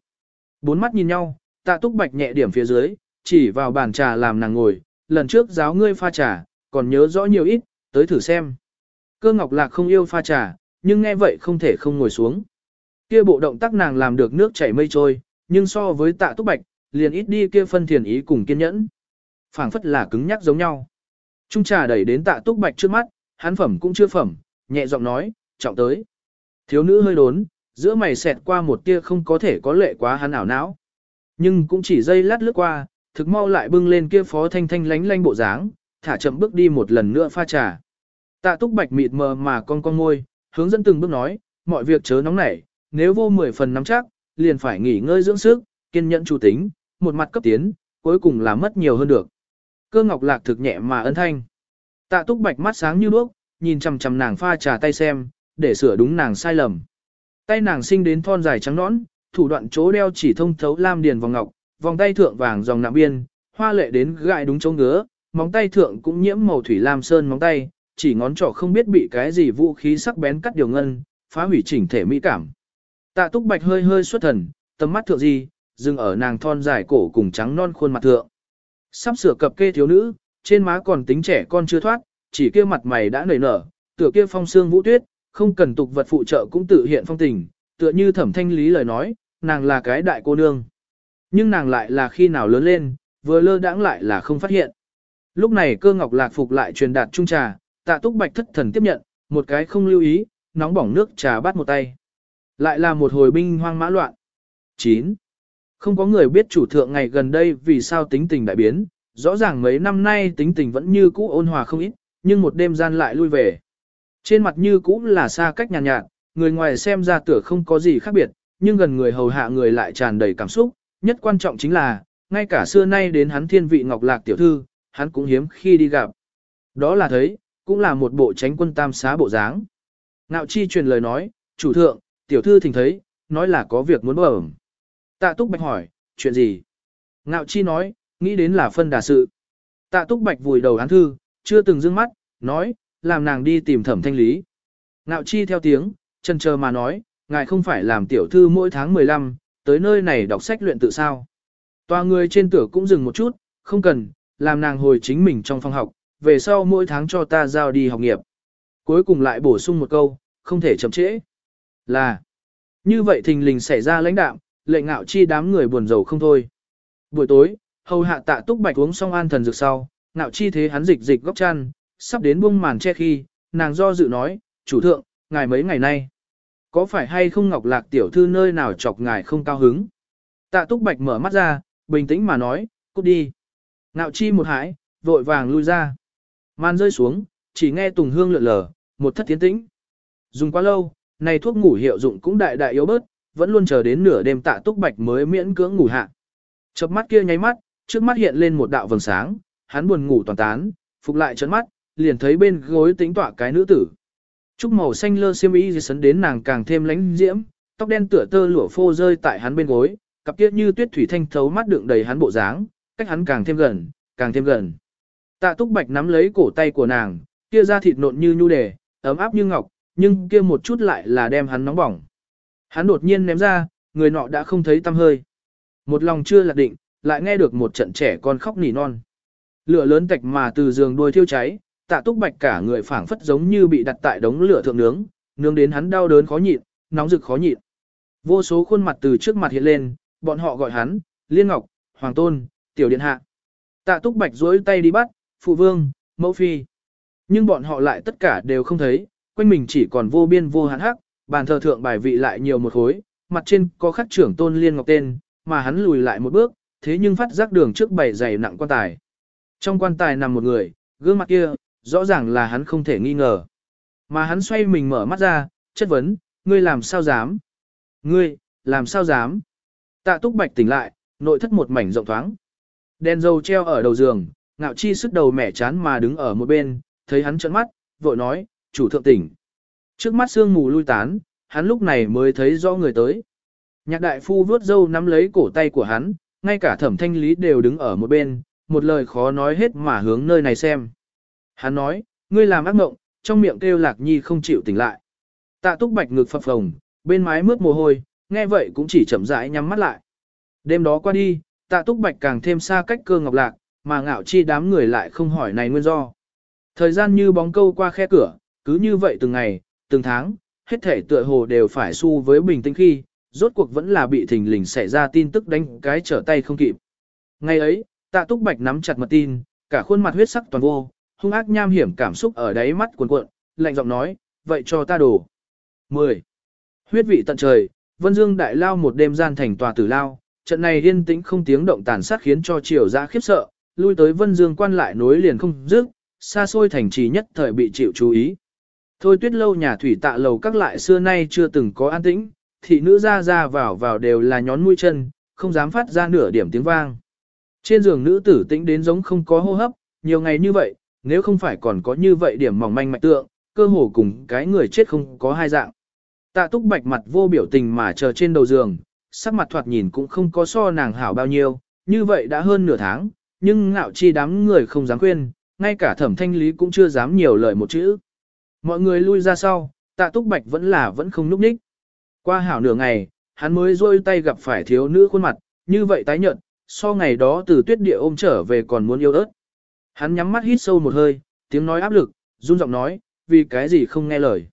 Bốn mắt nhìn nhau, tạ túc bạch nhẹ điểm phía dưới, chỉ vào bàn trà làm nàng ngồi, lần trước giáo ngươi pha trà, còn nhớ rõ nhiều ít, tới thử xem. Cơ ngọc lạc không yêu pha trà, nhưng nghe vậy không thể không ngồi xuống. Kia bộ động tác nàng làm được nước chảy mây trôi, nhưng so với tạ túc bạch, liền ít đi kia phân thiền ý cùng kiên nhẫn. phảng phất là cứng nhắc giống nhau. Trung trà đẩy đến tạ túc bạch trước mắt, hắn phẩm cũng chưa phẩm, nhẹ giọng nói, trọng tới. Thiếu nữ hơi đốn, giữa mày xẹt qua một tia không có thể có lệ quá hắn ảo não. Nhưng cũng chỉ dây lát lướt qua, thực mau lại bưng lên kia phó thanh thanh lánh lánh bộ dáng, thả chậm bước đi một lần nữa pha trà. Tạ túc bạch mịt mờ mà con con môi, hướng dẫn từng bước nói, mọi việc chớ nóng nảy, nếu vô mười phần nắm chắc, liền phải nghỉ ngơi dưỡng sức, kiên nhẫn chủ tính, một mặt cấp tiến, cuối cùng là mất nhiều hơn được. Cơ ngọc lạc thực nhẹ mà ân thanh. Tạ túc bạch mắt sáng như đuốc, nhìn chằm chằm nàng pha trà tay xem, để sửa đúng nàng sai lầm. Tay nàng sinh đến thon dài trắng nõn, thủ đoạn chỗ đeo chỉ thông thấu lam điền vòng ngọc, vòng tay thượng vàng dòng nạm biên, hoa lệ đến gại đúng chỗ ngứa, móng tay thượng cũng nhiễm màu thủy lam sơn móng tay, chỉ ngón trỏ không biết bị cái gì vũ khí sắc bén cắt điều ngân, phá hủy chỉnh thể mỹ cảm. Tạ Túc Bạch hơi hơi xuất thần, tầm mắt thượng gì, dừng ở nàng thon dài cổ cùng trắng non khuôn mặt thượng. Sắp sửa cập kê thiếu nữ, trên má còn tính trẻ con chưa thoát, chỉ kia mặt mày đã nảy nở, tựa kia phong xương vũ tuyết, không cần tục vật phụ trợ cũng tự hiện phong tình, tựa như thẩm thanh lý lời nói, nàng là cái đại cô nương. Nhưng nàng lại là khi nào lớn lên, vừa lơ đãng lại là không phát hiện. Lúc này cơ ngọc lạc phục lại truyền đạt trung trà, tạ túc bạch thất thần tiếp nhận, một cái không lưu ý, nóng bỏng nước trà bắt một tay. Lại là một hồi binh hoang mã loạn. 9. Không có người biết chủ thượng ngày gần đây vì sao tính tình đại biến, rõ ràng mấy năm nay tính tình vẫn như cũ ôn hòa không ít, nhưng một đêm gian lại lui về. Trên mặt như cũ là xa cách nhàn nhạt, nhạt, người ngoài xem ra tựa không có gì khác biệt, nhưng gần người hầu hạ người lại tràn đầy cảm xúc, nhất quan trọng chính là, ngay cả xưa nay đến hắn thiên vị ngọc lạc tiểu thư, hắn cũng hiếm khi đi gặp. Đó là thấy, cũng là một bộ tránh quân tam xá bộ dáng. Nạo chi truyền lời nói, chủ thượng, tiểu thư thỉnh thấy, nói là có việc muốn bẩm. Tạ túc bạch hỏi, chuyện gì? Ngạo chi nói, nghĩ đến là phân đà sự. Tạ túc bạch vùi đầu án thư, chưa từng dương mắt, nói, làm nàng đi tìm thẩm thanh lý. Ngạo chi theo tiếng, chân chờ mà nói, ngài không phải làm tiểu thư mỗi tháng 15, tới nơi này đọc sách luyện tự sao. Tòa người trên tửa cũng dừng một chút, không cần, làm nàng hồi chính mình trong phòng học, về sau mỗi tháng cho ta giao đi học nghiệp. Cuối cùng lại bổ sung một câu, không thể chậm trễ. Là, như vậy thình lình xảy ra lãnh đạo, lệnh ngạo chi đám người buồn rầu không thôi. Buổi tối, hầu hạ tạ túc bạch uống xong an thần dược sau, ngạo chi thế hắn dịch dịch góc chăn, sắp đến buông màn che khi, nàng do dự nói, chủ thượng, ngài mấy ngày nay, có phải hay không ngọc lạc tiểu thư nơi nào chọc ngài không cao hứng? Tạ túc bạch mở mắt ra, bình tĩnh mà nói, cút đi. Ngạo chi một hãi, vội vàng lui ra man rơi xuống, chỉ nghe tùng hương lượn lờ, một thất tiến tĩnh. Dùng quá lâu, này thuốc ngủ hiệu dụng cũng đại đại yếu bớt, vẫn luôn chờ đến nửa đêm tạ túc bạch mới miễn cưỡng ngủ hạ. Chớp mắt kia nháy mắt, trước mắt hiện lên một đạo vầng sáng, hắn buồn ngủ toàn tán, phục lại chớp mắt, liền thấy bên gối tính tọa cái nữ tử. Trúc màu xanh lơ xiêm y sấn đến nàng càng thêm lánh diễm, tóc đen tựa tơ lụa phô rơi tại hắn bên gối, cặp kia như tuyết thủy thanh thấu mắt đựng đầy hắn bộ dáng, cách hắn càng thêm gần, càng thêm gần. Tạ Túc Bạch nắm lấy cổ tay của nàng, kia da thịt nộn như nhu đề, ấm áp như ngọc, nhưng kia một chút lại là đem hắn nóng bỏng. Hắn đột nhiên ném ra, người nọ đã không thấy tâm hơi. Một lòng chưa lạc định, lại nghe được một trận trẻ con khóc nỉ non. Lửa lớn tạch mà từ giường đuôi thiêu cháy, tạ túc bạch cả người phảng phất giống như bị đặt tại đống lửa thượng nướng, nướng đến hắn đau đớn khó nhịn, nóng rực khó nhịn. Vô số khuôn mặt từ trước mặt hiện lên, bọn họ gọi hắn, Liên Ngọc, Hoàng Tôn, Tiểu Điện Hạ. Tạ túc bạch duỗi tay đi bắt, Phụ Vương, Mẫu Phi. Nhưng bọn họ lại tất cả đều không thấy, quanh mình chỉ còn vô biên vô hạn hắc, bàn thờ thượng bài vị lại nhiều một khối, mặt trên có khắc trưởng Tôn Liên Ngọc tên, mà hắn lùi lại một bước, thế nhưng phát giác đường trước bảy dày nặng quan tài. Trong quan tài nằm một người, gương mặt kia, rõ ràng là hắn không thể nghi ngờ. Mà hắn xoay mình mở mắt ra, chất vấn, ngươi làm sao dám? Ngươi, làm sao dám? Tạ túc bạch tỉnh lại, nội thất một mảnh rộng thoáng. Đèn dầu treo ở đầu giường, ngạo chi sức đầu mẻ chán mà đứng ở một bên, thấy hắn trợn mắt, vội nói, chủ thượng tỉnh. Trước mắt sương mù lui tán, hắn lúc này mới thấy rõ người tới. Nhạc đại phu vuốt dâu nắm lấy cổ tay của hắn, ngay cả thẩm thanh lý đều đứng ở một bên, một lời khó nói hết mà hướng nơi này xem. Hắn nói, ngươi làm ác mộng, trong miệng kêu lạc nhi không chịu tỉnh lại. Tạ túc bạch ngực phập phồng, bên mái mướt mồ hôi, nghe vậy cũng chỉ chậm rãi nhắm mắt lại. Đêm đó qua đi, tạ túc bạch càng thêm xa cách cơ ngọc lạc, mà ngạo chi đám người lại không hỏi này nguyên do. Thời gian như bóng câu qua khe cửa, cứ như vậy từng ngày, từng tháng, hết thể tựa hồ đều phải su với bình tĩnh khi, rốt cuộc vẫn là bị thình lình xảy ra tin tức đánh cái trở tay không kịp. Ngày ấy, tạ túc bạch nắm chặt mật tin, cả khuôn mặt huyết sắc toàn vô, hung ác nham hiểm cảm xúc ở đáy mắt cuồn cuộn, lạnh giọng nói, vậy cho ta đổ. 10. Huyết vị tận trời, Vân Dương đại lao một đêm gian thành tòa tử lao, trận này yên tĩnh không tiếng động tàn sát khiến cho triều ra khiếp sợ, lui tới Vân Dương quan lại nối liền không dứt, xa xôi thành trì nhất thời bị chịu chú ý. Thôi tuyết lâu nhà thủy tạ lầu các lại xưa nay chưa từng có an tĩnh, thị nữ ra ra vào vào đều là nhón mũi chân, không dám phát ra nửa điểm tiếng vang. Trên giường nữ tử tĩnh đến giống không có hô hấp, nhiều ngày như vậy, nếu không phải còn có như vậy điểm mỏng manh mạch tượng, cơ hồ cùng cái người chết không có hai dạng. Tạ túc bạch mặt vô biểu tình mà chờ trên đầu giường, sắc mặt thoạt nhìn cũng không có so nàng hảo bao nhiêu, như vậy đã hơn nửa tháng, nhưng ngạo chi đám người không dám khuyên, ngay cả thẩm thanh lý cũng chưa dám nhiều lời một chữ. Mọi người lui ra sau, tạ túc bạch vẫn là vẫn không núp ních. Qua hảo nửa ngày, hắn mới rôi tay gặp phải thiếu nữ khuôn mặt, như vậy tái nhợt, so ngày đó từ tuyết địa ôm trở về còn muốn yêu ớt. Hắn nhắm mắt hít sâu một hơi, tiếng nói áp lực, run giọng nói, vì cái gì không nghe lời.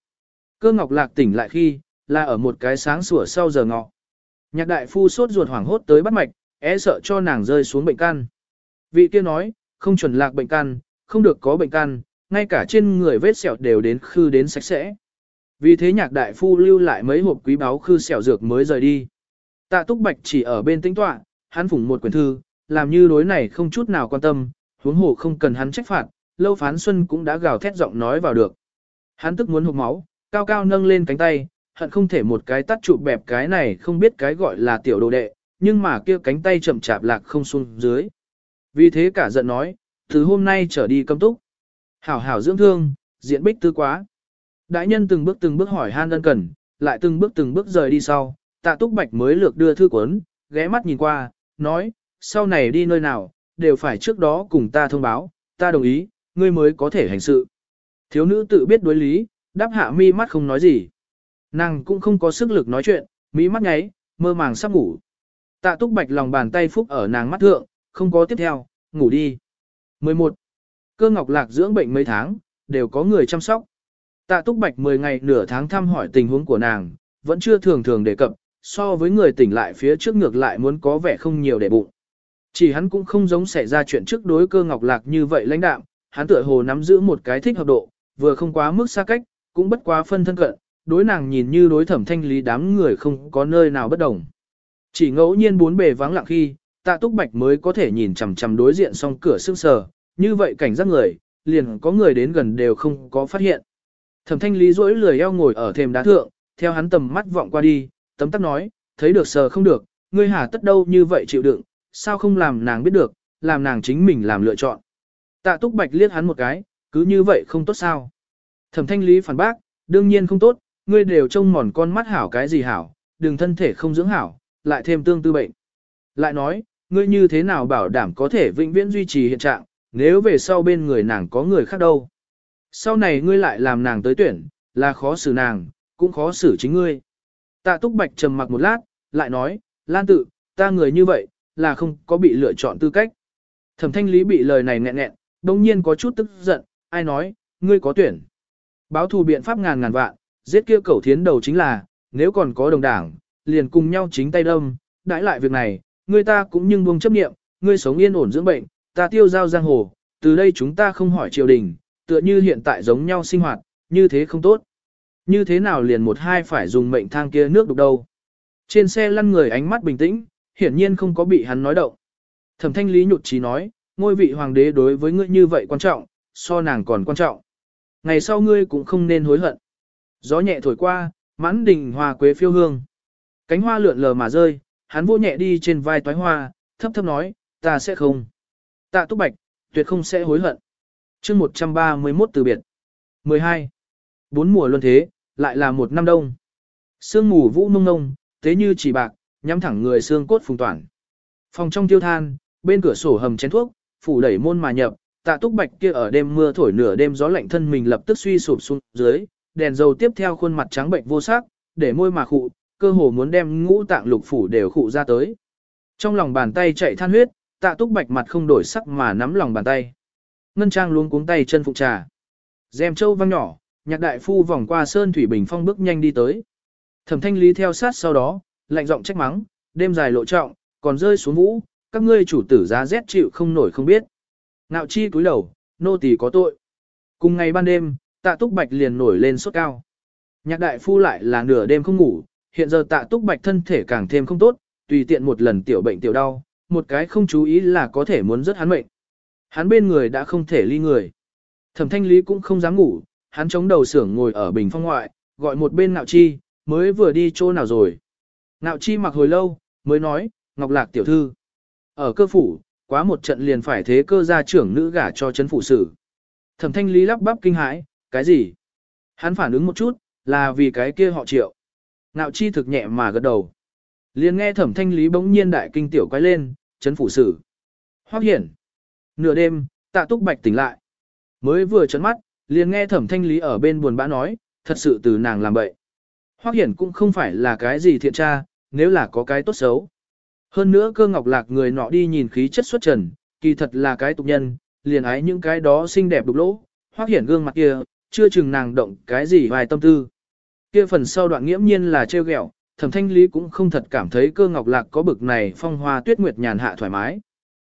Cơ ngọc lạc tỉnh lại khi, là ở một cái sáng sủa sau giờ ngọ. Nhạc đại phu sốt ruột hoảng hốt tới bắt mạch, é e sợ cho nàng rơi xuống bệnh căn. Vị kia nói, không chuẩn lạc bệnh căn, không được có bệnh căn, ngay cả trên người vết sẹo đều đến khư đến sạch sẽ. Vì thế nhạc đại phu lưu lại mấy hộp quý báu khư sẹo dược mới rời đi. Tạ túc bạch chỉ ở bên tĩnh tọa, hắn phủng một quyển thư, làm như đối này không chút nào quan tâm, huống hồ không cần hắn trách phạt, lâu phán xuân cũng đã gào thét giọng nói vào được. Hắn tức muốn hụt máu, cao cao nâng lên cánh tay, hận không thể một cái tắt chụp bẹp cái này không biết cái gọi là tiểu đồ đệ, nhưng mà kia cánh tay chậm chạp lạc không xuống dưới. Vì thế cả giận nói, từ hôm nay trở đi cấm túc. Hảo hảo dưỡng thương, diện bích tư quá. Đại nhân từng bước từng bước hỏi han ân cần, lại từng bước từng bước rời đi sau, tạ túc bạch mới lược đưa thư cuốn, ghé mắt nhìn qua, nói, sau này đi nơi nào, đều phải trước đó cùng ta thông báo, ta đồng ý, ngươi mới có thể hành sự. Thiếu nữ tự biết đối lý, đáp hạ mi mắt không nói gì. Nàng cũng không có sức lực nói chuyện, mỹ mắt nháy, mơ màng sắp ngủ. Tạ túc bạch lòng bàn tay phúc ở nàng mắt thượng, không có tiếp theo, ngủ đi. 11. Cơ ngọc lạc dưỡng bệnh mấy tháng, đều có người chăm sóc. Tạ túc bạch 10 ngày nửa tháng thăm hỏi tình huống của nàng, vẫn chưa thường thường đề cập, so với người tỉnh lại phía trước ngược lại muốn có vẻ không nhiều để bụng. Chỉ hắn cũng không giống xảy ra chuyện trước đối cơ ngọc lạc như vậy lãnh đạm, hắn tựa hồ nắm giữ một cái thích hợp độ, vừa không quá mức xa cách, cũng bất quá phân thân cận, đối nàng nhìn như đối thẩm thanh lý đám người không có nơi nào bất đồng. Chỉ ngẫu nhiên bốn bề vắng lặng khi, tạ túc bạch mới có thể nhìn chằm chằm đối diện song cửa sương sờ, như vậy cảnh giác người, liền có người đến gần đều không có phát hiện. Thẩm thanh lý rỗi lười eo ngồi ở thềm đá thượng, theo hắn tầm mắt vọng qua đi, tấm tắc nói, thấy được sờ không được, ngươi hà tất đâu như vậy chịu đựng, sao không làm nàng biết được, làm nàng chính mình làm lựa chọn. Tạ túc bạch liếc hắn một cái, cứ như vậy không tốt sao. Thẩm thanh lý phản bác, đương nhiên không tốt, ngươi đều trông mòn con mắt hảo cái gì hảo, đừng thân thể không dưỡng hảo, lại thêm tương tư bệnh. Lại nói, ngươi như thế nào bảo đảm có thể vĩnh viễn duy trì hiện trạng, nếu về sau bên người nàng có người khác đâu. Sau này ngươi lại làm nàng tới tuyển, là khó xử nàng, cũng khó xử chính ngươi. Tạ túc bạch trầm mặc một lát, lại nói, Lan tự, ta người như vậy, là không có bị lựa chọn tư cách. Thẩm thanh lý bị lời này nghẹn nghẹn, đồng nhiên có chút tức giận, ai nói, ngươi có tuyển. Báo thù biện pháp ngàn ngàn vạn, giết kia cẩu thiến đầu chính là, nếu còn có đồng đảng, liền cùng nhau chính tay đâm, đãi lại việc này, Ngươi ta cũng nhưng buông chấp nghiệm, ngươi sống yên ổn dưỡng bệnh, ta tiêu giao giang hồ, từ đây chúng ta không hỏi triều đình, tựa như hiện tại giống nhau sinh hoạt, như thế không tốt. Như thế nào liền một hai phải dùng mệnh thang kia nước đục đâu. Trên xe lăn người ánh mắt bình tĩnh, hiển nhiên không có bị hắn nói động. Thẩm thanh lý nhụt chí nói, ngôi vị hoàng đế đối với ngươi như vậy quan trọng, so nàng còn quan trọng. Ngày sau ngươi cũng không nên hối hận. Gió nhẹ thổi qua, mãn đình hoa quế phiêu hương. Cánh hoa lượn lờ mà rơi, hắn vô nhẹ đi trên vai toái hoa, thấp thấp nói, ta sẽ không. Tạ túc bạch, tuyệt không sẽ hối hận. chương 131 từ biệt. 12. Bốn mùa luân thế, lại là một năm đông. Sương mù vũ mông ngông, thế như chỉ bạc, nhắm thẳng người xương cốt phùng toàn. Phòng trong tiêu than, bên cửa sổ hầm chén thuốc, phủ đẩy môn mà nhập, tạ túc bạch kia ở đêm mưa thổi nửa đêm gió lạnh thân mình lập tức suy sụp xuống dưới, đèn dầu tiếp theo khuôn mặt trắng bệnh vô sắc, để môi mà khụ, cơ hồ muốn đem ngũ tạng lục phủ đều khụ ra tới. Trong lòng bàn tay chạy than huyết, tạ túc bạch mặt không đổi sắc mà nắm lòng bàn tay. Ngân trang luống cuống tay chân phục trà. Dèm châu văng nhỏ, nhạc đại phu vòng qua sơn thủy bình phong bước nhanh đi tới. Thẩm thanh lý theo sát sau đó, lạnh giọng trách mắng, đêm dài lộ trọng, còn rơi xuống vũ, các ngươi chủ tử giá rét chịu không nổi không biết. Nạo chi cúi đầu, nô tỳ có tội. Cùng ngày ban đêm, tạ túc bạch liền nổi lên sốt cao. Nhạc đại phu lại là nửa đêm không ngủ, hiện giờ tạ túc bạch thân thể càng thêm không tốt, tùy tiện một lần tiểu bệnh tiểu đau, một cái không chú ý là có thể muốn rất hắn mệnh. Hắn bên người đã không thể ly người. Thẩm thanh lý cũng không dám ngủ, hắn chống đầu sưởng ngồi ở bình phong ngoại, gọi một bên nạo chi, mới vừa đi chỗ nào rồi. Nạo chi mặc hồi lâu, mới nói, Ngọc Lạc tiểu thư. Ở cơ phủ, quá một trận liền phải thế cơ gia trưởng nữ gả cho chấn phủ sử. Thẩm thanh lý lắp bắp kinh hãi, cái gì? Hắn phản ứng một chút, là vì cái kia họ triệu. Nạo chi thực nhẹ mà gật đầu. Liền nghe thẩm thanh lý bỗng nhiên đại kinh tiểu quay lên, chấn phủ sử. Hoác hiển. Nửa đêm, tạ túc bạch tỉnh lại. Mới vừa chấn mắt, liền nghe thẩm thanh lý ở bên buồn bã nói, thật sự từ nàng làm bậy. Hoác hiển cũng không phải là cái gì thiện tra, nếu là có cái tốt xấu. Hơn nữa cơ ngọc lạc người nọ đi nhìn khí chất xuất trần, kỳ thật là cái tục nhân, liền ái những cái đó xinh đẹp đục lỗ, hoác hiển gương mặt kia, chưa chừng nàng động cái gì vài tâm tư. Kia phần sau đoạn nghiễm nhiên là trêu ghẹo, thẩm thanh lý cũng không thật cảm thấy cơ ngọc lạc có bực này phong hoa tuyết nguyệt nhàn hạ thoải mái.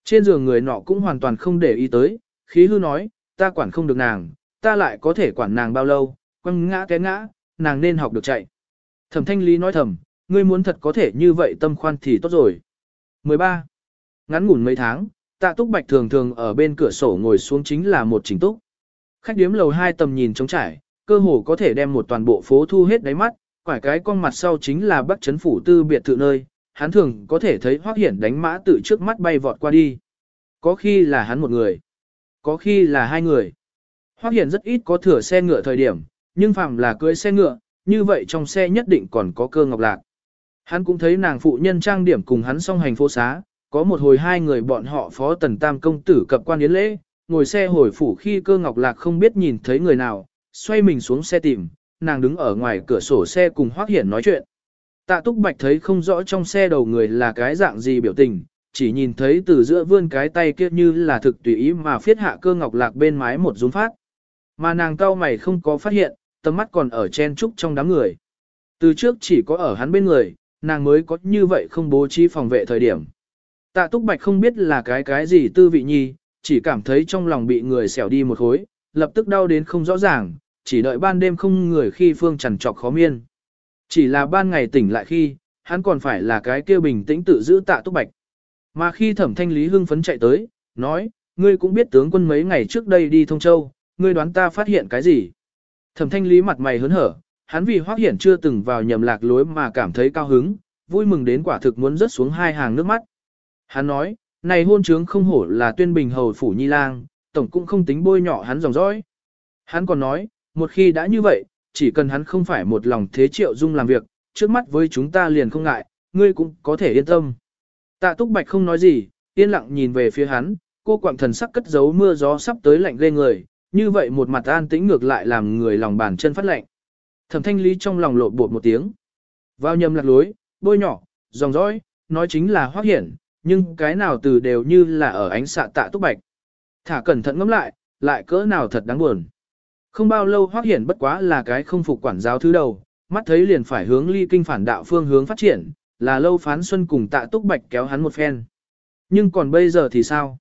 Trên giường người nọ cũng hoàn toàn không để ý tới, khí hư nói, ta quản không được nàng, ta lại có thể quản nàng bao lâu, quăng ngã cái ngã, nàng nên học được chạy. Thẩm thanh lý nói thầm, ngươi muốn thật có thể như vậy tâm khoan thì tốt rồi. 13. Ngắn ngủn mấy tháng, tạ túc bạch thường thường ở bên cửa sổ ngồi xuống chính là một chính túc. Khách điếm lầu hai tầm nhìn trống trải, cơ hồ có thể đem một toàn bộ phố thu hết đáy mắt, quải cái con mặt sau chính là bắc chấn phủ tư biệt thự nơi, hắn thường có thể thấy hoác hiển đánh mã tự trước mắt bay vọt qua đi. Có khi là hắn một người, có khi là hai người. Hoác hiển rất ít có thừa xe ngựa thời điểm, nhưng phàm là cưới xe ngựa, như vậy trong xe nhất định còn có cơ ngọc lạc. Hắn cũng thấy nàng phụ nhân trang điểm cùng hắn song hành phố xá, có một hồi hai người bọn họ phó tần tam công tử cập quan yến lễ, ngồi xe hồi phủ khi cơ ngọc lạc không biết nhìn thấy người nào, xoay mình xuống xe tìm, nàng đứng ở ngoài cửa sổ xe cùng Hoác Hiển nói chuyện. Tạ Túc Bạch thấy không rõ trong xe đầu người là cái dạng gì biểu tình, chỉ nhìn thấy từ giữa vươn cái tay kia như là thực tùy ý mà phiết hạ cơ ngọc lạc bên mái một rúm phát. Mà nàng cao mày không có phát hiện, tầm mắt còn ở chen trúc trong đám người. Từ trước chỉ có ở hắn bên người, nàng mới có như vậy không bố trí phòng vệ thời điểm. Tạ Túc Bạch không biết là cái cái gì tư vị nhi, chỉ cảm thấy trong lòng bị người xẻo đi một khối, lập tức đau đến không rõ ràng, chỉ đợi ban đêm không người khi phương trằn trọc khó miên. Chỉ là ban ngày tỉnh lại khi, hắn còn phải là cái kia bình tĩnh tự giữ Tạ Túc Bạch. Mà khi thẩm thanh lý hưng phấn chạy tới, nói, ngươi cũng biết tướng quân mấy ngày trước đây đi Thông Châu, ngươi đoán ta phát hiện cái gì? Thẩm thanh lý mặt mày hớn hở, hắn vì hoác hiển chưa từng vào nhầm lạc lối mà cảm thấy cao hứng, vui mừng đến quả thực muốn rớt xuống hai hàng nước mắt. Hắn nói, này hôn trướng không hổ là tuyên bình hầu phủ nhi lang, tổng cũng không tính bôi nhỏ hắn dòng dõi. Hắn còn nói, một khi đã như vậy, chỉ cần hắn không phải một lòng thế triệu dung làm việc, trước mắt với chúng ta liền không ngại, ngươi cũng có thể yên tâm. Tạ Túc Bạch không nói gì, yên lặng nhìn về phía hắn, cô quạng thần sắc cất giấu mưa gió sắp tới lạnh ghê người, như vậy một mặt an tĩnh ngược lại làm người lòng bàn chân phát lạnh. Thẩm thanh lý trong lòng lộn bột một tiếng. Vào nhầm lạc lối, bôi nhỏ, dòng dõi, nói chính là hoác hiển, nhưng cái nào từ đều như là ở ánh xạ tạ túc bạch. Thả cẩn thận ngắm lại, lại cỡ nào thật đáng buồn. Không bao lâu Hoắc hiển bất quá là cái không phục quản giáo thứ đầu, mắt thấy liền phải hướng ly kinh phản đạo phương hướng phát triển, là lâu phán xuân cùng tạ túc bạch kéo hắn một phen. Nhưng còn bây giờ thì sao?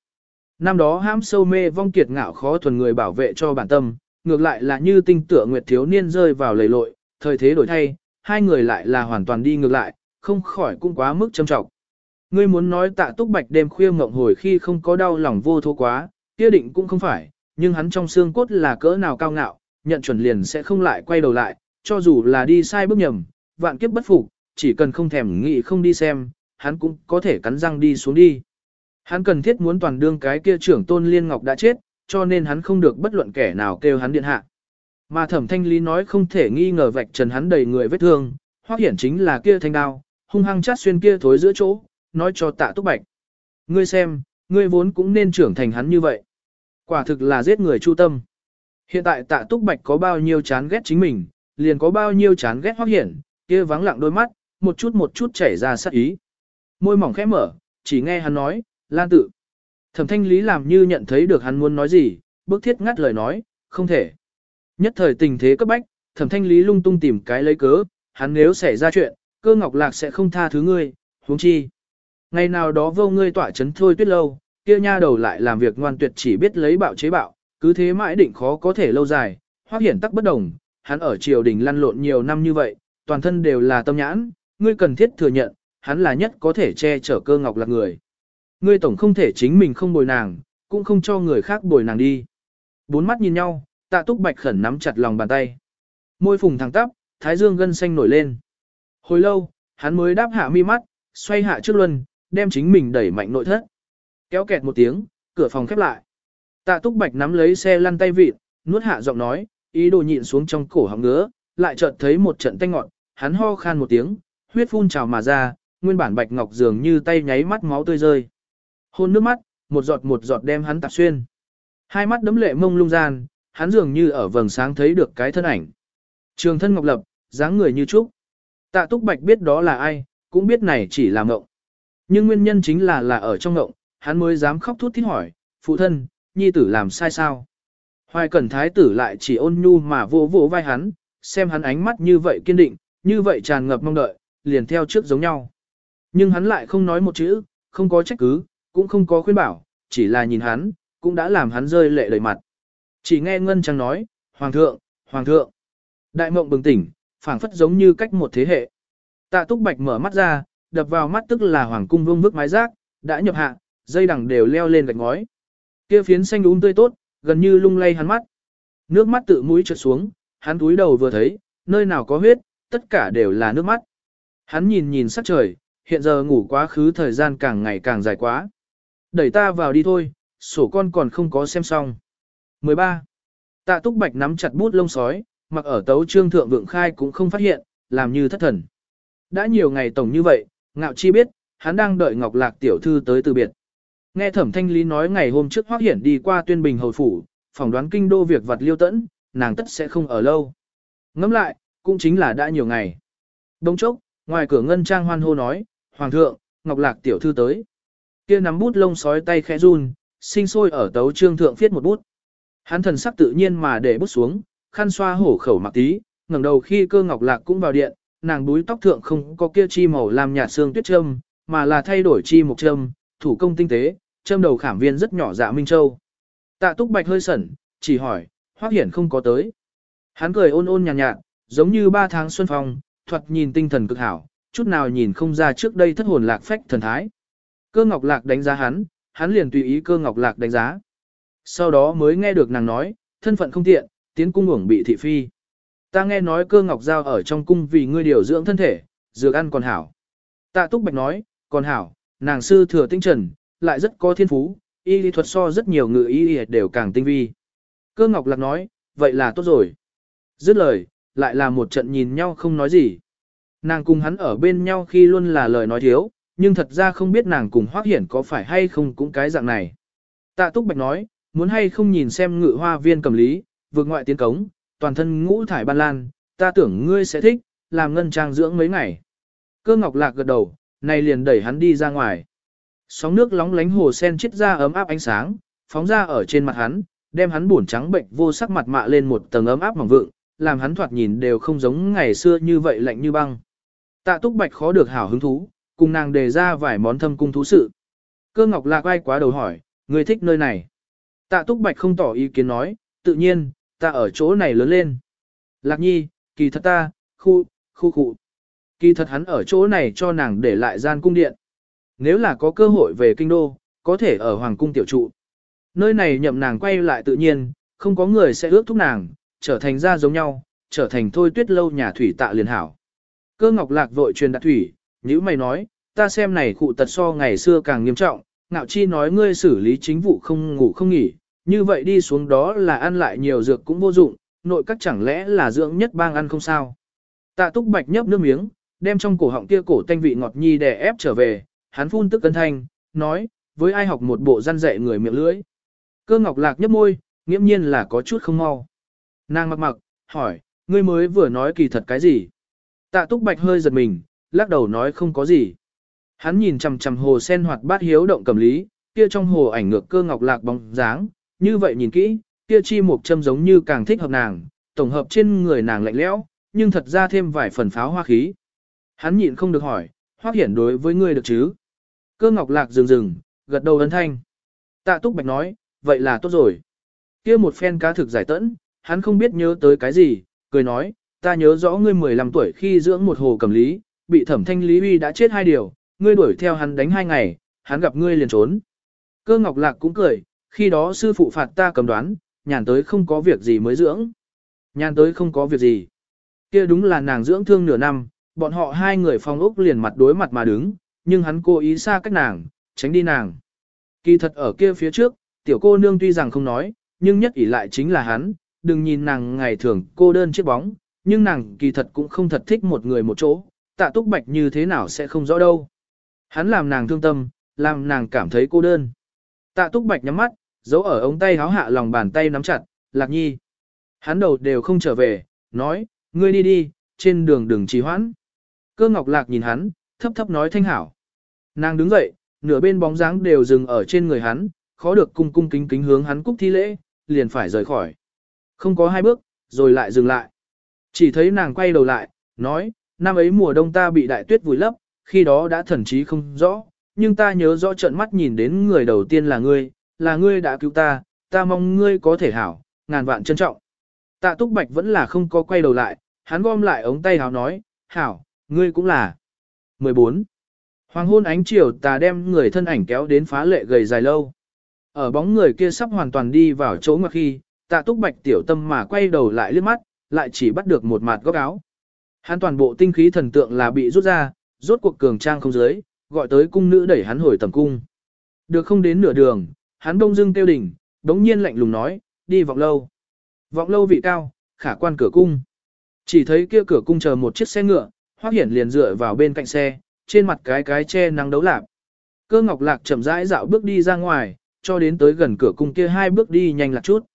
Năm đó hãm sâu mê vong kiệt ngạo khó thuần người bảo vệ cho bản tâm, ngược lại là như tinh tựa nguyệt thiếu niên rơi vào lầy lội, thời thế đổi thay, hai người lại là hoàn toàn đi ngược lại, không khỏi cũng quá mức châm trọng. Ngươi muốn nói tạ túc bạch đêm khuya mộng hồi khi không có đau lòng vô thô quá, kia định cũng không phải, nhưng hắn trong xương cốt là cỡ nào cao ngạo, nhận chuẩn liền sẽ không lại quay đầu lại, cho dù là đi sai bước nhầm, vạn kiếp bất phục, chỉ cần không thèm nghĩ không đi xem, hắn cũng có thể cắn răng đi xuống đi. Hắn cần thiết muốn toàn đương cái kia trưởng tôn liên ngọc đã chết, cho nên hắn không được bất luận kẻ nào kêu hắn điện hạ. Mà thẩm thanh lý nói không thể nghi ngờ vạch trần hắn đầy người vết thương, hoặc hiển chính là kia thanh đao, hung hăng chát xuyên kia thối giữa chỗ, nói cho tạ túc bạch. Ngươi xem, ngươi vốn cũng nên trưởng thành hắn như vậy. Quả thực là giết người chu tâm. Hiện tại tạ túc bạch có bao nhiêu chán ghét chính mình, liền có bao nhiêu chán ghét hoác hiển, kia vắng lặng đôi mắt, một chút một chút chảy ra sát ý. Môi mỏng khẽ mở, chỉ nghe hắn nói, lan tự. Thẩm thanh lý làm như nhận thấy được hắn muốn nói gì, bức thiết ngắt lời nói, không thể. Nhất thời tình thế cấp bách, thẩm thanh lý lung tung tìm cái lấy cớ, hắn nếu xảy ra chuyện, cơ ngọc lạc sẽ không tha thứ ngươi, huống chi. Ngày nào đó vô ngươi tỏa chấn thôi tuyết lâu, kia nha đầu lại làm việc ngoan tuyệt chỉ biết lấy bạo chế bạo, cứ thế mãi định khó có thể lâu dài, hoác hiển tắc bất đồng, hắn ở triều đình lăn lộn nhiều năm như vậy, toàn thân đều là tâm nhãn, ngươi cần thiết thừa nhận, hắn là nhất có thể che chở cơ ngọc lạc người. Ngươi tổng không thể chính mình không bồi nàng, cũng không cho người khác bồi nàng đi. Bốn mắt nhìn nhau, tạ túc bạch khẩn nắm chặt lòng bàn tay. Môi phùng thẳng tắp, thái dương gân xanh nổi lên. Hồi lâu, hắn mới đáp hạ mi mắt, xoay hạ trước luân, đem chính mình đẩy mạnh nội thất. Kéo kẹt một tiếng, cửa phòng khép lại. Tạ túc bạch nắm lấy xe lăn tay vịt, nuốt hạ giọng nói, ý đồ nhịn xuống trong cổ họng ngứa, lại chợt thấy một trận tanh ngọn, hắn ho khan một tiếng, huyết phun trào mà ra, nguyên bản bạch ngọc dường như tay nháy mắt máu tươi rơi. Hôn nước mắt, một giọt một giọt đem hắn tạp xuyên. Hai mắt đấm lệ mông lung gian, hắn dường như ở vầng sáng thấy được cái thân ảnh. Trường thân ngọc lập, dáng người như trúc. Tạ túc bạch biết đó là ai, cũng biết này chỉ là ngộng. Nhưng nguyên nhân chính là là ở trong ngộng, hắn mới dám khóc thút thít hỏi, phụ thân, nhi tử làm sai sao. Hoài cẩn thái tử lại chỉ ôn nhu mà vô vô vai hắn, xem hắn ánh mắt như vậy kiên định, như vậy tràn ngập mong đợi, liền theo trước giống nhau. Nhưng hắn lại không nói một chữ, không có trách cứ, cũng không có khuyên bảo, chỉ là nhìn hắn, cũng đã làm hắn rơi lệ đầy mặt. Chỉ nghe Ngân Trang nói, Hoàng thượng, Hoàng thượng. Đại mộng bừng tỉnh, phảng phất giống như cách một thế hệ. Tạ Túc Bạch mở mắt ra, đập vào mắt tức là Hoàng cung vương vức mái rác, đã nhập hạ, dây đằng đều leo lên gạch ngói. Kia phiến xanh úng tươi tốt, gần như lung lay hắn mắt. Nước mắt tự mũi trượt xuống, hắn túi đầu vừa thấy, nơi nào có huyết, tất cả đều là nước mắt. Hắn nhìn nhìn sắc trời, hiện giờ ngủ quá khứ thời gian càng ngày càng dài quá. Đẩy ta vào đi thôi, sổ con còn không có xem xong. 13. Tạ túc bạch nắm chặt bút lông sói, mặc ở tấu trương thượng vượng khai cũng không phát hiện, làm như thất thần. Đã nhiều ngày tổng như vậy, ngạo chi biết, hắn đang đợi Ngọc Lạc tiểu thư tới từ biệt. Nghe thẩm thanh lý nói ngày hôm trước hoác hiển đi qua tuyên bình hồi phủ, phỏng đoán kinh đô việc vật liêu tẫn, nàng tất sẽ không ở lâu. Ngẫm lại, cũng chính là đã nhiều ngày. Đông chốc, ngoài cửa ngân trang hoan hô nói, Hoàng thượng, Ngọc Lạc tiểu thư tới. Kia nắm bút lông sói tay khẽ run, sinh sôi ở tấu trương thượng viết một bút. Hắn thần sắc tự nhiên mà để bút xuống, khăn xoa hổ khẩu mặc tí, ngẩng đầu khi cơ Ngọc Lạc cũng vào điện, nàng búi tóc thượng không có kia chi màu làm nhà xương tuyết châm, mà là thay đổi chi mục châm, thủ công tinh tế, châm đầu khảm viên rất nhỏ dạ minh châu. Tạ túc bạch hơi sẩn, chỉ hỏi, Hoắc hiển không có tới. Hắn cười ôn ôn nhàn nhạt, nhạt, giống như ba tháng xuân phong, thoạt nhìn tinh thần cực hảo, chút nào nhìn không ra trước đây thất hồn lạc phách thần thái. Cơ ngọc lạc đánh giá hắn, hắn liền tùy ý cơ ngọc lạc đánh giá. Sau đó mới nghe được nàng nói, thân phận không tiện, tiến cung uổng bị thị phi. Ta nghe nói cơ ngọc giao ở trong cung vì ngươi điều dưỡng thân thể, dược ăn còn hảo. Tạ túc bạch nói, còn hảo, nàng sư thừa tinh trần, lại rất có thiên phú, y lý thuật so rất nhiều ngự y đều càng tinh vi. Cơ ngọc lạc nói, vậy là tốt rồi. Dứt lời, lại là một trận nhìn nhau không nói gì. Nàng cùng hắn ở bên nhau khi luôn là lời nói thiếu, nhưng thật ra không biết nàng cùng Hoác Hiển có phải hay không cũng cái dạng này. Tạ Túc Bạch nói, muốn hay không nhìn xem ngự hoa viên cầm lý, vượt ngoại tiến cống, toàn thân ngũ thải ban lan, ta tưởng ngươi sẽ thích, làm ngân trang dưỡng mấy ngày. Cơ ngọc lạc gật đầu, này liền đẩy hắn đi ra ngoài. Sóng nước lóng lánh hồ sen chết ra ấm áp ánh sáng, phóng ra ở trên mặt hắn, đem hắn buồn trắng bệnh vô sắc mặt mạ lên một tầng ấm áp mỏng vượng, làm hắn thoạt nhìn đều không giống ngày xưa như vậy lạnh như băng. Tạ túc bạch khó được hảo hứng thú, cùng nàng đề ra vài món thâm cung thú sự. Cơ ngọc lạc ai quá đầu hỏi, người thích nơi này. Tạ túc bạch không tỏ ý kiến nói, tự nhiên, ta ở chỗ này lớn lên. Lạc nhi, kỳ thật ta, khu, khu khu. Kỳ thật hắn ở chỗ này cho nàng để lại gian cung điện. Nếu là có cơ hội về kinh đô, có thể ở hoàng cung tiểu trụ. Nơi này nhậm nàng quay lại tự nhiên, không có người sẽ ước thúc nàng, trở thành ra giống nhau, trở thành thôi tuyết lâu nhà thủy tạ liền hảo. Cơ ngọc lạc vội truyền đạt thủy, nữ mày nói, ta xem này cụ tật so ngày xưa càng nghiêm trọng, ngạo chi nói ngươi xử lý chính vụ không ngủ không nghỉ, như vậy đi xuống đó là ăn lại nhiều dược cũng vô dụng, nội các chẳng lẽ là dưỡng nhất bang ăn không sao. Tạ túc bạch nhấp nước miếng, đem trong cổ họng kia cổ tanh vị ngọt nhi đè ép trở về, hắn phun tức cân thanh, nói, với ai học một bộ răn dạy người miệng lưỡi. Cơ ngọc lạc nhấp môi, nghiễm nhiên là có chút không mau. Nàng mặc mặc, hỏi, ngươi mới vừa nói kỳ thật cái gì? Tạ túc bạch hơi giật mình, lắc đầu nói không có gì. Hắn nhìn chằm chằm hồ sen hoạt bát hiếu động cầm lý, kia trong hồ ảnh ngược cơ ngọc lạc bóng dáng, như vậy nhìn kỹ, kia chi một châm giống như càng thích hợp nàng, tổng hợp trên người nàng lạnh lẽo, nhưng thật ra thêm vài phần pháo hoa khí. Hắn nhịn không được hỏi, hoác hiển đối với ngươi được chứ? Cơ ngọc lạc dừng dừng, gật đầu ấn thanh. Tạ túc bạch nói, vậy là tốt rồi. Kia một phen cá thực giải tẫn, hắn không biết nhớ tới cái gì, cười nói, ta nhớ rõ ngươi 15 tuổi khi dưỡng một hồ cầm lý, bị thẩm thanh lý uy đã chết hai điều, ngươi đuổi theo hắn đánh hai ngày, hắn gặp ngươi liền trốn. Cơ ngọc lạc cũng cười, khi đó sư phụ phạt ta cầm đoán, nhàn tới không có việc gì mới dưỡng. Nhàn tới không có việc gì. Kia đúng là nàng dưỡng thương nửa năm, bọn họ hai người phong ốc liền mặt đối mặt mà đứng, nhưng hắn cố ý xa cách nàng, tránh đi nàng. Kỳ thật ở kia phía trước, tiểu cô nương tuy rằng không nói, nhưng nhất ỷ lại chính là hắn, đừng nhìn nàng ngày thường cô đơn chiếc bóng, nhưng nàng kỳ thật cũng không thật thích một người một chỗ, tạ túc bạch như thế nào sẽ không rõ đâu. Hắn làm nàng thương tâm, làm nàng cảm thấy cô đơn. Tạ túc bạch nhắm mắt, giấu ở ống tay háo hạ lòng bàn tay nắm chặt, lạc nhi. Hắn đầu đều không trở về, nói, ngươi đi đi, trên đường đừng trì hoãn. Cơ ngọc lạc nhìn hắn, thấp thấp nói thanh hảo. Nàng đứng dậy, nửa bên bóng dáng đều dừng ở trên người hắn, khó được cung cung kính kính hướng hắn cúc thi lễ, liền phải rời khỏi. Không có hai bước, rồi lại dừng lại. Chỉ thấy nàng quay đầu lại, nói, năm ấy mùa đông ta bị đại tuyết vùi lấp, khi đó đã thần trí không rõ, nhưng ta nhớ rõ trận mắt nhìn đến người đầu tiên là ngươi, là ngươi đã cứu ta, ta mong ngươi có thể hảo, ngàn vạn trân trọng. Tạ Túc Bạch vẫn là không có quay đầu lại, hắn gom lại ống tay hào nói, hảo, ngươi cũng là. 14. Hoàng hôn ánh chiều ta đem người thân ảnh kéo đến phá lệ gầy dài lâu. Ở bóng người kia sắp hoàn toàn đi vào chỗ ngoặc khi, tạ túc bạch tiểu tâm mà quay đầu lại liếc mắt, lại chỉ bắt được một mặt góc áo. Hắn toàn bộ tinh khí thần tượng là bị rút ra, rốt cuộc cường trang không dưới, gọi tới cung nữ đẩy hắn hồi tầm cung. Được không đến nửa đường, hắn đông dưng tiêu đỉnh, đống nhiên lạnh lùng nói, đi vọng lâu. Vọng lâu vị cao, khả quan cửa cung. Chỉ thấy kia cửa cung chờ một chiếc xe ngựa, Hoắc hiển liền dựa vào bên cạnh xe, trên mặt cái cái che nắng đấu lạp. Cơ ngọc lạc chậm rãi dạo bước đi ra ngoài, cho đến tới gần cửa cung kia hai bước đi nhanh lạc chút.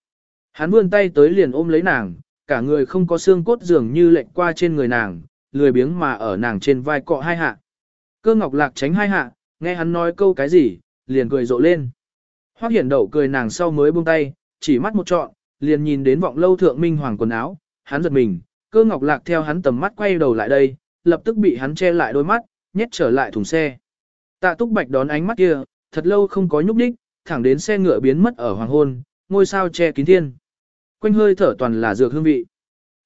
Hắn vươn tay tới liền ôm lấy nàng, cả người không có xương cốt dường như lệnh qua trên người nàng, lười biếng mà ở nàng trên vai cọ hai hạ. Cơ ngọc lạc tránh hai hạ, nghe hắn nói câu cái gì, liền cười rộ lên. Hoắc hiển đậu cười nàng sau mới buông tay, chỉ mắt một trọn, liền nhìn đến vọng lâu thượng minh hoàng quần áo, hắn giật mình, cơ ngọc lạc theo hắn tầm mắt quay đầu lại đây, lập tức bị hắn che lại đôi mắt, nhét trở lại thùng xe. Tạ túc bạch đón ánh mắt kia, thật lâu không có nhúc đích, thẳng đến xe ngựa biến mất ở hoàng hôn, ngôi sao che kín thiên. Quanh hơi thở toàn là dược hương vị.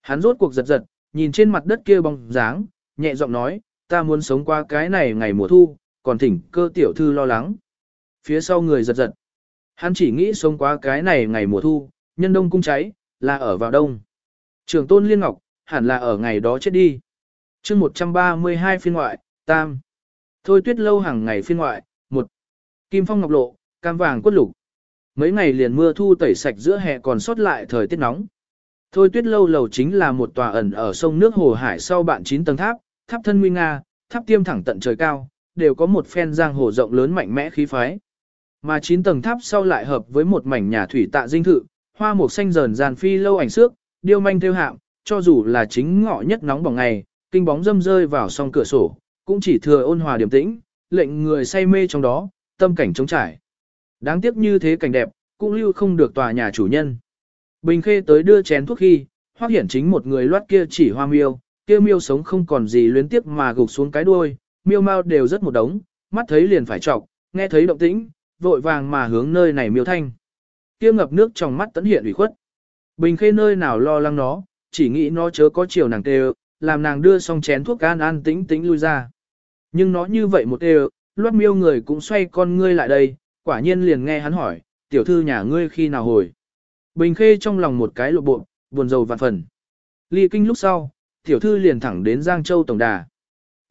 Hắn rốt cuộc giật giật, nhìn trên mặt đất kia bóng dáng, nhẹ giọng nói, ta muốn sống qua cái này ngày mùa thu, còn thỉnh cơ tiểu thư lo lắng. Phía sau người giật giật. Hắn chỉ nghĩ sống qua cái này ngày mùa thu, nhân đông cung cháy, là ở vào đông. Trường tôn liên ngọc, hẳn là ở ngày đó chết đi chương 132 phiên ngoại, tam. Thôi tuyết lâu hàng ngày phiên ngoại, một. Kim phong ngọc lộ, cam vàng quất lục. Mấy ngày liền mưa thu tẩy sạch giữa hè còn sót lại thời tiết nóng. Thôi tuyết lâu lầu chính là một tòa ẩn ở sông nước Hồ Hải sau bạn 9 tầng tháp, tháp thân nguy nga, tháp tiêm thẳng tận trời cao, đều có một phen giang hồ rộng lớn mạnh mẽ khí phái. Mà 9 tầng tháp sau lại hợp với một mảnh nhà thủy tạ dinh thự, hoa mục xanh dần dàn phi lâu ảnh xước, điêu manh theo hạm, cho dù là chính ngọ nhất nóng bỏng ngày, kinh bóng dâm rơi vào song cửa sổ, cũng chỉ thừa ôn hòa điềm tĩnh, lệnh người say mê trong đó, tâm cảnh trống trải. Đáng tiếc như thế cảnh đẹp, cũng lưu không được tòa nhà chủ nhân. Bình khê tới đưa chén thuốc khi, Hoắc hiển chính một người loát kia chỉ hoa miêu, kia miêu sống không còn gì luyến tiếp mà gục xuống cái đuôi, miêu mau đều rất một đống, mắt thấy liền phải trọc, nghe thấy động tĩnh, vội vàng mà hướng nơi này miêu thanh. Kia ngập nước trong mắt tấn hiện ủy khuất. Bình khê nơi nào lo lắng nó, chỉ nghĩ nó chớ có chiều nàng tê làm nàng đưa xong chén thuốc an an tĩnh tĩnh lui ra. Nhưng nó như vậy một đều, loát miêu người cũng xoay con ngươi lại đây, quả nhiên liền nghe hắn hỏi, tiểu thư nhà ngươi khi nào hồi. Bình khê trong lòng một cái lộ bộ, buồn rầu vạn phần. Ly kinh lúc sau, tiểu thư liền thẳng đến Giang Châu Tổng Đà.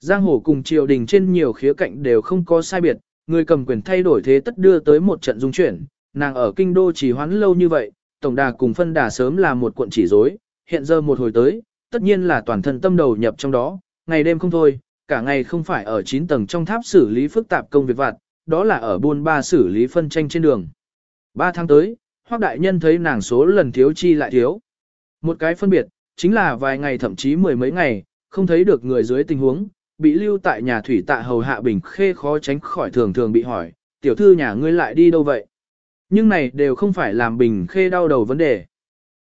Giang hồ cùng triều đình trên nhiều khía cạnh đều không có sai biệt, người cầm quyền thay đổi thế tất đưa tới một trận dung chuyển, nàng ở kinh đô chỉ hoán lâu như vậy, Tổng Đà cùng phân đà sớm là một cuộn chỉ rối, hiện giờ một hồi tới, tất nhiên là toàn thân tâm đầu nhập trong đó, ngày đêm không thôi, cả ngày không phải ở 9 tầng trong tháp xử lý phức tạp công việc vặt, đó là ở buôn ba xử lý phân tranh trên đường. Ba tháng tới, Hoác đại nhân thấy nàng số lần thiếu chi lại thiếu. Một cái phân biệt, chính là vài ngày thậm chí mười mấy ngày, không thấy được người dưới tình huống, bị lưu tại nhà thủy tạ hầu hạ bình khê khó tránh khỏi thường thường bị hỏi, tiểu thư nhà ngươi lại đi đâu vậy? Nhưng này đều không phải làm bình khê đau đầu vấn đề.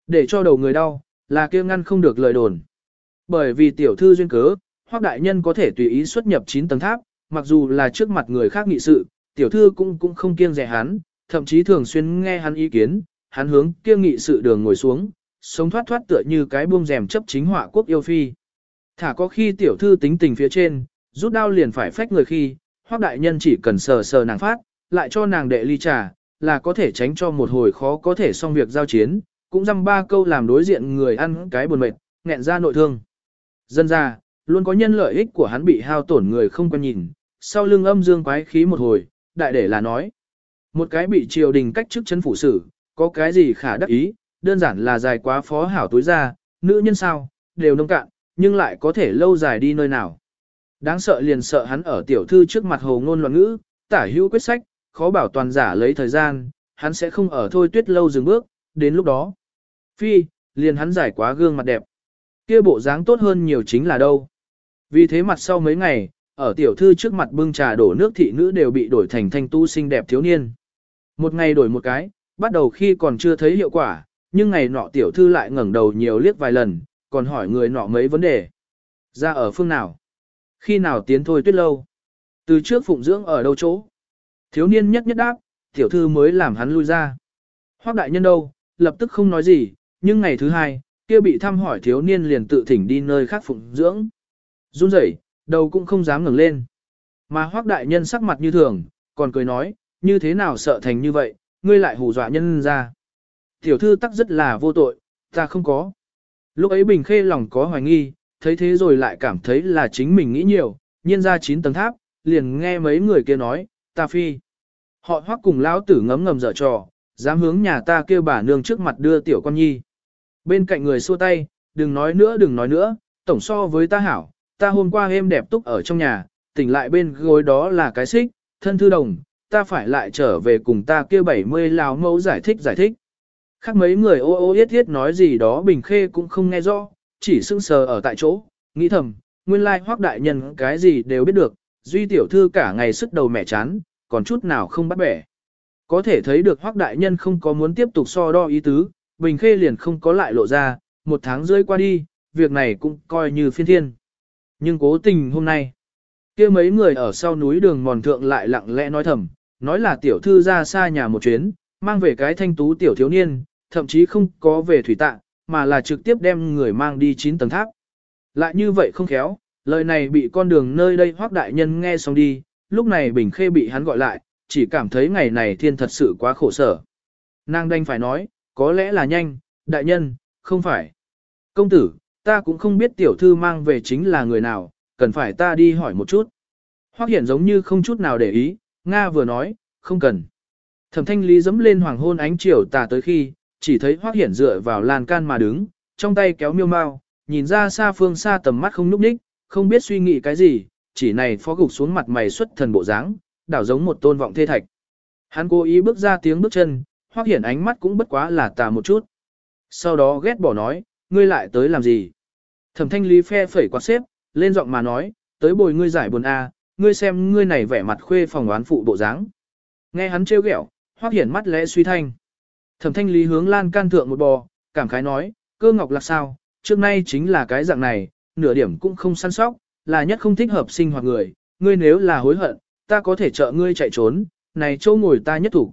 Để cho đầu người đau, là kia ngăn không được lời đồn. Bởi vì tiểu thư duyên cớ, hoặc đại nhân có thể tùy ý xuất nhập 9 tầng tháp, mặc dù là trước mặt người khác nghị sự, tiểu thư cũng cũng không kiêng dè hắn, thậm chí thường xuyên nghe hắn ý kiến, hắn hướng kia nghị sự đường ngồi xuống, sống thoát thoát tựa như cái buông rèm chấp chính họa quốc yêu phi. Thả có khi tiểu thư tính tình phía trên, rút đao liền phải phách người khi, hoặc đại nhân chỉ cần sờ sờ nàng phát, lại cho nàng đệ ly trà, là có thể tránh cho một hồi khó có thể xong việc giao chiến, cũng dăm ba câu làm đối diện người ăn cái buồn mệt, nghẹn ra nội thương. Dân ra, luôn có nhân lợi ích của hắn bị hao tổn người không quan nhìn, sau lưng âm dương quái khí một hồi, đại để là nói. Một cái bị triều đình cách chức chân phủ xử, có cái gì khả đắc ý, đơn giản là dài quá phó hảo tối ra, nữ nhân sao, đều nông cạn, nhưng lại có thể lâu dài đi nơi nào. Đáng sợ liền sợ hắn ở tiểu thư trước mặt hồ ngôn loạn ngữ, tả hữu quyết sách, khó bảo toàn giả lấy thời gian, hắn sẽ không ở thôi tuyết lâu dừng bước, đến lúc đó. Phi, liền hắn giải quá gương mặt đẹp. kia bộ dáng tốt hơn nhiều chính là đâu. Vì thế mặt sau mấy ngày, ở tiểu thư trước mặt bưng trà đổ nước thị nữ đều bị đổi thành thanh tu xinh đẹp thiếu niên. Một ngày đổi một cái, bắt đầu khi còn chưa thấy hiệu quả, nhưng ngày nọ tiểu thư lại ngẩng đầu nhiều liếc vài lần, còn hỏi người nọ mấy vấn đề. Ra ở phương nào? Khi nào tiến thôi tuyết lâu? Từ trước phụng dưỡng ở đâu chỗ? Thiếu niên nhất nhất đáp, tiểu thư mới làm hắn lui ra. Hoác đại nhân đâu, lập tức không nói gì, nhưng ngày thứ hai, kia bị thăm hỏi thiếu niên liền tự thỉnh đi nơi khác phụng dưỡng. Run rẩy, đầu cũng không dám ngẩng lên. Mà hoác đại nhân sắc mặt như thường, còn cười nói, như thế nào sợ thành như vậy, ngươi lại hù dọa nhân ra. Tiểu thư tắc rất là vô tội, ta không có. Lúc ấy Bình Khê lòng có hoài nghi, thấy thế rồi lại cảm thấy là chính mình nghĩ nhiều, nhiên ra chín tầng tháp, liền nghe mấy người kia nói, ta phi. Họ hoắc cùng lão tử ngấm ngầm dở trò, dám hướng nhà ta kêu bà nương trước mặt đưa tiểu con nhi. Bên cạnh người xua tay, đừng nói nữa đừng nói nữa, tổng so với ta hảo, ta hôm qua êm đẹp túc ở trong nhà, tỉnh lại bên gối đó là cái xích, thân thư đồng, ta phải lại trở về cùng ta kia 70 lão mẫu giải thích giải thích. Khác mấy người ô ô yết yết nói gì đó Bình Khê cũng không nghe rõ, chỉ sững sờ ở tại chỗ, nghĩ thầm, nguyên lai hoác đại nhân cái gì đều biết được, duy tiểu thư cả ngày sức đầu mẹ chán, còn chút nào không bắt bẻ. Có thể thấy được hoác đại nhân không có muốn tiếp tục so đo ý tứ, Bình Khê liền không có lại lộ ra, một tháng rưỡi qua đi, việc này cũng coi như phiên thiên. Nhưng cố tình hôm nay, kia mấy người ở sau núi đường mòn thượng lại lặng lẽ nói thầm, nói là tiểu thư ra xa nhà một chuyến, mang về cái thanh tú tiểu thiếu niên, thậm chí không có về thủy tạ, mà là trực tiếp đem người mang đi 9 tầng tháp. Lại như vậy không khéo, lời này bị con đường nơi đây hoác đại nhân nghe xong đi, lúc này Bình Khê bị hắn gọi lại, chỉ cảm thấy ngày này thiên thật sự quá khổ sở. Nàng đành phải nói, có lẽ là nhanh, đại nhân, không phải. Công tử, ta cũng không biết tiểu thư mang về chính là người nào, cần phải ta đi hỏi một chút. Hoắc Hiển giống như không chút nào để ý, Nga vừa nói, không cần. Thẩm thanh lý dẫm lên hoàng hôn ánh chiều tà tới khi, chỉ thấy Hoắc Hiển dựa vào lan can mà đứng, trong tay kéo miêu mau, nhìn ra xa phương xa tầm mắt không núp ních, không biết suy nghĩ cái gì, chỉ này phó gục xuống mặt mày xuất thần bộ dáng, đảo giống một tôn vọng thê thạch. Hắn cố ý bước ra tiếng bước chân, hoác Hiển ánh mắt cũng bất quá là tà một chút. Sau đó ghét bỏ nói, ngươi lại tới làm gì? Thẩm thanh lý phe phẩy quạt xếp, lên giọng mà nói, tới bồi ngươi giải buồn a, ngươi xem ngươi này vẻ mặt khuê phòng oán phụ bộ dáng. Nghe hắn trêu ghẹo, hoác Hiển mắt lẽ suy thanh. Thẩm thanh lý hướng lan can thượng một bò, cảm khái nói, cơ ngọc là sao, trước nay chính là cái dạng này, nửa điểm cũng không săn sóc, là nhất không thích hợp sinh hoạt người, ngươi nếu là hối hận, ta có thể trợ ngươi chạy trốn, này châu ngồi ta nhất thủ.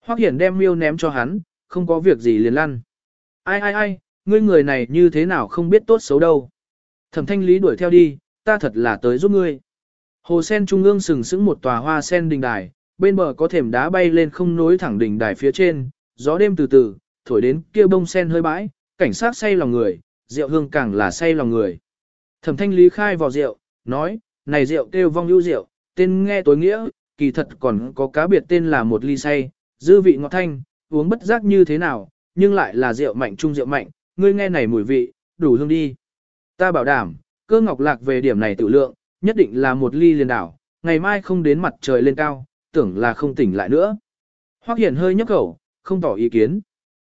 Hoắc Hiển đem miêu ném cho hắn, không có việc gì liền lăn. Ai ai ai, ngươi người này như thế nào không biết tốt xấu đâu. Thẩm thanh lý đuổi theo đi, ta thật là tới giúp ngươi. Hồ sen trung ương sừng sững một tòa hoa sen đình đài, bên bờ có thềm đá bay lên không nối thẳng đỉnh đài phía trên, gió đêm từ từ, thổi đến kia bông sen hơi bãi, cảnh sát say lòng người, rượu hương càng là say lòng người. Thẩm thanh lý khai vào rượu, nói, này rượu kêu vong ưu rượu, tên nghe tối nghĩa, kỳ thật còn có cá biệt tên là một ly say, dư vị ngọt thanh, uống bất giác như thế nào, nhưng lại là rượu mạnh trung rượu mạnh, ngươi nghe này mùi vị, đủ hương đi. Ta bảo đảm, cơ ngọc lạc về điểm này tự lượng, nhất định là một ly liền đảo, ngày mai không đến mặt trời lên cao, tưởng là không tỉnh lại nữa. Hoắc Hiển hơi nhấp khẩu, không tỏ ý kiến.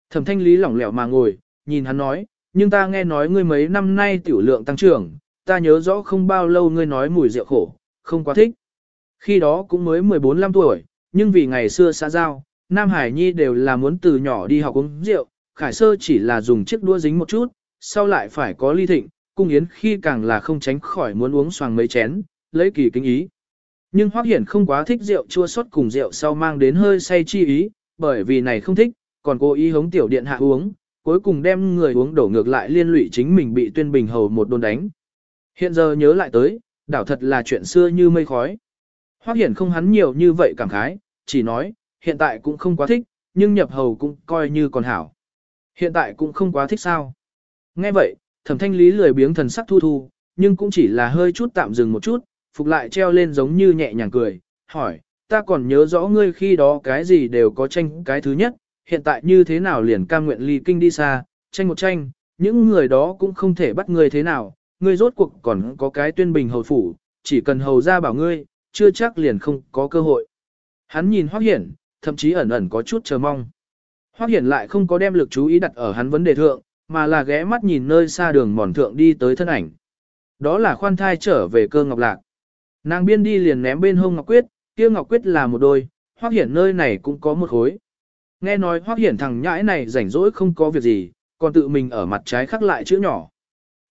Thẩm thanh lý lỏng lẻo mà ngồi, nhìn hắn nói, nhưng ta nghe nói ngươi mấy năm nay tiểu lượng tăng trưởng, ta nhớ rõ không bao lâu ngươi nói mùi rượu khổ, không quá thích. Khi đó cũng mới 14-15 tuổi, nhưng vì ngày xưa xã giao, Nam Hải Nhi đều là muốn từ nhỏ đi học uống rượu, Khải Sơ chỉ là dùng chiếc đũa dính một chút, sau lại phải có ly thịnh, cung yến khi càng là không tránh khỏi muốn uống xoàng mấy chén, lấy kỳ kính ý. Nhưng Hoắc Hiển không quá thích rượu chua xót cùng rượu sau mang đến hơi say chi ý, bởi vì này không thích, còn cố ý hống tiểu điện hạ uống, cuối cùng đem người uống đổ ngược lại liên lụy chính mình bị tuyên bình hầu một đồn đánh. Hiện giờ nhớ lại tới, đảo thật là chuyện xưa như mây khói. Hoác Hiển không hắn nhiều như vậy cảm khái, chỉ nói, hiện tại cũng không quá thích, nhưng nhập hầu cũng coi như còn hảo. Hiện tại cũng không quá thích sao. Nghe vậy, thẩm thanh lý lười biếng thần sắc thu thu, nhưng cũng chỉ là hơi chút tạm dừng một chút, phục lại treo lên giống như nhẹ nhàng cười, hỏi, ta còn nhớ rõ ngươi khi đó cái gì đều có tranh cái thứ nhất, hiện tại như thế nào liền cam nguyện ly kinh đi xa, tranh một tranh, những người đó cũng không thể bắt ngươi thế nào, ngươi rốt cuộc còn có cái tuyên bình hầu phủ, chỉ cần hầu ra bảo ngươi, chưa chắc liền không có cơ hội. Hắn nhìn Hoắc Hiển, thậm chí ẩn ẩn có chút chờ mong. Hoắc Hiển lại không có đem lực chú ý đặt ở hắn vấn đề thượng, mà là ghé mắt nhìn nơi xa đường mòn thượng đi tới thân ảnh. Đó là khoan thai trở về cơ ngọc lạc. Nàng biên đi liền ném bên hông ngọc quyết, kia ngọc quyết là một đôi, Hoắc Hiển nơi này cũng có một khối. Nghe nói Hoắc Hiển thằng nhãi này rảnh rỗi không có việc gì, còn tự mình ở mặt trái khắc lại chữ nhỏ.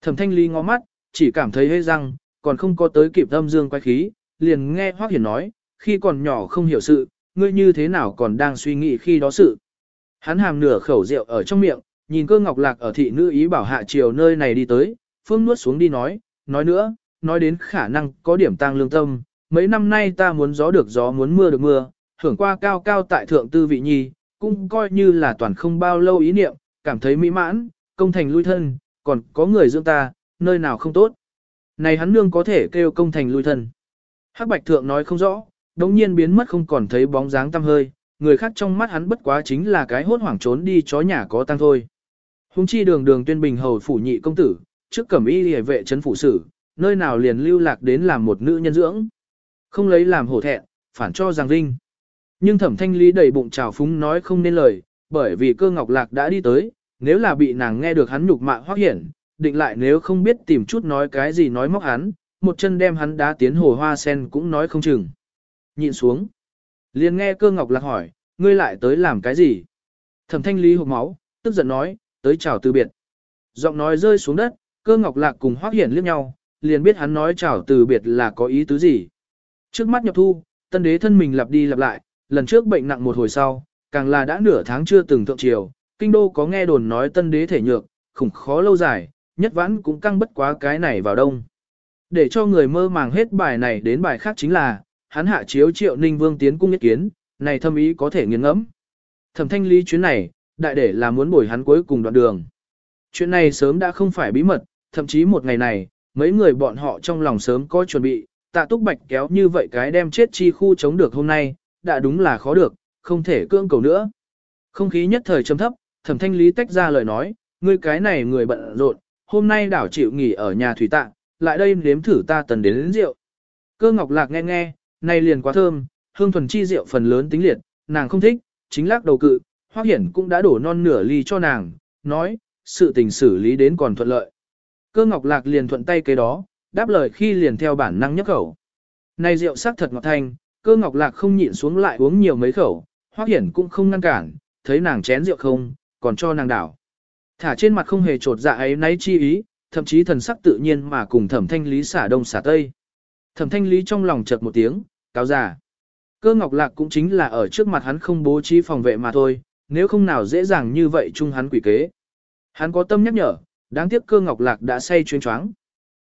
Thẩm Thanh Ly ngó mắt, chỉ cảm thấy hơi răng, còn không có tới kịp âm dương quay khí, liền nghe Hoắc Hiển nói, khi còn nhỏ không hiểu sự, ngươi như thế nào còn đang suy nghĩ khi đó sự. Hắn hàm nửa khẩu rượu ở trong miệng, nhìn cơ ngọc lạc ở thị nữ ý bảo hạ triều nơi này đi tới, phương nuốt xuống đi nói, nói nữa, nói đến khả năng có điểm tăng lương tâm, mấy năm nay ta muốn gió được gió muốn mưa được mưa, hưởng qua cao cao tại thượng tư vị nhi, cũng coi như là toàn không bao lâu ý niệm, cảm thấy mỹ mãn, công thành lui thân, còn có người dưỡng ta, nơi nào không tốt. Này hắn nương có thể kêu công thành lui thân. Hắc bạch thượng nói không rõ, đống nhiên biến mất không còn thấy bóng dáng tăm hơi, người khác trong mắt hắn bất quá chính là cái hốt hoảng trốn đi chó nhà có tăng thôi. Hùng chi đường đường tuyên bình hầu phủ nhị công tử, trước cẩm y hề vệ trấn phủ sử, nơi nào liền lưu lạc đến làm một nữ nhân dưỡng. Không lấy làm hổ thẹn, phản cho giang vinh. Nhưng thẩm thanh lý đầy bụng trào phúng nói không nên lời, bởi vì cơ ngọc lạc đã đi tới, nếu là bị nàng nghe được hắn nhục mạ hoác hiển, định lại nếu không biết tìm chút nói cái gì nói móc hắn, một chân đem hắn đá tiến hồ hoa sen cũng nói không chừng. Nhìn xuống. liền nghe cơ ngọc lạc hỏi, ngươi lại tới làm cái gì? Thẩm thanh lý hộp máu, tức giận nói, tới chào từ biệt. Giọng nói rơi xuống đất, cơ ngọc lạc cùng hoác hiển liếc nhau, liền biết hắn nói chào từ biệt là có ý tứ gì. Trước mắt nhập thu, tân đế thân mình lặp đi lặp lại, lần trước bệnh nặng một hồi sau, càng là đã nửa tháng chưa từng thượng triều, kinh đô có nghe đồn nói tân đế thể nhược, khủng khó lâu dài, nhất vãn cũng căng bất quá cái này vào đông. Để cho người mơ màng hết bài này đến bài khác chính là, hắn hạ chiếu triệu ninh vương tiến cung nhất kiến, này thâm ý có thể nghiền ngẫm. Thẩm thanh lý chuyến này, đại để là muốn bồi hắn cuối cùng đoạn đường. Chuyện này sớm đã không phải bí mật, thậm chí một ngày này, mấy người bọn họ trong lòng sớm có chuẩn bị, tạ túc bạch kéo như vậy cái đem chết chi khu chống được hôm nay, đã đúng là khó được, không thể cưỡng cầu nữa. Không khí nhất thời trầm thấp, thẩm thanh lý tách ra lời nói, ngươi cái này người bận rộn, hôm nay đảo chịu nghỉ ở nhà thủy tạ, lại đây nếm thử ta tần đến, đến rượu. Cơ ngọc lạc nghe nghe, này liền quá thơm, hương thuần chi rượu phần lớn tính liệt, nàng không thích, chính lắc đầu cự, hoác hiển cũng đã đổ non nửa ly cho nàng, nói, sự tình xử lý đến còn thuận lợi. Cơ ngọc lạc liền thuận tay cái đó, đáp lời khi liền theo bản năng nhấc khẩu. Này rượu sắc thật ngọt thanh, cơ ngọc lạc không nhịn xuống lại uống nhiều mấy khẩu, hoác hiển cũng không ngăn cản, thấy nàng chén rượu không, còn cho nàng đảo. Thả trên mặt không hề trột dạ ấy nay chi ý, thậm chí thần sắc tự nhiên mà cùng thẩm thanh lý xả đông xả tây. Thẩm thanh lý trong lòng chợt một tiếng, cáo giả. Cơ ngọc lạc cũng chính là ở trước mặt hắn không bố trí phòng vệ mà thôi, nếu không nào dễ dàng như vậy chung hắn quỷ kế. Hắn có tâm nhắc nhở, đáng tiếc cơ ngọc lạc đã say chuyên choáng.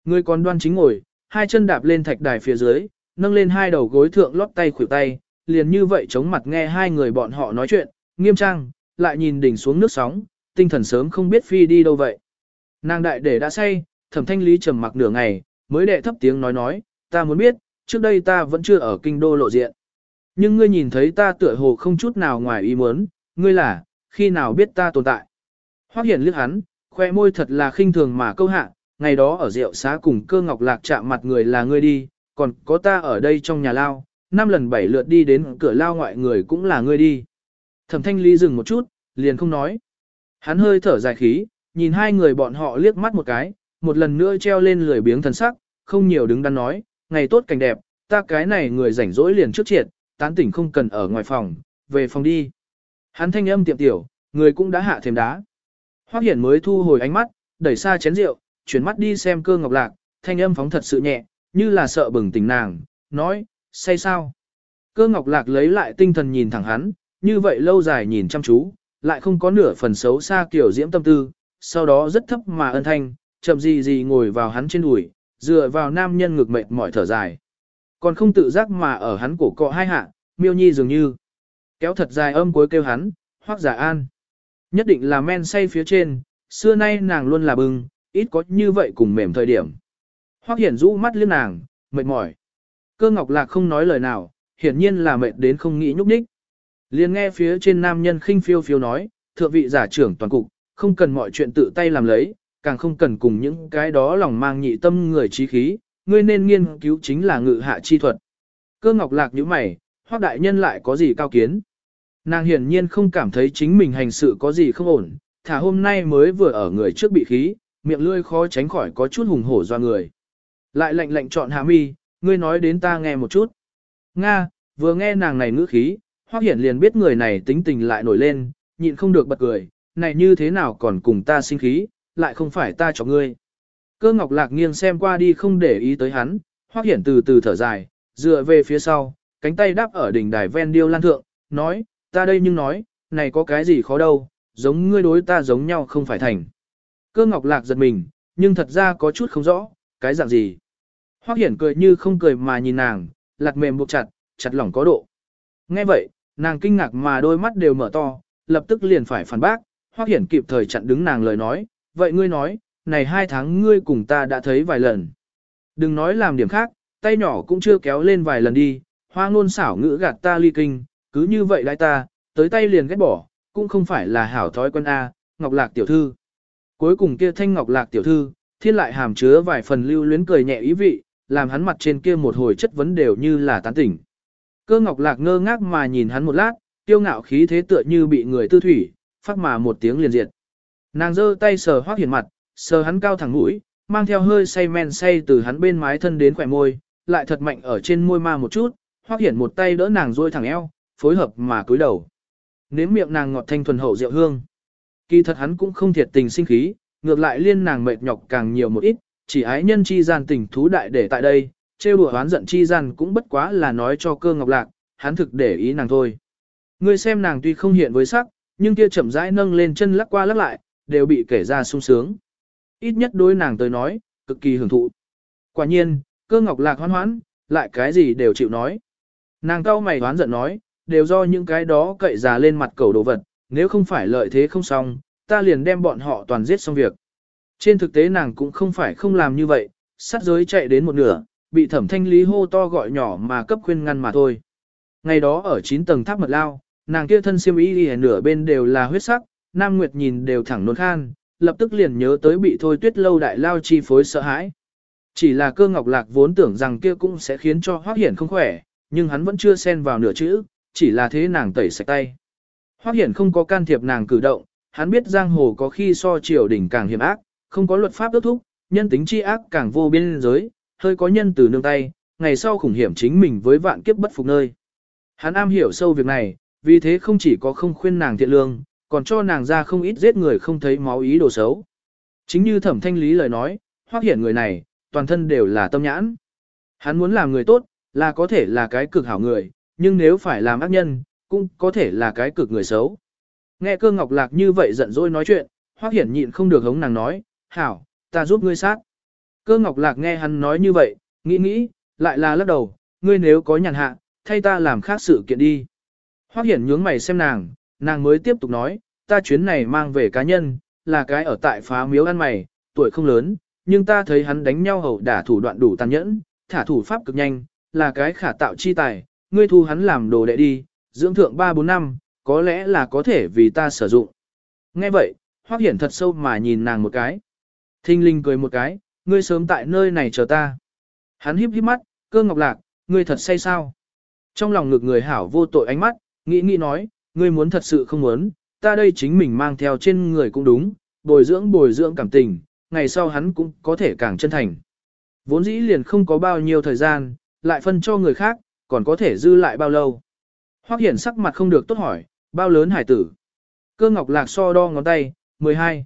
Người còn đoan chính ngồi, hai chân đạp lên thạch đài phía dưới, nâng lên hai đầu gối thượng lót tay khuỷu tay, liền như vậy chống mặt nghe hai người bọn họ nói chuyện, nghiêm trang, lại nhìn đỉnh xuống nước sóng, tinh thần sớm không biết phi đi đâu vậy. Nàng đại để đã say, thẩm thanh lý trầm mặc nửa ngày, mới đệ thấp tiếng nói nói, ta muốn biết, trước đây ta vẫn chưa ở kinh đô lộ diện. Nhưng ngươi nhìn thấy ta tựa hồ không chút nào ngoài ý muốn, ngươi là, khi nào biết ta tồn tại. Hoác hiển liếc hắn, khoe môi thật là khinh thường mà câu hạ, ngày đó ở rượu xá cùng cơ ngọc lạc chạm mặt người là ngươi đi, còn có ta ở đây trong nhà lao, năm lần bảy lượt đi đến cửa lao ngoại người cũng là ngươi đi. Thẩm thanh ly dừng một chút, liền không nói. Hắn hơi thở dài khí, nhìn hai người bọn họ liếc mắt một cái, một lần nữa treo lên lười biếng thần sắc, không nhiều đứng đắn nói, ngày tốt cảnh đẹp, ta cái này người rảnh rỗi liền trước triệt, tán tỉnh không cần ở ngoài phòng, về phòng đi. Hắn thanh âm tiệm tiểu, người cũng đã hạ thêm đá. Hoắc Hiển mới thu hồi ánh mắt, đẩy xa chén rượu, chuyển mắt đi xem cơ ngọc lạc, thanh âm phóng thật sự nhẹ, như là sợ bừng tỉnh nàng, nói, say sao. Cơ ngọc lạc lấy lại tinh thần nhìn thẳng hắn, như vậy lâu dài nhìn chăm chú, lại không có nửa phần xấu xa kiểu diễm tâm tư, sau đó rất thấp mà ân thanh, chậm gì gì ngồi vào hắn trên đùi, dựa vào nam nhân ngực mệt mỏi thở dài. Còn không tự giác mà ở hắn cổ cọ hai hạ, miêu nhi dường như. Kéo thật dài âm cuối kêu hắn, hoác giả an. Nhất định là men say phía trên, xưa nay nàng luôn là bưng ít có như vậy cùng mềm thời điểm. Hoác hiển rũ mắt liếc nàng, mệt mỏi. Cơ ngọc lạc không nói lời nào, hiển nhiên là mệt đến không nghĩ nhúc nhích. Liền nghe phía trên nam nhân khinh phiêu phiêu nói, thượng vị giả trưởng toàn cục, không cần mọi chuyện tự tay làm lấy, càng không cần cùng những cái đó lòng mang nhị tâm người trí khí, ngươi nên nghiên cứu chính là ngự hạ chi thuật. Cơ ngọc lạc như mày, hoác đại nhân lại có gì cao kiến. Nàng hiển nhiên không cảm thấy chính mình hành sự có gì không ổn, thả hôm nay mới vừa ở người trước bị khí, miệng lươi khó tránh khỏi có chút hùng hổ do người. Lại lệnh lệnh chọn hạ mi, ngươi nói đến ta nghe một chút. Nga, vừa nghe nàng này ngữ khí, hoác hiển liền biết người này tính tình lại nổi lên, nhịn không được bật cười, này như thế nào còn cùng ta sinh khí, lại không phải ta cho ngươi. Cơ ngọc lạc nghiêng xem qua đi không để ý tới hắn, hoác hiển từ từ thở dài, dựa về phía sau, cánh tay đáp ở đỉnh đài ven điêu lan thượng, nói, ta đây nhưng nói, này có cái gì khó đâu, giống ngươi đối ta giống nhau không phải thành. Cơ ngọc lạc giật mình, nhưng thật ra có chút không rõ, cái dạng gì. Hoác hiển cười như không cười mà nhìn nàng, lạc mềm buộc chặt, chặt lỏng có độ. Nghe vậy, nàng kinh ngạc mà đôi mắt đều mở to, lập tức liền phải phản bác, Hoắc Hiển kịp thời chặn đứng nàng lời nói, vậy ngươi nói, này hai tháng ngươi cùng ta đã thấy vài lần. Đừng nói làm điểm khác, tay nhỏ cũng chưa kéo lên vài lần đi, hoa ngôn xảo ngữ gạt ta ly kinh, cứ như vậy lại ta, tới tay liền ghét bỏ, cũng không phải là hảo thói quen A, Ngọc Lạc tiểu thư. Cuối cùng kia thanh Ngọc Lạc tiểu thư, thiên lại hàm chứa vài phần lưu luyến cười nhẹ ý vị, làm hắn mặt trên kia một hồi chất vấn đều như là tán tỉnh. Cơ Ngọc Lạc ngơ ngác mà nhìn hắn một lát, tiêu ngạo khí thế tựa như bị người tư thủy, phát mà một tiếng liền diệt. Nàng giơ tay sờ Hoắc Hiển mặt, sờ hắn cao thẳng mũi, mang theo hơi say men say từ hắn bên mái thân đến khỏe môi, lại thật mạnh ở trên môi ma một chút, Hoắc Hiển một tay đỡ nàng duỗi thẳng eo, phối hợp mà cúi đầu. Nếm miệng nàng ngọt thanh thuần hậu rượu hương. Kỳ thật hắn cũng không thiệt tình sinh khí, ngược lại liên nàng mệt nhọc càng nhiều một ít, chỉ ái nhân chi gian tình thú đại để tại đây, trêu đùa oán giận chi gian cũng bất quá là nói cho cơ ngọc lạc, hắn thực để ý nàng thôi. Ngươi xem nàng tuy không hiện với sắc, nhưng kia chậm rãi nâng lên chân lắc qua lắc lại, đều bị kể ra sung sướng. Ít nhất đối nàng tới nói, cực kỳ hưởng thụ. Quả nhiên, cơ ngọc lạc hoan hoãn, lại cái gì đều chịu nói. Nàng cao mày hoán giận nói, đều do những cái đó cậy già lên mặt cầu đồ vật, nếu không phải lợi thế không xong, ta liền đem bọn họ toàn giết xong việc. Trên thực tế nàng cũng không phải không làm như vậy, sát giới chạy đến một nửa, bị thẩm thanh lý hô to gọi nhỏ mà cấp khuyên ngăn mà thôi. Ngày đó ở 9 tầng tháp mật lao, nàng kia thân siêm y nửa bên đều là huyết sắc, Nam Nguyệt nhìn đều thẳng nôn khan, lập tức liền nhớ tới bị thôi tuyết lâu đại lao chi phối sợ hãi. Chỉ là cơ ngọc lạc vốn tưởng rằng kia cũng sẽ khiến cho hoác hiển không khỏe, nhưng hắn vẫn chưa xen vào nửa chữ, chỉ là thế nàng tẩy sạch tay. Hoác hiển không có can thiệp nàng cử động, hắn biết giang hồ có khi so triều đỉnh càng hiểm ác, không có luật pháp ước thúc, nhân tính chi ác càng vô biên giới, hơi có nhân từ nương tay, ngày sau khủng hiểm chính mình với vạn kiếp bất phục nơi. Hắn am hiểu sâu việc này, vì thế không chỉ có không khuyên nàng thiện lương, còn cho nàng ra không ít giết người không thấy máu ý đồ xấu. Chính như thẩm thanh lý lời nói, hoác hiển người này, toàn thân đều là tâm nhãn. Hắn muốn làm người tốt, là có thể là cái cực hảo người, nhưng nếu phải làm ác nhân, cũng có thể là cái cực người xấu. Nghe cơ ngọc lạc như vậy giận dỗi nói chuyện, hoác hiển nhịn không được hống nàng nói, hảo, ta giúp ngươi sát. Cơ ngọc lạc nghe hắn nói như vậy, nghĩ nghĩ, lại là lắc đầu, ngươi nếu có nhàn hạ, thay ta làm khác sự kiện đi. Hoác hiển nhướng mày xem nàng, nàng mới tiếp tục nói, ta chuyến này mang về cá nhân, là cái ở tại phá miếu ăn mày, tuổi không lớn, nhưng ta thấy hắn đánh nhau hầu đả thủ đoạn đủ tàn nhẫn, thả thủ pháp cực nhanh, là cái khả tạo chi tài, ngươi thu hắn làm đồ đệ đi, dưỡng thượng 3-4 năm, có lẽ là có thể vì ta sử dụng. Nghe vậy, Hoắc Hiển thật sâu mà nhìn nàng một cái. Thinh Linh cười một cái, ngươi sớm tại nơi này chờ ta. Hắn híp híp mắt, cơ ngọc lạc, ngươi thật say sao? Trong lòng ngực người hảo vô tội ánh mắt, nghĩ nghĩ nói, ngươi muốn thật sự không muốn, ta đây chính mình mang theo trên người cũng đúng, bồi dưỡng bồi dưỡng cảm tình, ngày sau hắn cũng có thể càng chân thành. Vốn dĩ liền không có bao nhiêu thời gian, lại phân cho người khác, còn có thể dư lại bao lâu. Hoắc Hiển sắc mặt không được tốt hỏi, bao lớn hải tử. Cơ ngọc lạc so đo ngón tay, 12.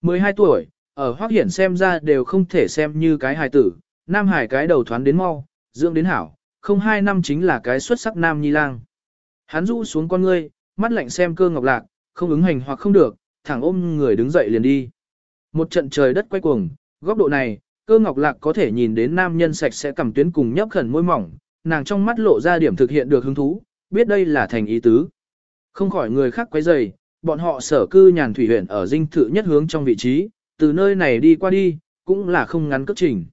12 tuổi, ở Hoắc Hiển xem ra đều không thể xem như cái hải tử, nam hải cái đầu thoán đến mau, dưỡng đến hảo, không hai năm chính là cái xuất sắc nam nhi lang. Hắn rũ xuống con ngươi, mắt lạnh xem cơ ngọc lạc, không ứng hành hoặc không được, thẳng ôm người đứng dậy liền đi. Một trận trời đất quay cuồng, góc độ này, cơ ngọc lạc có thể nhìn đến nam nhân sạch sẽ cầm tuyến cùng nhấp khẩn môi mỏng, nàng trong mắt lộ ra điểm thực hiện được hứng thú, biết đây là thành ý tứ. Không khỏi người khác quấy rầy, bọn họ sở cư nhàn thủy huyện ở dinh thự nhất hướng trong vị trí, từ nơi này đi qua đi, cũng là không ngắn cất trình.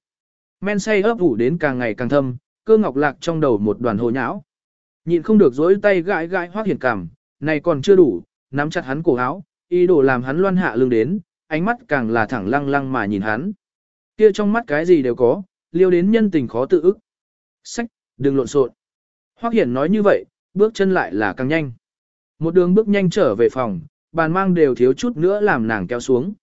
Men say ấp ủ đến càng ngày càng thâm, cơ ngọc lạc trong đầu một đoàn hồ nhão. Nhịn không được dối tay gãi gãi hoác hiển cảm, này còn chưa đủ, nắm chặt hắn cổ áo, ý đồ làm hắn loan hạ lưng đến, ánh mắt càng là thẳng lăng lăng mà nhìn hắn. Kia trong mắt cái gì đều có, liêu đến nhân tình khó tự ức. Sách, đừng lộn xộn. Hoắc Hiển nói như vậy, bước chân lại là càng nhanh. Một đường bước nhanh trở về phòng, bàn mang đều thiếu chút nữa làm nàng kéo xuống.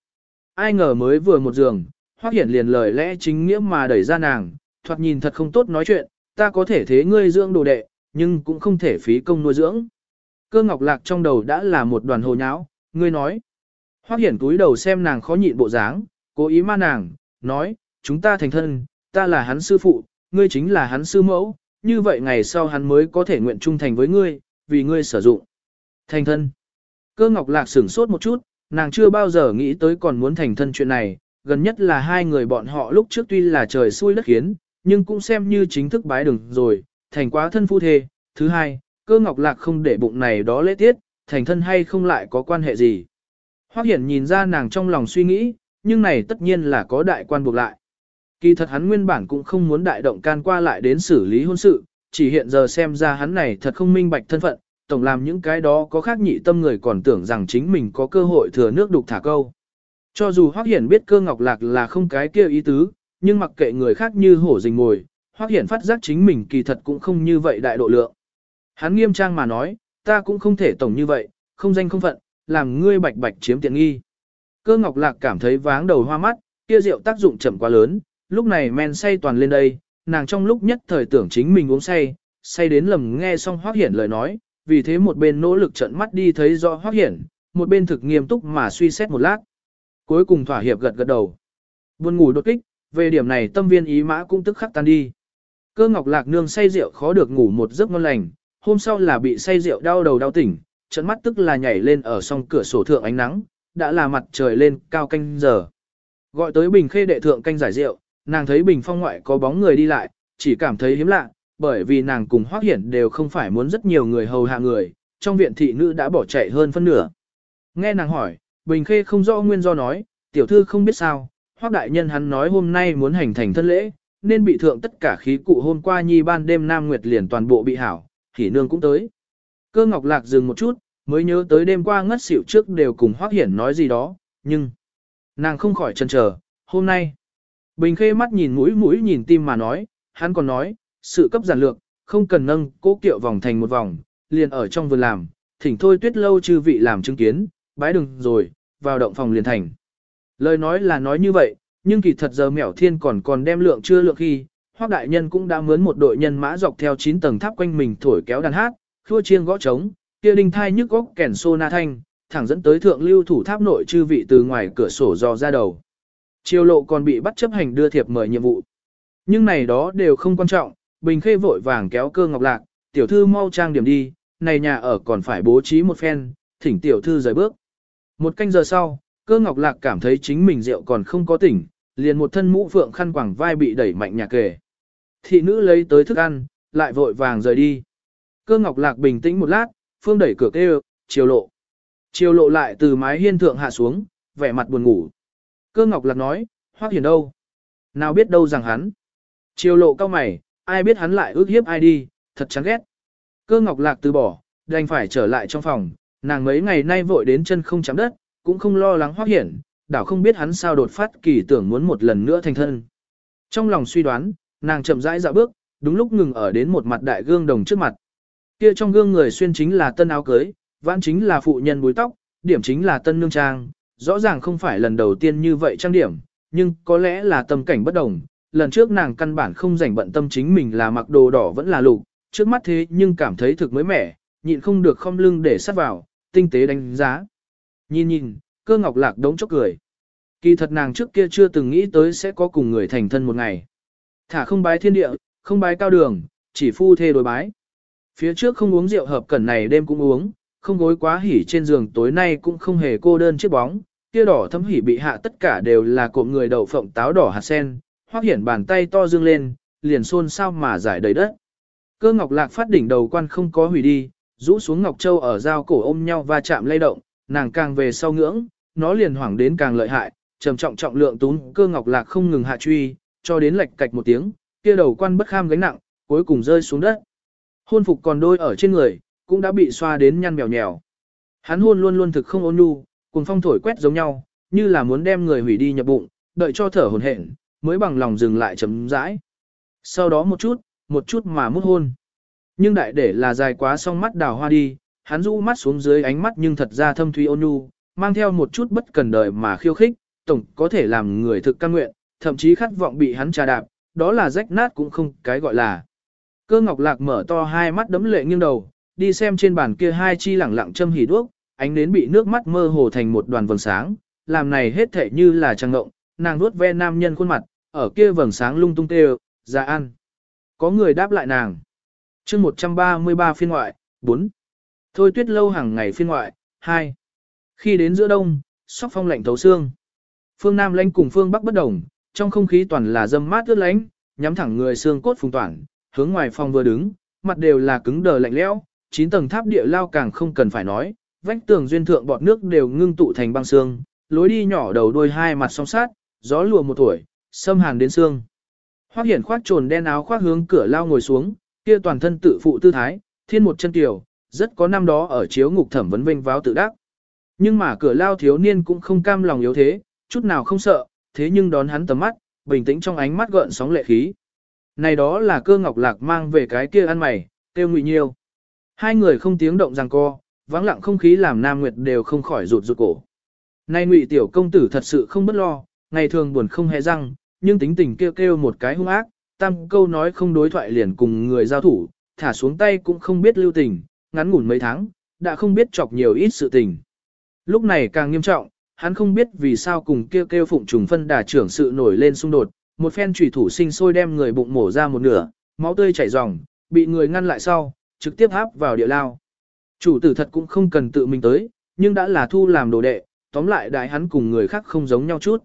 Ai ngờ mới vừa một giường, Hoắc Hiển liền lời lẽ chính nghĩa mà đẩy ra nàng, thoạt nhìn thật không tốt nói chuyện, ta có thể thế ngươi dưỡng đồ đệ, nhưng cũng không thể phí công nuôi dưỡng. Cơ ngọc lạc trong đầu đã là một đoàn hồ nháo, ngươi nói. Hoác hiển túi đầu xem nàng khó nhịn bộ dáng, cố ý ma nàng, nói, chúng ta thành thân, ta là hắn sư phụ, ngươi chính là hắn sư mẫu, như vậy ngày sau hắn mới có thể nguyện trung thành với ngươi, vì ngươi sử dụng. Thành thân. Cơ ngọc lạc sửng sốt một chút, nàng chưa bao giờ nghĩ tới còn muốn thành thân chuyện này, gần nhất là hai người bọn họ lúc trước tuy là trời xui đất khiến, nhưng cũng xem như chính thức bái đường rồi, thành quá thân phu thê. Thứ hai, cơ ngọc lạc không để bụng này đó lễ tiết, thành thân hay không lại có quan hệ gì. Hoắc Hiển nhìn ra nàng trong lòng suy nghĩ, nhưng này tất nhiên là có đại quan buộc lại. Kỳ thật hắn nguyên bản cũng không muốn đại động can qua lại đến xử lý hôn sự, chỉ hiện giờ xem ra hắn này thật không minh bạch thân phận, tổng làm những cái đó có khác nhị tâm người còn tưởng rằng chính mình có cơ hội thừa nước đục thả câu. Cho dù Hoắc Hiển biết cơ ngọc lạc là không cái kia ý tứ, nhưng mặc kệ người khác như hổ rình ngồi, Hoắc Hiển phát giác chính mình kỳ thật cũng không như vậy đại độ lượng. Hắn nghiêm trang mà nói, ta cũng không thể tổng như vậy, không danh không phận, làm ngươi bạch bạch chiếm tiện nghi. Cơ ngọc lạc cảm thấy váng đầu hoa mắt, kia rượu tác dụng chậm quá lớn, lúc này men say toàn lên đây, nàng trong lúc nhất thời tưởng chính mình uống say, say đến lầm nghe xong Hoắc hiển lời nói, vì thế một bên nỗ lực trợn mắt đi thấy rõ Hoắc hiển, một bên thực nghiêm túc mà suy xét một lát. Cuối cùng thỏa hiệp gật gật đầu. Buồn ngủ đột kích, về điểm này tâm viên ý mã cũng tức khắc tan đi. Cơ ngọc lạc nương say rượu khó được ngủ một giấc ngon lành, hôm sau là bị say rượu đau đầu đau tỉnh, trận mắt tức là nhảy lên ở song cửa sổ thượng ánh nắng, đã là mặt trời lên cao canh giờ. Gọi tới bình khê đệ thượng canh giải rượu, nàng thấy bình phong ngoại có bóng người đi lại, chỉ cảm thấy hiếm lạ, bởi vì nàng cùng Hoắc Hiển đều không phải muốn rất nhiều người hầu hạ người, trong viện thị nữ đã bỏ chạy hơn phân nửa. Nghe nàng hỏi, Bình Khê không rõ nguyên do nói, tiểu thư không biết sao, Hoắc đại nhân hắn nói hôm nay muốn hành thành thân lễ, nên bị thượng tất cả khí cụ hôm qua nhi ban đêm Nam Nguyệt liền toàn bộ bị hảo, thì nương cũng tới. Cơ Ngọc Lạc dừng một chút, mới nhớ tới đêm qua ngất xỉu trước đều cùng Hoắc Hiển nói gì đó, nhưng nàng không khỏi chần chờ, hôm nay. Bình Khê mắt nhìn mũi mũi nhìn tim mà nói, hắn còn nói, sự cấp giản lược, không cần nâng cố kiệu vòng thành một vòng, liền ở trong vườn làm, thỉnh thôi tuyết lâu chư vị làm chứng kiến, bái đừng rồi, vào động phòng liền thành. Lời nói là nói như vậy, nhưng kỳ thật giờ mẻo thiên còn còn đem lượng chưa lượng khi, hoác đại nhân cũng đã mướn một đội nhân mã dọc theo 9 tầng tháp quanh mình thổi kéo đàn hát, khua chiêng gõ trống, kia đinh thai nhức góc kèn sô na thanh, thẳng dẫn tới thượng lưu thủ tháp nội chư vị từ ngoài cửa sổ dò ra đầu. Triều lộ còn bị bắt chấp hành đưa thiệp mời nhiệm vụ. Nhưng này đó đều không quan trọng, Bình Khê vội vàng kéo cơ ngọc lạc, tiểu thư mau trang điểm đi, này nhà ở còn phải bố trí một phen, thỉnh tiểu thư rời bước. Một canh giờ sau, cơ ngọc lạc cảm thấy chính mình rượu còn không có tỉnh, liền một thân mũ phượng khăn quàng vai bị đẩy mạnh nhà kề. Thị nữ lấy tới thức ăn, lại vội vàng rời đi. Cơ ngọc lạc bình tĩnh một lát, phương đẩy cửa kêu, chiều lộ. Chiều lộ lại từ mái hiên thượng hạ xuống, vẻ mặt buồn ngủ. Cơ ngọc lạc nói, hoác hiền đâu? Nào biết đâu rằng hắn. Chiều lộ cao mày, ai biết hắn lại ước hiếp ai đi, thật chán ghét. Cơ ngọc lạc từ bỏ, đành phải trở lại trong phòng, nàng mấy ngày nay vội đến chân không chạm đất, cũng không lo lắng hoác hiển, đảo không biết hắn sao đột phát kỳ tưởng muốn một lần nữa thành thân. Trong lòng suy đoán, nàng chậm rãi dạo bước, đúng lúc ngừng ở đến một mặt đại gương đồng trước mặt. Kia trong gương người xuyên chính là tân áo cưới, vãn chính là phụ nhân búi tóc, điểm chính là tân nương trang, rõ ràng không phải lần đầu tiên như vậy trang điểm, nhưng có lẽ là tâm cảnh bất đồng, lần trước nàng căn bản không rảnh bận tâm chính mình là mặc đồ đỏ vẫn là lục, trước mắt thế nhưng cảm thấy thực mới mẻ, nhịn không được không lưng để sát vào, tinh tế đánh giá. Nhìn nhìn, cơ ngọc lạc đống chốc cười. Kỳ thật nàng trước kia chưa từng nghĩ tới sẽ có cùng người thành thân một ngày. Thả không bái thiên địa, không bái cao đường, chỉ phu thê đối bái. Phía trước không uống rượu hợp cẩn này đêm cũng uống, không gối quá hỉ trên giường tối nay cũng không hề cô đơn chiếc bóng, kia đỏ thấm hỉ bị hạ tất cả đều là cộm người đậu phộng táo đỏ hạt sen, hoác hiển bàn tay to dương lên, liền xôn sao mà giải đầy đất. Cơ ngọc lạc phát đỉnh đầu quan không có hủy đi, rũ xuống ngọc châu ở giao cổ ôm nhau và chạm lay động, nàng càng về sau ngưỡng, nó liền hoảng đến càng lợi hại, trầm trọng trọng lượng tún cơ ngọc lạc không ngừng hạ truy, cho đến lệch cạch một tiếng, kia đầu quan bất kham gánh nặng, cuối cùng rơi xuống đất. Hôn phục còn đôi ở trên người, cũng đã bị xoa đến nhăn mèo nhèo. Hắn hôn luôn luôn thực không ôn nhu, cùng phong thổi quét giống nhau, như là muốn đem người hủy đi nhập bụng, đợi cho thở hồn hển, mới bằng lòng dừng lại chấm rãi. Sau đó một chút, một chút mà mút hôn. Nhưng đại để là dài quá song mắt đào hoa đi, hắn rũ mắt xuống dưới ánh mắt nhưng thật ra thâm thúy ôn nhu, mang theo một chút bất cần đời mà khiêu khích, tổng có thể làm người thực căn nguyện, thậm chí khát vọng bị hắn trà đạp, đó là rách nát cũng không cái gọi là. Cơ ngọc lạc mở to hai mắt đấm lệ nghiêng đầu, đi xem trên bàn kia hai chi lẳng lặng châm hỉ đuốc, ánh đến bị nước mắt mơ hồ thành một đoàn vầng sáng, làm này hết thể như là trăng ngộng, nàng nuốt ve nam nhân khuôn mặt, ở kia vầng sáng lung tung tê ra ăn. Có người đáp lại nàng. chương 133 phiên ngoại, 4. Thôi tuyết lâu hàng ngày phiên ngoại, 2. Khi đến giữa đông, sóc phong lạnh thấu xương. Phương Nam lãnh cùng phương Bắc bất đồng, trong không khí toàn là dâm mát ướt lánh, nhắm thẳng người xương cốt phùng toàn, hướng ngoài phòng vừa đứng, mặt đều là cứng đờ lạnh lẽo, chín tầng tháp địa lao càng không cần phải nói, vách tường duyên thượng bọt nước đều ngưng tụ thành băng xương, lối đi nhỏ đầu đôi hai mặt song sát, gió lùa một tuổi, xâm hàn đến xương. Hoắc Hiển khoác trồn đen áo khoác hướng cửa lao ngồi xuống, kia toàn thân tự phụ tư thái, thiên một chân tiểu, rất có năm đó ở chiếu ngục thẩm vấn vinh váo tự đắc. Nhưng mà cửa lao thiếu niên cũng không cam lòng yếu thế, chút nào không sợ, thế nhưng đón hắn tầm mắt, bình tĩnh trong ánh mắt gợn sóng lệ khí. Này đó là cơ ngọc lạc mang về cái kia ăn mày, tiêu ngụy nhiêu. Hai người không tiếng động rằng co, vắng lặng không khí làm Nam Nguyệt đều không khỏi rụt rụt cổ. Nay ngụy tiểu công tử thật sự không bất lo, ngày thường buồn không hề răng, nhưng tính tình kêu kêu một cái hung ác, tam câu nói không đối thoại liền cùng người giao thủ, thả xuống tay cũng không biết lưu tình, ngắn ngủn mấy tháng, đã không biết chọc nhiều ít sự tình. Lúc này càng nghiêm trọng, hắn không biết vì sao cùng kêu kêu phụng trùng phân đà trưởng sự nổi lên xung đột, một phen trùy thủ sinh sôi đem người bụng mổ ra một nửa, máu tươi chảy ròng, bị người ngăn lại sau, trực tiếp áp vào địa lao. Chủ tử thật cũng không cần tự mình tới, nhưng đã là thu làm đồ đệ, tóm lại đại hắn cùng người khác không giống nhau chút.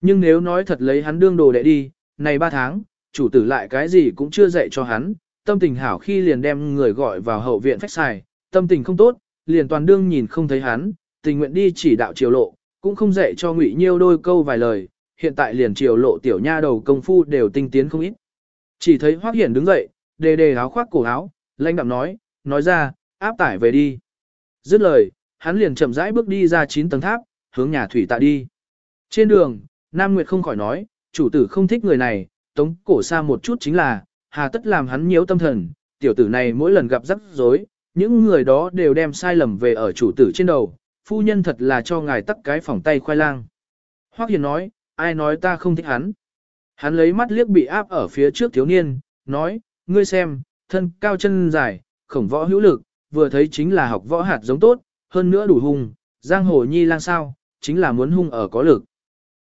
Nhưng nếu nói thật lấy hắn đương đồ đệ đi, này ba tháng, chủ tử lại cái gì cũng chưa dạy cho hắn, tâm tình hảo khi liền đem người gọi vào hậu viện phách xài, tâm tình không tốt, liền toàn đương nhìn không thấy hắn, tình nguyện đi chỉ đạo triều lộ, cũng không dạy cho ngụy nhiêu đôi câu vài lời, hiện tại liền triều lộ tiểu nha đầu công phu đều tinh tiến không ít. Chỉ thấy Hoắc Hiển đứng dậy, đề đề áo khoác cổ áo, lãnh đạm nói, nói ra, áp tải về đi. Dứt lời, hắn liền chậm rãi bước đi ra 9 tầng tháp, hướng nhà thủy tạ đi. Trên đường, Nam Nguyệt không khỏi nói, chủ tử không thích người này, tống cổ xa một chút chính là, hà tất làm hắn nhiễu tâm thần, tiểu tử này mỗi lần gặp rắc rối, những người đó đều đem sai lầm về ở chủ tử trên đầu, phu nhân thật là cho ngài tắt cái phòng tay khoai lang. Hoắc Hiền nói, ai nói ta không thích hắn. Hắn lấy mắt liếc bị áp ở phía trước thiếu niên, nói, ngươi xem, thân cao chân dài, khổng võ hữu lực, vừa thấy chính là học võ hạt giống tốt, hơn nữa đủ hung, giang hồ nhi lang sao, chính là muốn hung ở có lực.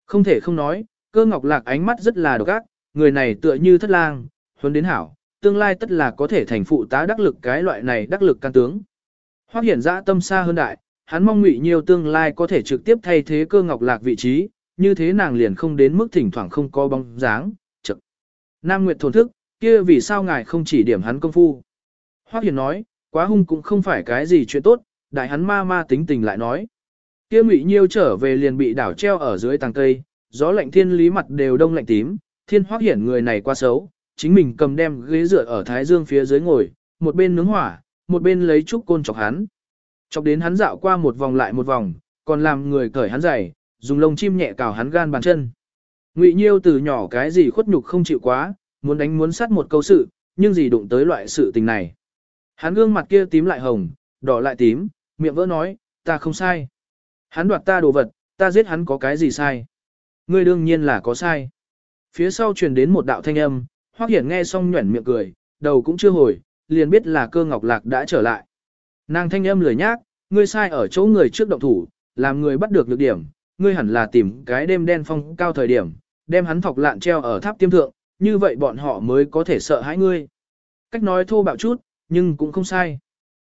Không thể không nói, cơ ngọc lạc ánh mắt rất là độc ác, người này tựa như thất lang, huấn đến hảo, tương lai tất là có thể thành phụ tá đắc lực cái loại này đắc lực can tướng. Hoắc hiển dã tâm xa hơn đại, hắn mong ngụy nhiều tương lai có thể trực tiếp thay thế cơ ngọc lạc vị trí, như thế nàng liền không đến mức thỉnh thoảng không có bóng dáng, chậm. Nam Nguyệt thổn thức, kia vì sao ngài không chỉ điểm hắn công phu. Hoắc Hiền nói, quá hung cũng không phải cái gì chuyện tốt, đại hắn ma ma tính tình lại nói. Kia ngụy nhiêu trở về liền bị đảo treo ở dưới tàng cây, gió lạnh thiên lý mặt đều đông lạnh tím, thiên hoắc hiển người này quá xấu, chính mình cầm đem ghế dựa ở thái dương phía dưới ngồi, một bên nướng hỏa, một bên lấy trúc côn chọc hắn. Chọc đến hắn dạo qua một vòng lại một vòng, còn làm người cởi hắn giày, dùng lông chim nhẹ cào hắn gan bàn chân. Ngụy Nhiêu từ nhỏ cái gì khuất nhục không chịu quá, muốn đánh muốn sát một câu sự, nhưng gì đụng tới loại sự tình này. Hắn gương mặt kia tím lại hồng, đỏ lại tím, miệng vỡ nói, ta không sai. Hắn đoạt ta đồ vật, ta giết hắn có cái gì sai. Ngươi đương nhiên là có sai. Phía sau truyền đến một đạo thanh âm, Hoắc Hiển nghe xong nhuẩn miệng cười, đầu cũng chưa hồi, liền biết là cơ ngọc lạc đã trở lại. Nàng thanh âm lười nhác, ngươi sai ở chỗ người trước động thủ, làm người bắt được lược điểm, ngươi hẳn là tìm cái đêm đen phong cao thời điểm, đem hắn thọc lạn treo ở tháp tiêm thượng, như vậy bọn họ mới có thể sợ hãi ngươi. Cách nói thô bạo chút, nhưng cũng không sai.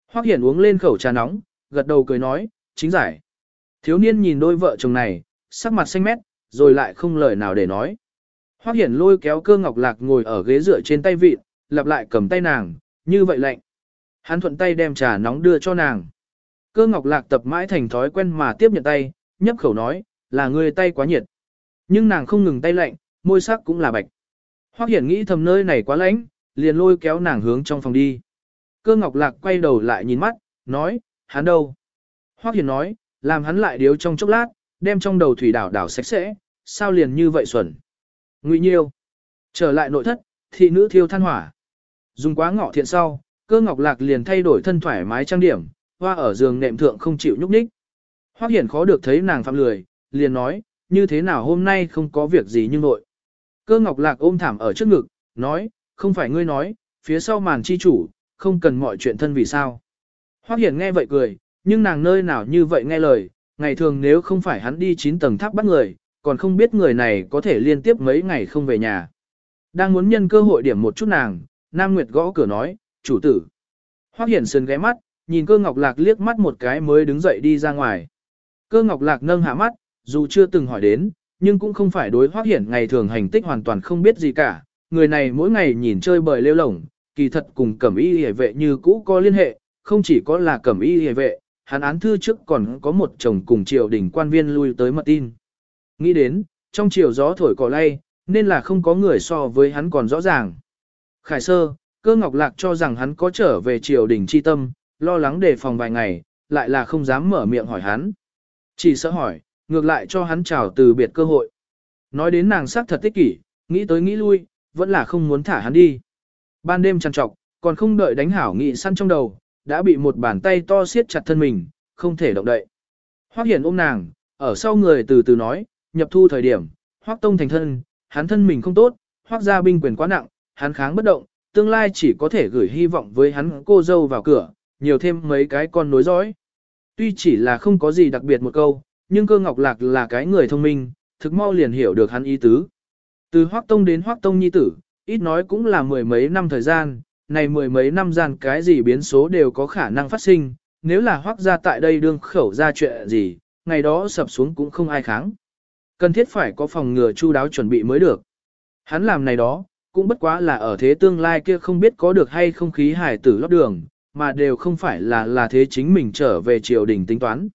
Hoắc Hiển uống lên khẩu trà nóng, gật đầu cười nói, chính giải. Thiếu niên nhìn đôi vợ chồng này, sắc mặt xanh mét, rồi lại không lời nào để nói. Hoắc Hiển lôi kéo cơ ngọc lạc ngồi ở ghế dựa trên tay vịt, lặp lại cầm tay nàng, như vậy lạnh. Hắn thuận tay đem trà nóng đưa cho nàng. Cơ ngọc lạc tập mãi thành thói quen mà tiếp nhận tay, nhấp khẩu nói, là người tay quá nhiệt. Nhưng nàng không ngừng tay lạnh, môi sắc cũng là bạch. Hoắc Hiển nghĩ thầm nơi này quá lạnh, liền lôi kéo nàng hướng trong phòng đi. Cơ ngọc lạc quay đầu lại nhìn mắt, nói, hắn đâu? Hoắc Hiển nói, làm hắn lại điếu trong chốc lát, đem trong đầu thủy đảo đảo sạch sẽ, sao liền như vậy xuẩn. Ngụy Nhiêu. Trở lại nội thất, thị nữ thiêu than hỏa. Dùng quá ngọ thiện sau, cơ ngọc lạc liền thay đổi thân thoải mái trang điểm, hoa ở giường nệm thượng không chịu nhúc nhích. Hoắc Hiển khó được thấy nàng phạm lười, liền nói, như thế nào hôm nay không có việc gì nhưng nội. Cơ ngọc lạc ôm thảm ở trước ngực, nói, không phải ngươi nói, phía sau màn chi chủ, không cần mọi chuyện thân vì sao. Hoắc Hiển nghe vậy cười, nhưng nàng nơi nào như vậy nghe lời, ngày thường nếu không phải hắn đi 9 tầng tháp bắt người, còn không biết người này có thể liên tiếp mấy ngày không về nhà. Đang muốn nhân cơ hội điểm một chút nàng, Nam Nguyệt gõ cửa nói, chủ tử. Hoắc Hiển sườn ghé mắt, nhìn cơ ngọc lạc liếc mắt một cái mới đứng dậy đi ra ngoài. Cơ ngọc lạc nâng hạ mắt, dù chưa từng hỏi đến, nhưng cũng không phải đối Hoắc Hiển ngày thường hành tích hoàn toàn không biết gì cả. Người này mỗi ngày nhìn chơi bời lêu lổng, kỳ thật cùng cẩm y hề vệ như cũ có liên hệ, không chỉ có là cẩm y hề vệ, hắn án thư trước còn có một chồng cùng triều đình quan viên lui tới mật tin. Nghĩ đến, trong chiều gió thổi cỏ lay, nên là không có người so với hắn còn rõ ràng. Khải sơ, cơ ngọc lạc cho rằng hắn có trở về triều đình chi tâm, lo lắng đề phòng vài ngày, lại là không dám mở miệng hỏi hắn. Chỉ sợ hỏi, ngược lại cho hắn chào từ biệt cơ hội. Nói đến nàng sắc thật tích kỷ, nghĩ tới nghĩ lui, vẫn là không muốn thả hắn đi. Ban đêm trằn trọc, còn không đợi đánh hảo nghị săn trong đầu, đã bị một bàn tay to siết chặt thân mình, không thể động đậy. Hoắc Hiển ôm nàng, ở sau người từ từ nói, nhập thu thời điểm, Hoắc Tông thành thân, hắn thân mình không tốt, Hoắc gia binh quyền quá nặng, hắn kháng bất động, tương lai chỉ có thể gửi hy vọng với hắn cô dâu vào cửa, nhiều thêm mấy cái con nối dõi. Tuy chỉ là không có gì đặc biệt một câu, nhưng cơ ngọc lạc là cái người thông minh, thực mau liền hiểu được hắn ý tứ. Từ Hoắc Tông đến Hoắc Tông Nhi Tử, ít nói cũng là mười mấy năm thời gian, này mười mấy năm gian cái gì biến số đều có khả năng phát sinh, nếu là Hoắc gia tại đây đương khẩu ra chuyện gì, ngày đó sập xuống cũng không ai kháng. Cần thiết phải có phòng ngừa chu đáo chuẩn bị mới được. Hắn làm này đó, cũng bất quá là ở thế tương lai kia không biết có được hay không khí hải tử lót đường, mà đều không phải là là thế chính mình trở về triều đình tính toán.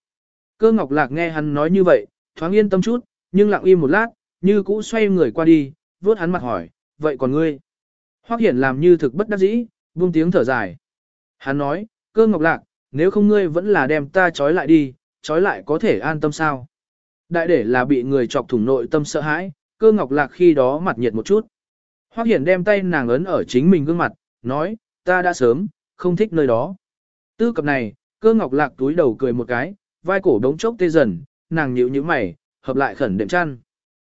Cơ Ngọc Lạc nghe hắn nói như vậy, thoáng yên tâm chút, nhưng lặng im một lát, như cũ xoay người qua đi, vuốt hắn mặt hỏi, vậy còn ngươi? Hoắc Hiển làm như thực bất đắc dĩ, buông tiếng thở dài. Hắn nói, cơ Ngọc Lạc, nếu không ngươi vẫn là đem ta trói lại đi, trói lại có thể an tâm sao? Đại để là bị người chọc thủng nội tâm sợ hãi, cơ Ngọc Lạc khi đó mặt nhiệt một chút. Hoắc Hiển đem tay nàng ấn ở chính mình gương mặt, nói, ta đã sớm, không thích nơi đó. Tư cập này, cơ Ngọc Lạc túi đầu cười một cái, vai cổ đống chốc tê dần, nàng nhíu như mày, hợp lại khẩn đệm chăn.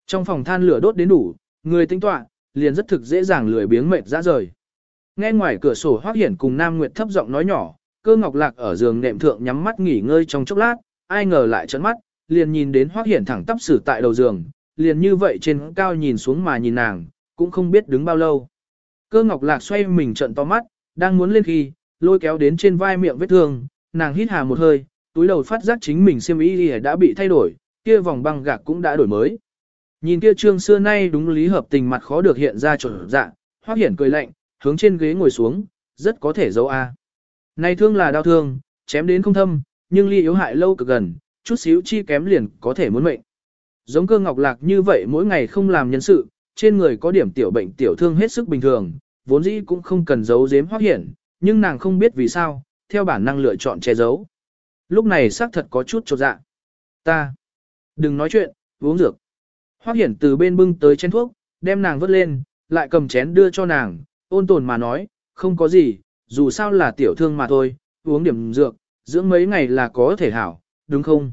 Trong phòng than lửa đốt đến đủ, người tinh tọa, liền rất thực dễ dàng lười biếng mệt ra rời. Nghe ngoài cửa sổ Hoắc Hiển cùng Nam Nguyệt thấp giọng nói nhỏ, Cơ Ngọc Lạc ở giường nệm thượng nhắm mắt nghỉ ngơi trong chốc lát, ai ngờ lại trợn mắt, liền nhìn đến Hoắc Hiển thẳng tắp xử tại đầu giường, liền như vậy trên cao nhìn xuống mà nhìn nàng, cũng không biết đứng bao lâu. Cơ Ngọc Lạc xoay mình trận to mắt, đang muốn lên khi, lôi kéo đến trên vai miệng vết thương, nàng hít hà một hơi, túi đầu phát giác chính mình xiêm y đã bị thay đổi, kia vòng băng gạc cũng đã đổi mới. Nhìn kia trương xưa nay đúng lý hợp tình mặt khó được hiện ra trở dạ, hoác Hiển cười lạnh, hướng trên ghế ngồi xuống, rất có thể giấu a. Này thương là đau thương, chém đến không thâm, nhưng ly yếu hại lâu cực gần, chút xíu chi kém liền có thể muốn mệnh. Giống cơ ngọc lạc như vậy mỗi ngày không làm nhân sự, trên người có điểm tiểu bệnh tiểu thương hết sức bình thường, vốn dĩ cũng không cần giấu giếm hoác hiển, nhưng nàng không biết vì sao, theo bản năng lựa chọn che giấu. Lúc này xác thật có chút trột dạ. Ta, đừng nói chuyện, uống dược. Hoác hiển từ bên bưng tới chén thuốc, đem nàng vớt lên, lại cầm chén đưa cho nàng, ôn tồn mà nói, không có gì, dù sao là tiểu thương mà thôi, uống điểm dược, dưỡng mấy ngày là có thể hảo, đúng không?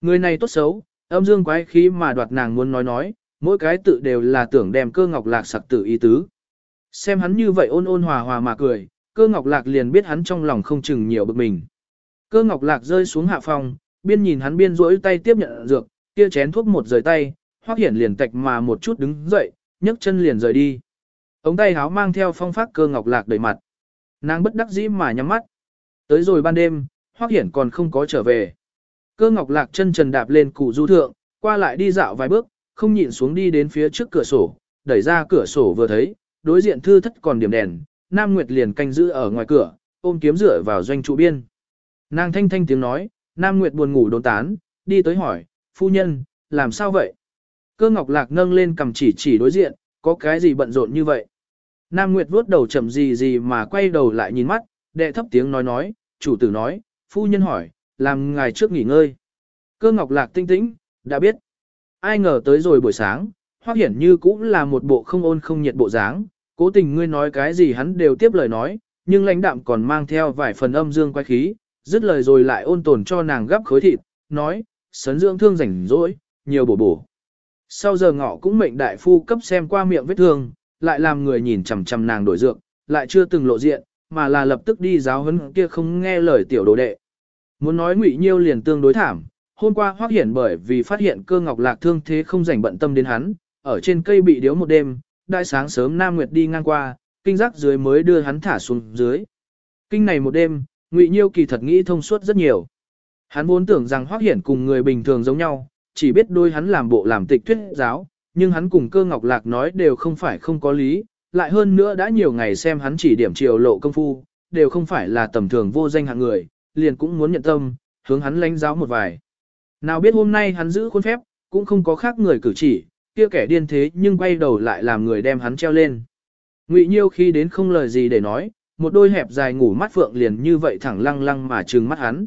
Người này tốt xấu, âm dương quái khí mà đoạt nàng muốn nói nói, mỗi cái tự đều là tưởng đem cơ ngọc lạc sặc tử ý tứ. Xem hắn như vậy ôn ôn hòa hòa mà cười, cơ ngọc lạc liền biết hắn trong lòng không chừng nhiều bực mình. Cơ ngọc lạc rơi xuống hạ phòng, biên nhìn hắn biên rỗi tay tiếp nhận dược, kia chén thuốc một rời tay, hoác hiển liền tạch mà một chút đứng dậy, nhấc chân liền rời đi. Ống tay háo mang theo phong phát cơ ngọc lạc đầy mặt. Nàng bất đắc dĩ mà nhắm mắt. Tới rồi ban đêm, hoác hiển còn không có trở về. Cơ ngọc lạc chân trần đạp lên cụ du thượng, qua lại đi dạo vài bước, không nhịn xuống đi đến phía trước cửa sổ, đẩy ra cửa sổ vừa thấy, đối diện thư thất còn điểm đèn, Nam Nguyệt liền canh giữ ở ngoài cửa, ôm kiếm rửa vào doanh trụ biên. Nàng thanh thanh tiếng nói, Nam Nguyệt buồn ngủ đốn tán, đi tới hỏi, phu nhân, làm sao vậy? Cơ ngọc lạc nâng lên cầm chỉ chỉ đối diện, có cái gì bận rộn như vậy? Nam Nguyệt vuốt đầu chậm gì gì mà quay đầu lại nhìn mắt, đệ thấp tiếng nói nói, chủ tử nói, phu nhân hỏi, làm ngài trước nghỉ ngơi. Cơ ngọc lạc tinh tĩnh, đã biết. Ai ngờ tới rồi buổi sáng, hoác hiển như cũng là một bộ không ôn không nhiệt bộ dáng, cố tình ngươi nói cái gì hắn đều tiếp lời nói, nhưng lãnh đạm còn mang theo vài phần âm dương quái khí, dứt lời rồi lại ôn tồn cho nàng gấp khối thịt, nói, sấn dưỡng thương rảnh rỗi, nhiều bổ bổ. Sau giờ ngọ cũng mệnh đại phu cấp xem qua miệng vết thương, lại làm người nhìn chằm chằm nàng đổi dược, lại chưa từng lộ diện, mà là lập tức đi giáo huấn kia không nghe lời tiểu đồ đệ. Muốn nói Ngụy Nhiêu liền tương đối thảm, hôm qua Hoắc Hiển bởi vì phát hiện cơ ngọc lạc thương thế không rảnh bận tâm đến hắn, ở trên cây bị điếu một đêm, đại sáng sớm Nam Nguyệt đi ngang qua, kinh giác dưới mới đưa hắn thả xuống dưới. Kinh này một đêm, Ngụy Nhiêu kỳ thật nghĩ thông suốt rất nhiều. Hắn vốn tưởng rằng Hoắc Hiển cùng người bình thường giống nhau, chỉ biết đôi hắn làm bộ làm tịch thuyết giáo, nhưng hắn cùng cơ ngọc lạc nói đều không phải không có lý, lại hơn nữa đã nhiều ngày xem hắn chỉ điểm triều lộ công phu, đều không phải là tầm thường vô danh hạng người, liền cũng muốn nhận tâm, hướng hắn lãnh giáo một vài. Nào biết hôm nay hắn giữ khuôn phép, cũng không có khác người cử chỉ, kia kẻ điên thế nhưng quay đầu lại làm người đem hắn treo lên. Ngụy Nhiêu khi đến không lời gì để nói, một đôi hẹp dài ngủ mắt phượng liền như vậy thẳng lăng lăng mà trừng mắt hắn.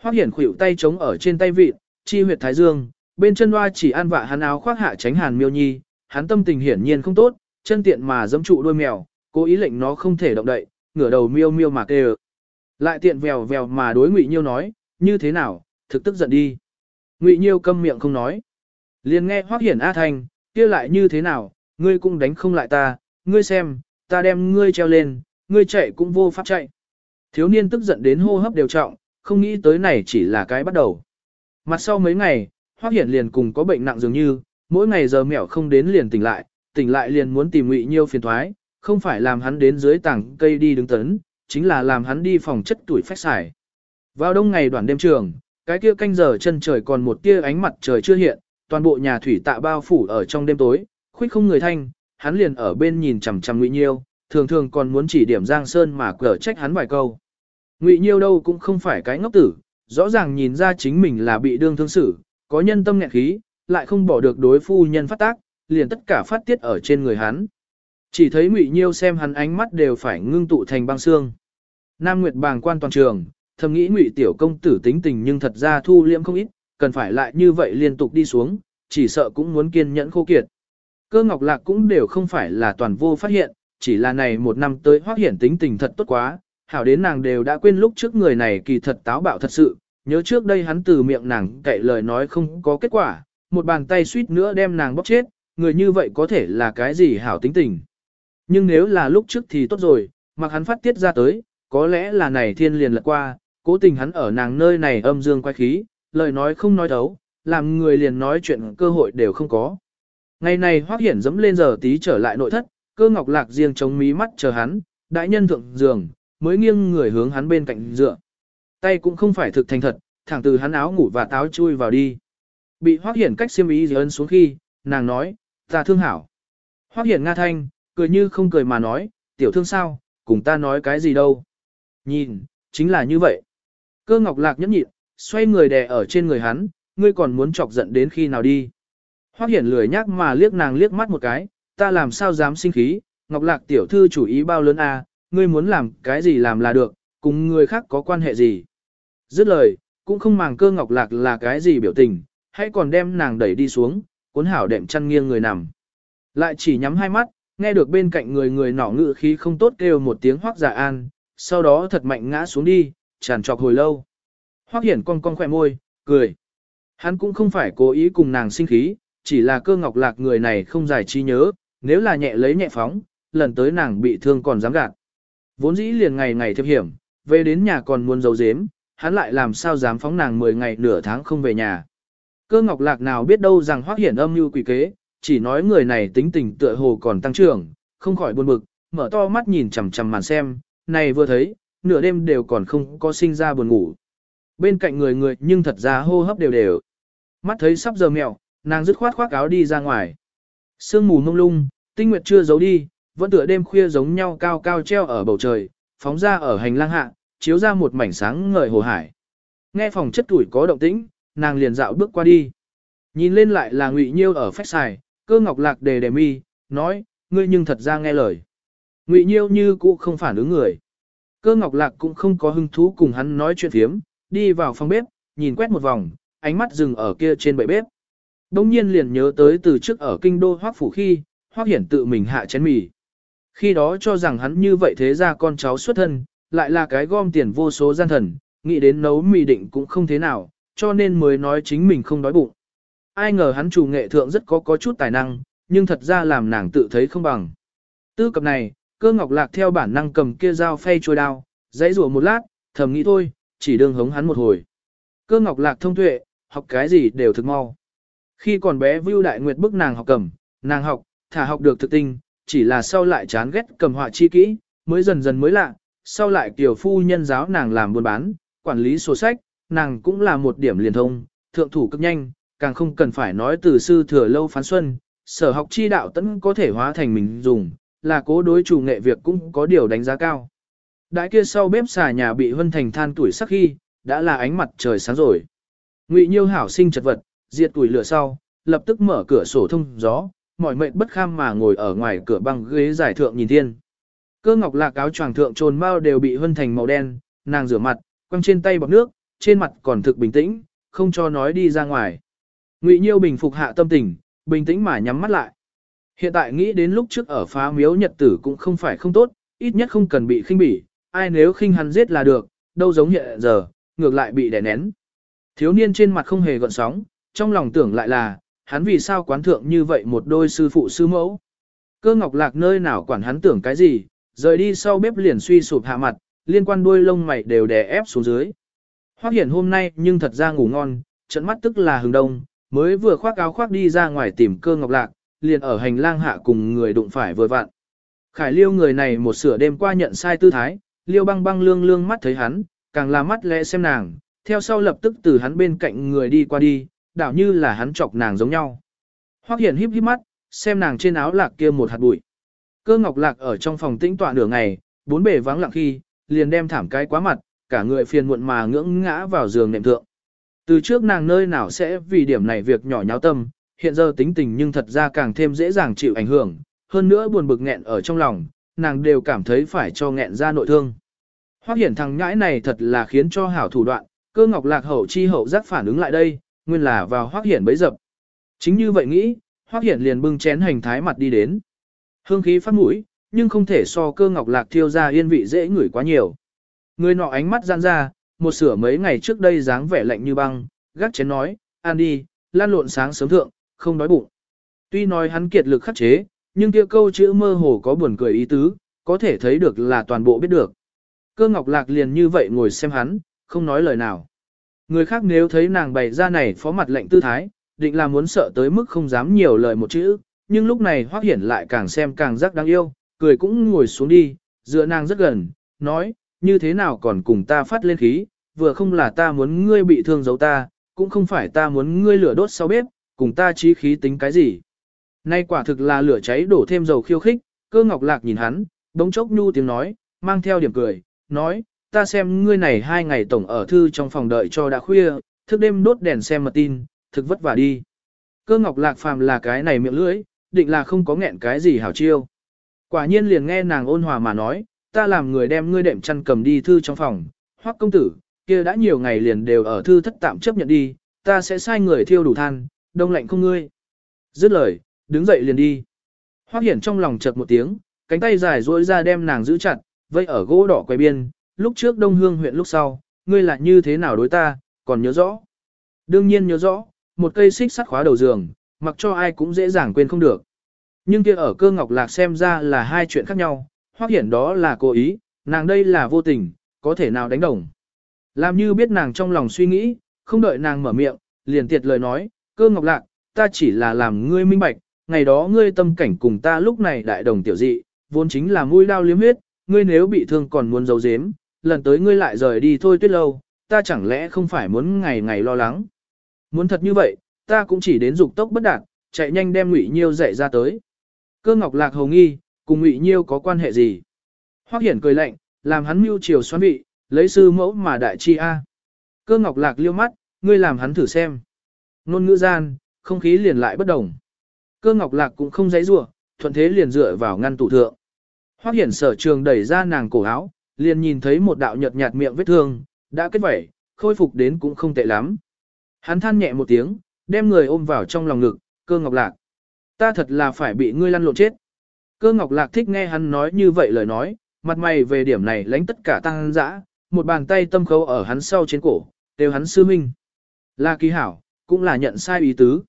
Hoắc Hiển khuỷu tay chống ở trên tay vịt, chi huyệt thái dương, bên chân hoa chỉ an vạ hắn áo khoác hạ tránh hàn miêu nhi, hắn tâm tình hiển nhiên không tốt, chân tiện mà giẫm trụ đôi mèo, cố ý lệnh nó không thể động đậy, ngửa đầu miêu miêu mà kêu. Lại tiện vèo vèo mà đối Ngụy Nhiêu nói, như thế nào, thực tức giận đi. Ngụy Nhiêu câm miệng không nói. Liền nghe Hoắc Hiển A Thanh, kia lại như thế nào, ngươi cũng đánh không lại ta, ngươi xem, ta đem ngươi treo lên, ngươi chạy cũng vô pháp chạy. Thiếu niên tức giận đến hô hấp đều trọng, không nghĩ tới này chỉ là cái bắt đầu. Mặt sau mấy ngày, Hoắc Hiển liền cùng có bệnh nặng dường như, mỗi ngày giờ mẹo không đến liền tỉnh lại, tỉnh lại liền muốn tìm Ngụy Nhiêu phiền thoái, không phải làm hắn đến dưới tảng cây đi đứng tấn, chính là làm hắn đi phòng chất tuổi phách xài. Vào đông ngày đoàn đêm trường, cái kia canh giờ chân trời còn một tia ánh mặt trời chưa hiện, toàn bộ nhà thủy tạ bao phủ ở trong đêm tối, khuyết không người thanh, hắn liền ở bên nhìn chằm chằm Ngụy Nhiêu, thường thường còn muốn chỉ điểm Giang Sơn mà cở trách hắn vài câu. Ngụy Nhiêu đâu cũng không phải cái ngốc tử, rõ ràng nhìn ra chính mình là bị đương thương xử, có nhân tâm nghẹn khí, lại không bỏ được đối phu nhân phát tác, liền tất cả phát tiết ở trên người hắn. Chỉ thấy Ngụy Nhiêu xem hắn ánh mắt đều phải ngưng tụ thành băng xương. Nam Nguyệt bàng quan toàn trường, thầm nghĩ Ngụy tiểu công tử tính tình nhưng thật ra thu liễm không ít, cần phải lại như vậy liên tục đi xuống, chỉ sợ cũng muốn kiên nhẫn khô kiệt. Cơ Ngọc Lạc cũng đều không phải là toàn vô phát hiện, chỉ là này một năm tới hoác hiển tính tình thật tốt quá, hảo đến nàng đều đã quên lúc trước người này kỳ thật táo bạo thật sự, nhớ trước đây hắn từ miệng nàng cậy lời nói không có kết quả, một bàn tay suýt nữa đem nàng bóp chết, người như vậy có thể là cái gì hảo tính tình. Nhưng nếu là lúc trước thì tốt rồi, mặc hắn phát tiết ra tới, có lẽ là này thiên liền lật qua, cố tình hắn ở nàng nơi này âm dương quay khí, lời nói không nói thấu, làm người liền nói chuyện cơ hội đều không có. Ngày này Hoắc Hiển dẫm lên giờ tí trở lại nội thất, cơ ngọc lạc riêng chống mí mắt chờ hắn, đại nhân thượng giường, mới nghiêng người hướng hắn bên cạnh dựa. Tay cũng không phải thực thành thật, thẳng từ hắn áo ngủ và táo chui vào đi. Bị Hoắc Hiển cách xiêm ý ấn xuống khi, nàng nói, ta thương hảo. Hoắc Hiển nga thanh, cười như không cười mà nói, tiểu thương sao, cùng ta nói cái gì đâu. Nhìn, chính là như vậy. Cơ ngọc lạc nhẫn nhịn, xoay người đè ở trên người hắn, ngươi còn muốn chọc giận đến khi nào đi. Hoắc Hiển lười nhác mà liếc nàng liếc mắt một cái, ta làm sao dám sinh khí, Ngọc Lạc tiểu thư chủ ý bao lớn à, ngươi muốn làm cái gì làm là được, cùng người khác có quan hệ gì. Dứt lời, cũng không màng cơ Ngọc Lạc là cái gì biểu tình, hãy còn đem nàng đẩy đi xuống, cuốn hảo đệm chăn nghiêng người nằm. Lại chỉ nhắm hai mắt, nghe được bên cạnh người người nỏ ngự khí không tốt kêu một tiếng hoác giả dạ an, sau đó thật mạnh ngã xuống đi, tràn trọc hồi lâu. Hoác hiển con cong khỏe môi, cười. Hắn cũng không phải cố ý cùng nàng sinh khí, chỉ là cơ ngọc lạc người này không giải trí nhớ, nếu là nhẹ lấy nhẹ phóng, lần tới nàng bị thương còn dám gạt. Vốn dĩ liền ngày ngày thiệp hiểm, về đến nhà còn muốn giấu giếm, hắn lại làm sao dám phóng nàng 10 ngày nửa tháng không về nhà. Cơ ngọc lạc nào biết đâu rằng hoác hiển âm như quỷ kế, chỉ nói người này tính tình tựa hồ còn tăng trưởng, không khỏi buồn bực, mở to mắt nhìn chằm chằm màn xem, này vừa thấy, nửa đêm đều còn không có sinh ra buồn ngủ. Bên cạnh người người nhưng thật ra hô hấp đều đều. Mắt thấy sắp giờ mẹo, nàng dứt khoát khoác áo đi ra ngoài. Sương mù mông lung, tinh nguyệt chưa giấu đi, vẫn tựa đêm khuya giống nhau cao cao treo ở bầu trời, phóng ra ở hành lang hạ, chiếu ra một mảnh sáng ngời hồ hải. Nghe phòng chất tuổi có động tĩnh, nàng liền dạo bước qua đi. Nhìn lên lại là Ngụy Nhiêu ở phách xài, cơ ngọc lạc đề đề mi, nói, ngươi nhưng thật ra nghe lời. Ngụy Nhiêu như cũ không phản ứng người. Cơ ngọc lạc cũng không có hứng thú cùng hắn nói chuyện phiếm, đi vào phòng bếp, nhìn quét một vòng, ánh mắt dừng ở kia trên bệ bếp. Đông nhiên liền nhớ tới từ trước ở kinh đô hoác phủ khi, hoác hiển tự mình hạ chén mì. Khi đó cho rằng hắn như vậy thế ra con cháu xuất thân, lại là cái gom tiền vô số gian thần, nghĩ đến nấu mì định cũng không thế nào, cho nên mới nói chính mình không đói bụng. Ai ngờ hắn chủ nghệ thượng rất có có chút tài năng, nhưng thật ra làm nàng tự thấy không bằng. Tư cập này, cơ ngọc lạc theo bản năng cầm kia dao phay trôi đao, dãy rủa một lát, thầm nghĩ thôi, chỉ đương hống hắn một hồi. Cơ ngọc lạc thông tuệ, học cái gì đều thực mau. Khi còn bé Vưu Đại Nguyệt bức nàng học cầm, nàng học, thả học được thực tinh, chỉ là sau lại chán ghét cầm họa chi kỹ, mới dần dần mới lạ, sau lại tiểu phu nhân giáo nàng làm buôn bán, quản lý sổ sách, nàng cũng là một điểm liền thông, thượng thủ cực nhanh, càng không cần phải nói từ sư thừa lâu phán xuân, sở học chi đạo tẫn có thể hóa thành mình dùng, là cố đối chủ nghệ việc cũng có điều đánh giá cao. Đại kia sau bếp xà nhà bị hân thành than tuổi sắc khi, đã là ánh mặt trời sáng rồi. Ngụy Nhiêu hảo sinh chật vật, diệt tuổi lửa sau, lập tức mở cửa sổ thông gió, mỏi mệt bất kham mà ngồi ở ngoài cửa băng ghế giải thượng nhìn thiên. Cơ ngọc lạc áo choàng thượng trồn bao đều bị hân thành màu đen, nàng rửa mặt, quăng trên tay bọc nước, trên mặt còn thực bình tĩnh, không cho nói đi ra ngoài. Ngụy Nhiêu bình phục hạ tâm tình, bình tĩnh mà nhắm mắt lại. Hiện tại nghĩ đến lúc trước ở phá miếu nhật tử cũng không phải không tốt, ít nhất không cần bị khinh bỉ, ai nếu khinh hắn giết là được, đâu giống hiện giờ, ngược lại bị đè nén. Thiếu niên trên mặt không hề gợn sóng, trong lòng tưởng lại là, hắn vì sao quán thượng như vậy một đôi sư phụ sư mẫu. Cơ ngọc lạc nơi nào quản hắn tưởng cái gì, rời đi sau bếp liền suy sụp hạ mặt, liên quan đuôi lông mày đều đè ép xuống dưới. Hoác Hiển hôm nay nhưng thật ra ngủ ngon, trận mắt tức là hừng đông, mới vừa khoác áo khoác đi ra ngoài tìm cơ ngọc lạc, liền ở hành lang hạ cùng người đụng phải vừa vặn. Khải liêu người này một sửa đêm qua nhận sai tư thái, liêu băng băng lương lương mắt thấy hắn, càng là mắt lẽ xem nàng, theo sau lập tức từ hắn bên cạnh người đi qua đi, đảo như là hắn chọc nàng giống nhau. Hoắc Hiển híp híp mắt, xem nàng trên áo lạc kia một hạt bụi. Cơ ngọc lạc ở trong phòng tĩnh tọa nửa ngày, bốn bề vắng lặng khi, liền đem thảm cái quá mặt, cả người phiền muộn mà ngưỡng ngã vào giường nệm thượng. Từ trước nàng nơi nào sẽ vì điểm này việc nhỏ nháo tâm, hiện giờ tính tình nhưng thật ra càng thêm dễ dàng chịu ảnh hưởng, hơn nữa buồn bực nghẹn ở trong lòng, nàng đều cảm thấy phải cho nghẹn ra nội thương. Hoắc hiển thằng nhãi này thật là khiến cho hảo thủ đoạn, cơ ngọc lạc hậu chi hậu giác phản ứng lại đây, nguyên là vào Hoắc hiển bấy dập. Chính như vậy nghĩ, Hoắc hiển liền bưng chén hành thái mặt đi đến. Hương khí phát mũi, nhưng không thể so cơ ngọc lạc thiêu ra yên vị dễ ngửi quá nhiều. Người nọ ánh mắt giãn ra, một sửa mấy ngày trước đây dáng vẻ lạnh như băng, gác chén nói, ăn đi, lan lộn sáng sớm thượng, không đói bụng. Tuy nói hắn kiệt lực khắc chế, nhưng kia câu chữ mơ hồ có buồn cười ý tứ, có thể thấy được là toàn bộ biết được. Cơ ngọc lạc liền như vậy ngồi xem hắn, không nói lời nào. Người khác nếu thấy nàng bày ra này phó mặt lệnh tư thái, định là muốn sợ tới mức không dám nhiều lời một chữ, nhưng lúc này hoác hiển lại càng xem càng rắc đáng yêu, cười cũng ngồi xuống đi, dựa nàng rất gần, nói, như thế nào còn cùng ta phát lên khí, vừa không là ta muốn ngươi bị thương giấu ta, cũng không phải ta muốn ngươi lửa đốt sau bếp, cùng ta chí khí tính cái gì. Nay quả thực là lửa cháy đổ thêm dầu khiêu khích, cơ ngọc lạc nhìn hắn, bỗng chốc nhu tiếng nói, mang theo điểm cười, nói, ta xem ngươi này hai ngày tổng ở thư trong phòng đợi cho đã khuya, thức đêm đốt đèn xem mật tin, thực vất vả đi. Cơ ngọc lạc phàm là cái này miệng lưỡi, định là không có nghẹn cái gì hảo chiêu. Quả nhiên liền nghe nàng ôn hòa mà nói, ta làm người đem ngươi đệm chăn cầm đi thư trong phòng, hoắc công tử, kia đã nhiều ngày liền đều ở thư thất tạm chấp nhận đi, ta sẽ sai người thiêu đủ than, đông lạnh không ngươi. Dứt lời, đứng dậy liền đi. Hoắc hiển trong lòng chợt một tiếng, cánh tay dài duỗi ra đem nàng giữ chặt, vây ở gỗ đỏ quay biên, lúc trước đông hương huyện lúc sau, ngươi là như thế nào đối ta, còn nhớ rõ. Đương nhiên nhớ rõ, một cây xích sắt khóa đầu giường, mặc cho ai cũng dễ dàng quên không được. Nhưng kia ở cơ ngọc lạc xem ra là hai chuyện khác nhau, Hoắc hiển đó là cố ý, nàng đây là vô tình, có thể nào đánh đồng. Làm như biết nàng trong lòng suy nghĩ, không đợi nàng mở miệng, liền tiệt lời nói, cơ ngọc lạc, ta chỉ là làm ngươi minh bạch, ngày đó ngươi tâm cảnh cùng ta lúc này đại đồng tiểu dị, vốn chính là mũi đao liếm huyết, ngươi nếu bị thương còn muốn giấu giếm, lần tới ngươi lại rời đi thôi tuyết lâu, ta chẳng lẽ không phải muốn ngày ngày lo lắng. Muốn thật như vậy, ta cũng chỉ đến dục tốc bất đạt, chạy nhanh đem ngụy nhiêu dạy ra tới. Cơ ngọc lạc hồng nghi, cùng ngụy nhiêu có quan hệ gì? Hoắc hiển cười lạnh, làm hắn mưu chiều xoắn vị, lấy sư mẫu mà đại chi a. Cơ ngọc lạc liêu mắt, ngươi làm hắn thử xem. Nôn ngữ gian, không khí liền lại bất đồng. Cơ ngọc lạc cũng không dãy rủa, thuận thế liền dựa vào ngăn tủ thượng. Hoắc hiển sở trường đẩy ra nàng cổ áo, liền nhìn thấy một đạo nhợt nhạt miệng vết thương, đã kết vẩy, khôi phục đến cũng không tệ lắm. Hắn than nhẹ một tiếng, đem người ôm vào trong lòng ngực, cơ ngọc lạc. Ta thật là phải bị ngươi lăn lộn chết. Cơ ngọc lạc thích nghe hắn nói như vậy lời nói, mặt mày về điểm này lánh tất cả tăng dã, một bàn tay tâm khấu ở hắn sau trên cổ, đều hắn sư minh. Là kỳ hảo, cũng là nhận sai ý tứ.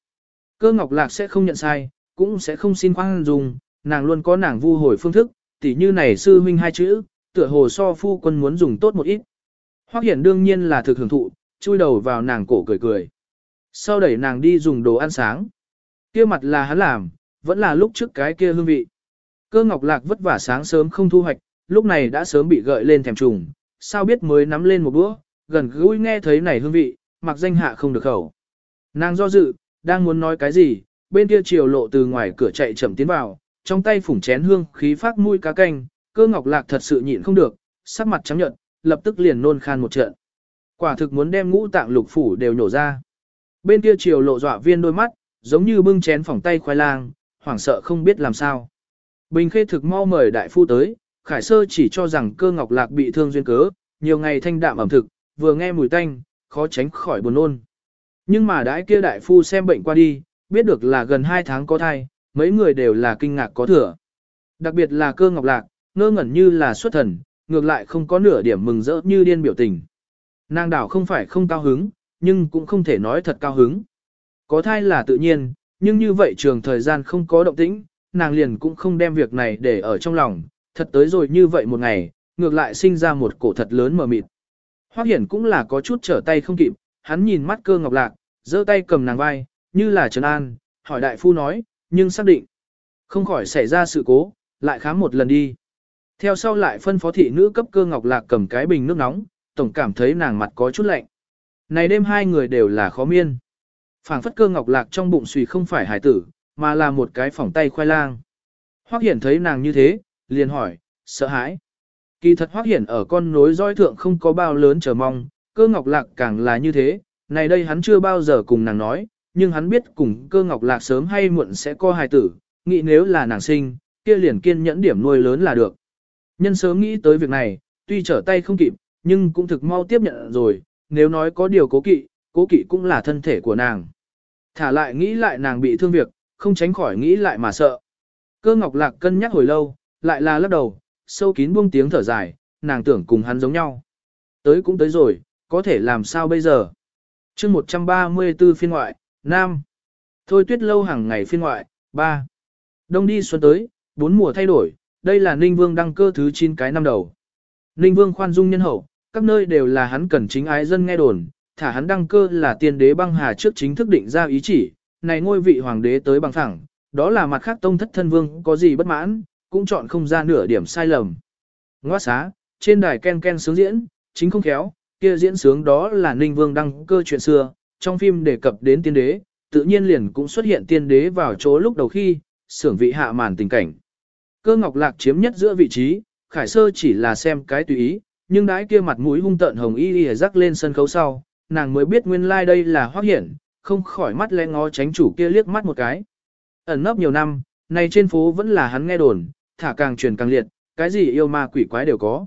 Cơ ngọc lạc sẽ không nhận sai, cũng sẽ không xin khoan dùng, nàng luôn có nàng vu hồi phương thức, tỉ như này sư huynh hai chữ, tựa hồ so phu quân muốn dùng tốt một ít. Hoắc hiển đương nhiên là thực hưởng thụ, chui đầu vào nàng cổ cười cười. Sau đẩy nàng đi dùng đồ ăn sáng. Kia mặt là hắn làm, vẫn là lúc trước cái kia hương vị. Cơ ngọc lạc vất vả sáng sớm không thu hoạch, lúc này đã sớm bị gợi lên thèm trùng, sao biết mới nắm lên một bữa, gần gũi nghe thấy này hương vị, mặc danh hạ không được khẩu. Nàng do dự, đang muốn nói cái gì, bên kia chiều lộ từ ngoài cửa chạy chậm tiến vào, trong tay phủng chén hương khí phát mũi cá canh, cơ ngọc lạc thật sự nhịn không được, sắc mặt trắng nhợt, lập tức liền nôn khan một trận. Quả thực muốn đem ngũ tạng lục phủ đều nhổ ra. Bên kia chiều lộ dọa viên đôi mắt, giống như bưng chén phỏng tay khoai lang, hoảng sợ không biết làm sao. Bình khê thực mau mời đại phu tới, khải sơ chỉ cho rằng cơ ngọc lạc bị thương duyên cớ, nhiều ngày thanh đạm ẩm thực, vừa nghe mùi tanh, khó tránh khỏi buồn nôn. Nhưng mà đãi kia đại phu xem bệnh qua đi, biết được là gần 2 tháng có thai, mấy người đều là kinh ngạc có thừa. Đặc biệt là cơ ngọc lạc, ngơ ngẩn như là xuất thần, ngược lại không có nửa điểm mừng rỡ như điên biểu tình. Nàng đảo không phải không cao hứng, nhưng cũng không thể nói thật cao hứng. Có thai là tự nhiên, nhưng như vậy trường thời gian không có động tĩnh, nàng liền cũng không đem việc này để ở trong lòng, thật tới rồi như vậy một ngày, ngược lại sinh ra một cổ thật lớn mờ mịt. Hoác Hiển cũng là có chút trở tay không kịp, hắn nhìn mắt cơ ngọc lạc, giơ tay cầm nàng vai, như là trấn an, hỏi đại phu nói, nhưng xác định, không khỏi xảy ra sự cố, lại khám một lần đi. Theo sau lại phân phó thị nữ cấp cơ ngọc lạc cầm cái bình nước nóng, tổng cảm thấy nàng mặt có chút lạnh. Này đêm hai người đều là khó miên. phảng phất cơ ngọc lạc trong bụng suy không phải hải tử, mà là một cái phỏng tay khoai lang. Hoắc Hiển thấy nàng như thế, liền hỏi, sợ hãi. Kỳ thật Hoắc Hiển ở con nối dõi thượng không có bao lớn chờ mong, cơ ngọc lạc càng là như thế, này đây hắn chưa bao giờ cùng nàng nói, nhưng hắn biết cùng cơ ngọc lạc sớm hay muộn sẽ có hài tử, nghĩ nếu là nàng sinh, kia liền kiên nhẫn điểm nuôi lớn là được. Nhân sớm nghĩ tới việc này, tuy trở tay không kịp, nhưng cũng thực mau tiếp nhận rồi, nếu nói có điều cố kỵ, cố kỵ cũng là thân thể của nàng. Thả lại nghĩ lại nàng bị thương việc, không tránh khỏi nghĩ lại mà sợ. Cơ ngọc lạc cân nhắc hồi lâu, lại là lắc đầu, sâu kín buông tiếng thở dài, nàng tưởng cùng hắn giống nhau. Tới cũng tới rồi, có thể làm sao bây giờ? chương 134 phiên ngoại, Nam. Thôi tuyết lâu hàng ngày phiên ngoại, 3. Đông đi xuân tới, bốn mùa thay đổi, đây là Ninh Vương đăng cơ thứ 9 cái năm đầu. Ninh Vương khoan dung nhân hậu, các nơi đều là hắn cần chính ái dân nghe đồn, thả hắn đăng cơ là tiên đế băng hà trước chính thức định ra ý chỉ, này ngôi vị hoàng đế tới bằng thẳng, đó là mặt khác tông thất thân vương có gì bất mãn, cũng chọn không ra nửa điểm sai lầm. Ngoa xá, trên đài ken ken sướng diễn, chính không khéo, kia diễn sướng đó là Ninh Vương đăng cơ chuyện xưa, trong phim đề cập đến tiên đế, tự nhiên liền cũng xuất hiện tiên đế vào chỗ lúc đầu khi, sưởng vị hạ màn tình cảnh. Cơ ngọc lạc chiếm nhất giữa vị trí, khải sơ chỉ là xem cái tùy ý, nhưng đãi kia mặt mũi hung tợn hồng y y rắc lên sân khấu sau, nàng mới biết nguyên lai like đây là hoác hiển, không khỏi mắt lén ngó tránh chủ kia liếc mắt một cái. Ẩn nấp nhiều năm, này trên phố vẫn là hắn nghe đồn, thả càng truyền càng liệt, cái gì yêu ma quỷ quái đều có.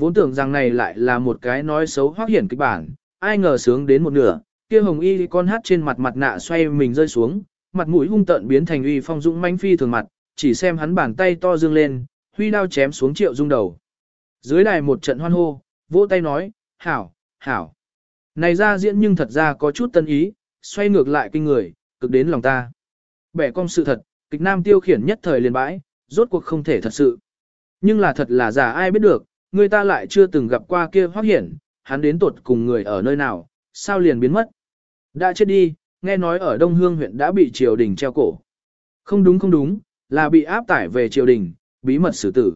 Vốn tưởng rằng này lại là một cái nói xấu hoác hiển kịch bản, ai ngờ sướng đến một nửa, kia hồng y con hát trên mặt mặt nạ xoay mình rơi xuống, mặt mũi hung tợn biến thành uy phong dũng manh phi thường mặt, chỉ xem hắn bàn tay to dương lên, huy đao chém xuống triệu dung đầu. Dưới đài một trận hoan hô, vỗ tay nói, hảo, hảo. Này ra diễn nhưng thật ra có chút tân ý, xoay ngược lại kinh người, cực đến lòng ta. Bẻ cong sự thật, kịch nam tiêu khiển nhất thời liền bãi, rốt cuộc không thể thật sự. Nhưng là thật là giả ai biết được, người ta lại chưa từng gặp qua kia hoác hiển, hắn đến tuột cùng người ở nơi nào, sao liền biến mất. Đã chết đi, nghe nói ở Đông Hương huyện đã bị triều đình treo cổ. Không đúng không đúng, là bị áp tải về triều đình, bí mật xử tử.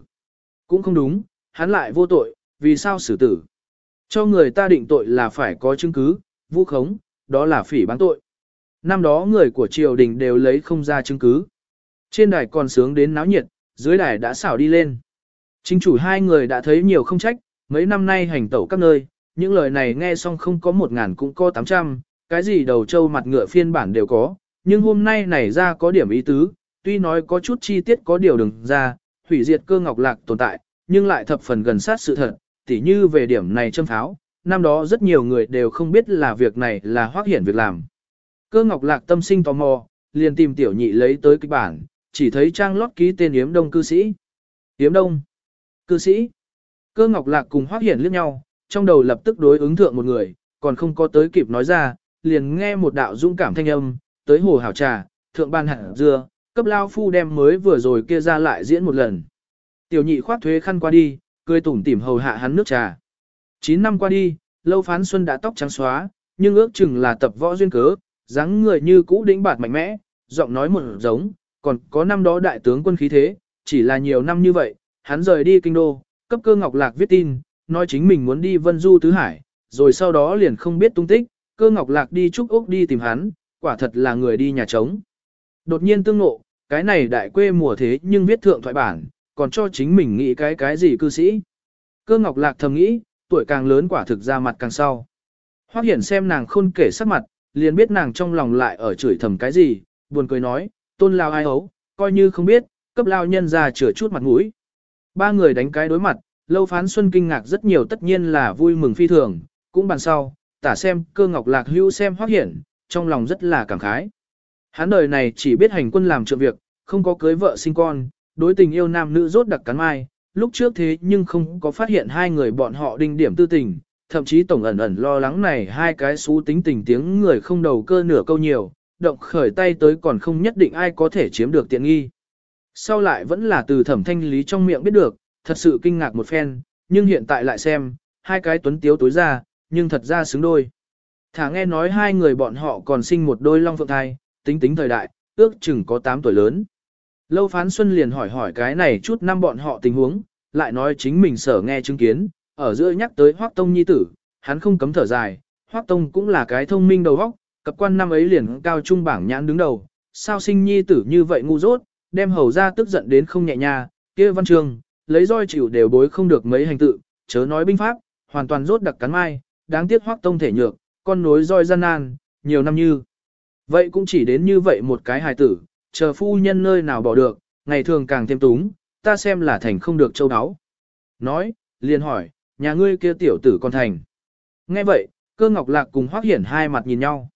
Cũng không đúng, hắn lại vô tội, vì sao xử tử? Cho người ta định tội là phải có chứng cứ, vu khống, đó là phỉ bán tội. Năm đó người của triều đình đều lấy không ra chứng cứ. Trên đài còn sướng đến náo nhiệt, dưới đài đã xảo đi lên. Chính chủ hai người đã thấy nhiều không trách, mấy năm nay hành tẩu các nơi, những lời này nghe xong không có một ngàn cũng có tám trăm, cái gì đầu trâu mặt ngựa phiên bản đều có, nhưng hôm nay này ra có điểm ý tứ, tuy nói có chút chi tiết có điều đừng ra, hủy diệt cơ ngọc lạc tồn tại, nhưng lại thập phần gần sát sự thật, tỉ như về điểm này châm pháo, năm đó rất nhiều người đều không biết là việc này là hoác hiển việc làm. Cơ ngọc lạc tâm sinh tò mò, liền tìm tiểu nhị lấy tới kịch bản, chỉ thấy trang lót ký tên Yếm Đông cư sĩ. Yếm Đông, cư sĩ. Cơ ngọc lạc cùng hoác hiển liếc nhau, trong đầu lập tức đối ứng thượng một người, còn không có tới kịp nói ra, liền nghe một đạo dũng cảm thanh âm, tới hồ hảo trà, thượng ban hẳn dưa, cấp lao phu đem mới vừa rồi kia ra lại diễn một lần. Tiểu nhị khoác thuế khăn qua đi, cười tủm tỉm hầu hạ hắn nước trà. 9 năm qua đi, lâu phán xuân đã tóc trắng xóa, nhưng ước chừng là tập võ duyên cớ, dáng người như cũ đĩnh bạt mạnh mẽ, giọng nói một giống, còn có năm đó đại tướng quân khí thế, chỉ là nhiều năm như vậy, hắn rời đi kinh đô, cấp cơ ngọc lạc viết tin, nói chính mình muốn đi vân du tứ hải, rồi sau đó liền không biết tung tích, cơ ngọc lạc đi trúc úc đi tìm hắn, quả thật là người đi nhà trống. Đột nhiên tương ngộ, cái này đại quê mùa thế nhưng viết thượng thoại bản, còn cho chính mình nghĩ cái cái gì cư sĩ. Cơ ngọc lạc thầm nghĩ, tuổi càng lớn quả thực ra mặt càng sau. Hoác hiển xem nàng khôn kể sắc mặt, liền biết nàng trong lòng lại ở chửi thầm cái gì, buồn cười nói, tôn lao ai ấu, coi như không biết, cấp lao nhân ra chữa chút mặt mũi. Ba người đánh cái đối mặt, lâu phán xuân kinh ngạc rất nhiều tất nhiên là vui mừng phi thường, cũng bàn sau, tả xem cơ ngọc lạc hưu xem hoác hiển, trong lòng rất là cảm khái. Hắn đời này chỉ biết hành quân làm trượng việc, không có cưới vợ sinh con, đối tình yêu nam nữ rốt đặc cắn mai, lúc trước thế nhưng không có phát hiện hai người bọn họ đinh điểm tư tình, thậm chí tổng ẩn ẩn lo lắng này hai cái xú tính tình tiếng người không đầu cơ nửa câu nhiều, động khởi tay tới còn không nhất định ai có thể chiếm được tiện nghi. Sau lại vẫn là từ thẩm thanh lý trong miệng biết được, thật sự kinh ngạc một phen, nhưng hiện tại lại xem, hai cái tuấn tiếu tối ra, nhưng thật ra xứng đôi. Thả nghe nói hai người bọn họ còn sinh một đôi long phượng thai, tính tính thời đại, ước chừng có 8 tuổi lớn. Lâu phán xuân liền hỏi hỏi cái này chút năm bọn họ tình huống, lại nói chính mình sở nghe chứng kiến, ở giữa nhắc tới Hoác Tông Nhi tử, hắn không cấm thở dài, Hoác Tông cũng là cái thông minh đầu óc, cập quan năm ấy liền cao trung bảng nhãn đứng đầu, sao sinh Nhi tử như vậy ngu dốt, đem hầu ra tức giận đến không nhẹ nha, kia văn trường, lấy roi chịu đều bối không được mấy hành tự, chớ nói binh pháp, hoàn toàn rốt đặc cắn mai, đáng tiếc Hoác Tông thể nhược, con nối roi gian nan, nhiều năm như. Vậy cũng chỉ đến như vậy một cái hài tử, chờ phu nhân nơi nào bỏ được, ngày thường càng thêm túng, ta xem là thành không được châu đáo, Nói, liền hỏi, nhà ngươi kia tiểu tử con thành. Nghe vậy, cơ ngọc lạc cùng hoác hiển hai mặt nhìn nhau.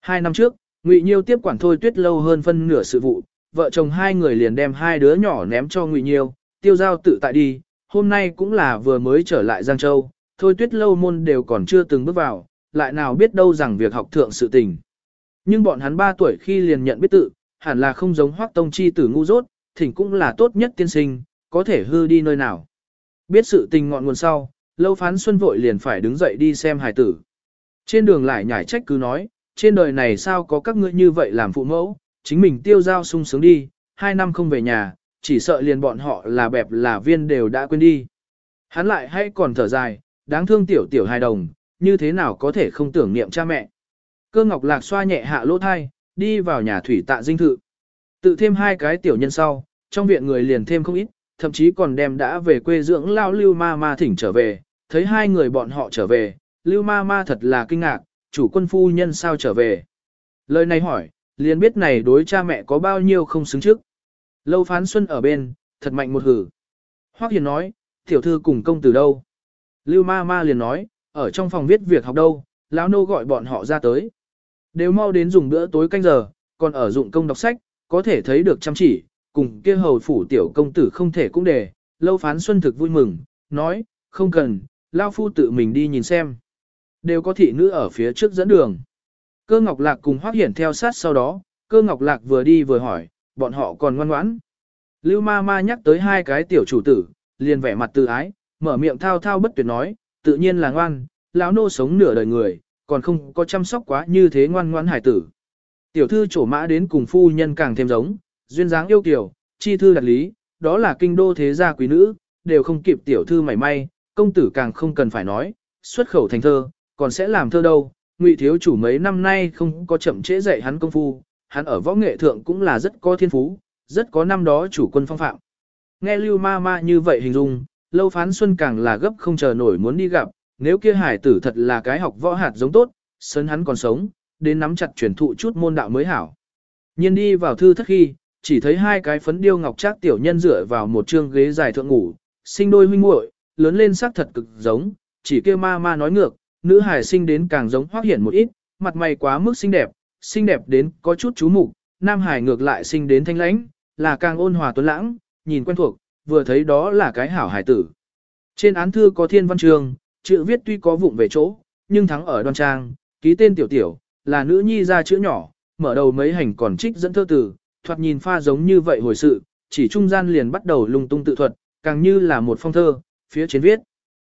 Hai năm trước, Ngụy Nhiêu tiếp quản thôi tuyết lâu hơn phân nửa sự vụ, vợ chồng hai người liền đem hai đứa nhỏ ném cho Ngụy Nhiêu, tiêu giao tự tại đi, hôm nay cũng là vừa mới trở lại Giang Châu, thôi tuyết lâu môn đều còn chưa từng bước vào, lại nào biết đâu rằng việc học thượng sự tình. Nhưng bọn hắn ba tuổi khi liền nhận biết tự, hẳn là không giống hoác tông chi tử ngu dốt, thỉnh cũng là tốt nhất tiên sinh, có thể hư đi nơi nào. Biết sự tình ngọn nguồn sau, lâu phán xuân vội liền phải đứng dậy đi xem hài tử. Trên đường lại nhảy trách cứ nói, trên đời này sao có các ngươi như vậy làm phụ mẫu, chính mình tiêu giao sung sướng đi, hai năm không về nhà, chỉ sợ liền bọn họ là bẹp là viên đều đã quên đi. Hắn lại hay còn thở dài, đáng thương tiểu tiểu hài đồng, như thế nào có thể không tưởng niệm cha mẹ. Cơ ngọc lạc xoa nhẹ hạ lỗ thai, đi vào nhà thủy tạ dinh thự. Tự thêm hai cái tiểu nhân sau, trong viện người liền thêm không ít, thậm chí còn đem đã về quê dưỡng lao lưu ma ma thỉnh trở về, thấy hai người bọn họ trở về, lưu ma ma thật là kinh ngạc, chủ quân phu nhân sao trở về. Lời này hỏi, liền biết này đối cha mẹ có bao nhiêu không xứng trước. Lâu phán xuân ở bên, thật mạnh một hử. Hoác hiền nói, tiểu thư cùng công từ đâu. Lưu ma ma liền nói, ở trong phòng viết việc học đâu, lão nô gọi bọn họ ra tới. Đều mau đến dùng bữa tối canh giờ, còn ở dụng công đọc sách, có thể thấy được chăm chỉ, cùng kia hầu phủ tiểu công tử không thể cũng để, lâu phán xuân thực vui mừng, nói, không cần, lao phu tự mình đi nhìn xem. Đều có thị nữ ở phía trước dẫn đường. Cơ ngọc lạc cùng hoác hiển theo sát sau đó, cơ ngọc lạc vừa đi vừa hỏi, bọn họ còn ngoan ngoãn. Lưu ma ma nhắc tới hai cái tiểu chủ tử, liền vẻ mặt tự ái, mở miệng thao thao bất tuyệt nói, tự nhiên là ngoan, lão nô sống nửa đời người, còn không có chăm sóc quá như thế ngoan ngoãn hải tử. Tiểu thư trổ mã đến cùng phu nhân càng thêm giống, duyên dáng yêu kiều, chi thư đặt lý, đó là kinh đô thế gia quý nữ, đều không kịp tiểu thư mảy may, công tử càng không cần phải nói, xuất khẩu thành thơ, còn sẽ làm thơ đâu. Ngụy thiếu chủ mấy năm nay không có chậm trễ dạy hắn công phu, hắn ở võ nghệ thượng cũng là rất có thiên phú, rất có năm đó chủ quân phong phạm. Nghe Lưu Ma Ma như vậy hình dung, Lâu Phán Xuân càng là gấp không chờ nổi muốn đi gặp, nếu kia hải tử thật là cái học võ hạt giống tốt, sớm hắn còn sống, đến nắm chặt truyền thụ chút môn đạo mới hảo. Nhiên đi vào thư thất khi, chỉ thấy hai cái phấn điêu ngọc trác tiểu nhân dựa vào một chương ghế dài thượng ngủ, sinh đôi huynh muội, lớn lên sắc thật cực giống, chỉ kêu ma ma nói ngược, nữ hải sinh đến càng giống hoác hiển một ít, mặt mày quá mức xinh đẹp, xinh đẹp đến có chút chú mục, nam hải ngược lại sinh đến thanh lãnh, là càng ôn hòa tuấn lãng, nhìn quen thuộc, vừa thấy đó là cái hảo hải tử. Trên án thư có thiên văn trường, chữ viết tuy có vụng về chỗ, nhưng thắng ở đoan trang, ký tên tiểu tiểu, là nữ nhi ra chữ nhỏ, mở đầu mấy hành còn trích dẫn thơ tử, thoạt nhìn pha giống như vậy hồi sự, chỉ trung gian liền bắt đầu lung tung tự thuật, càng như là một phong thơ, phía trên viết.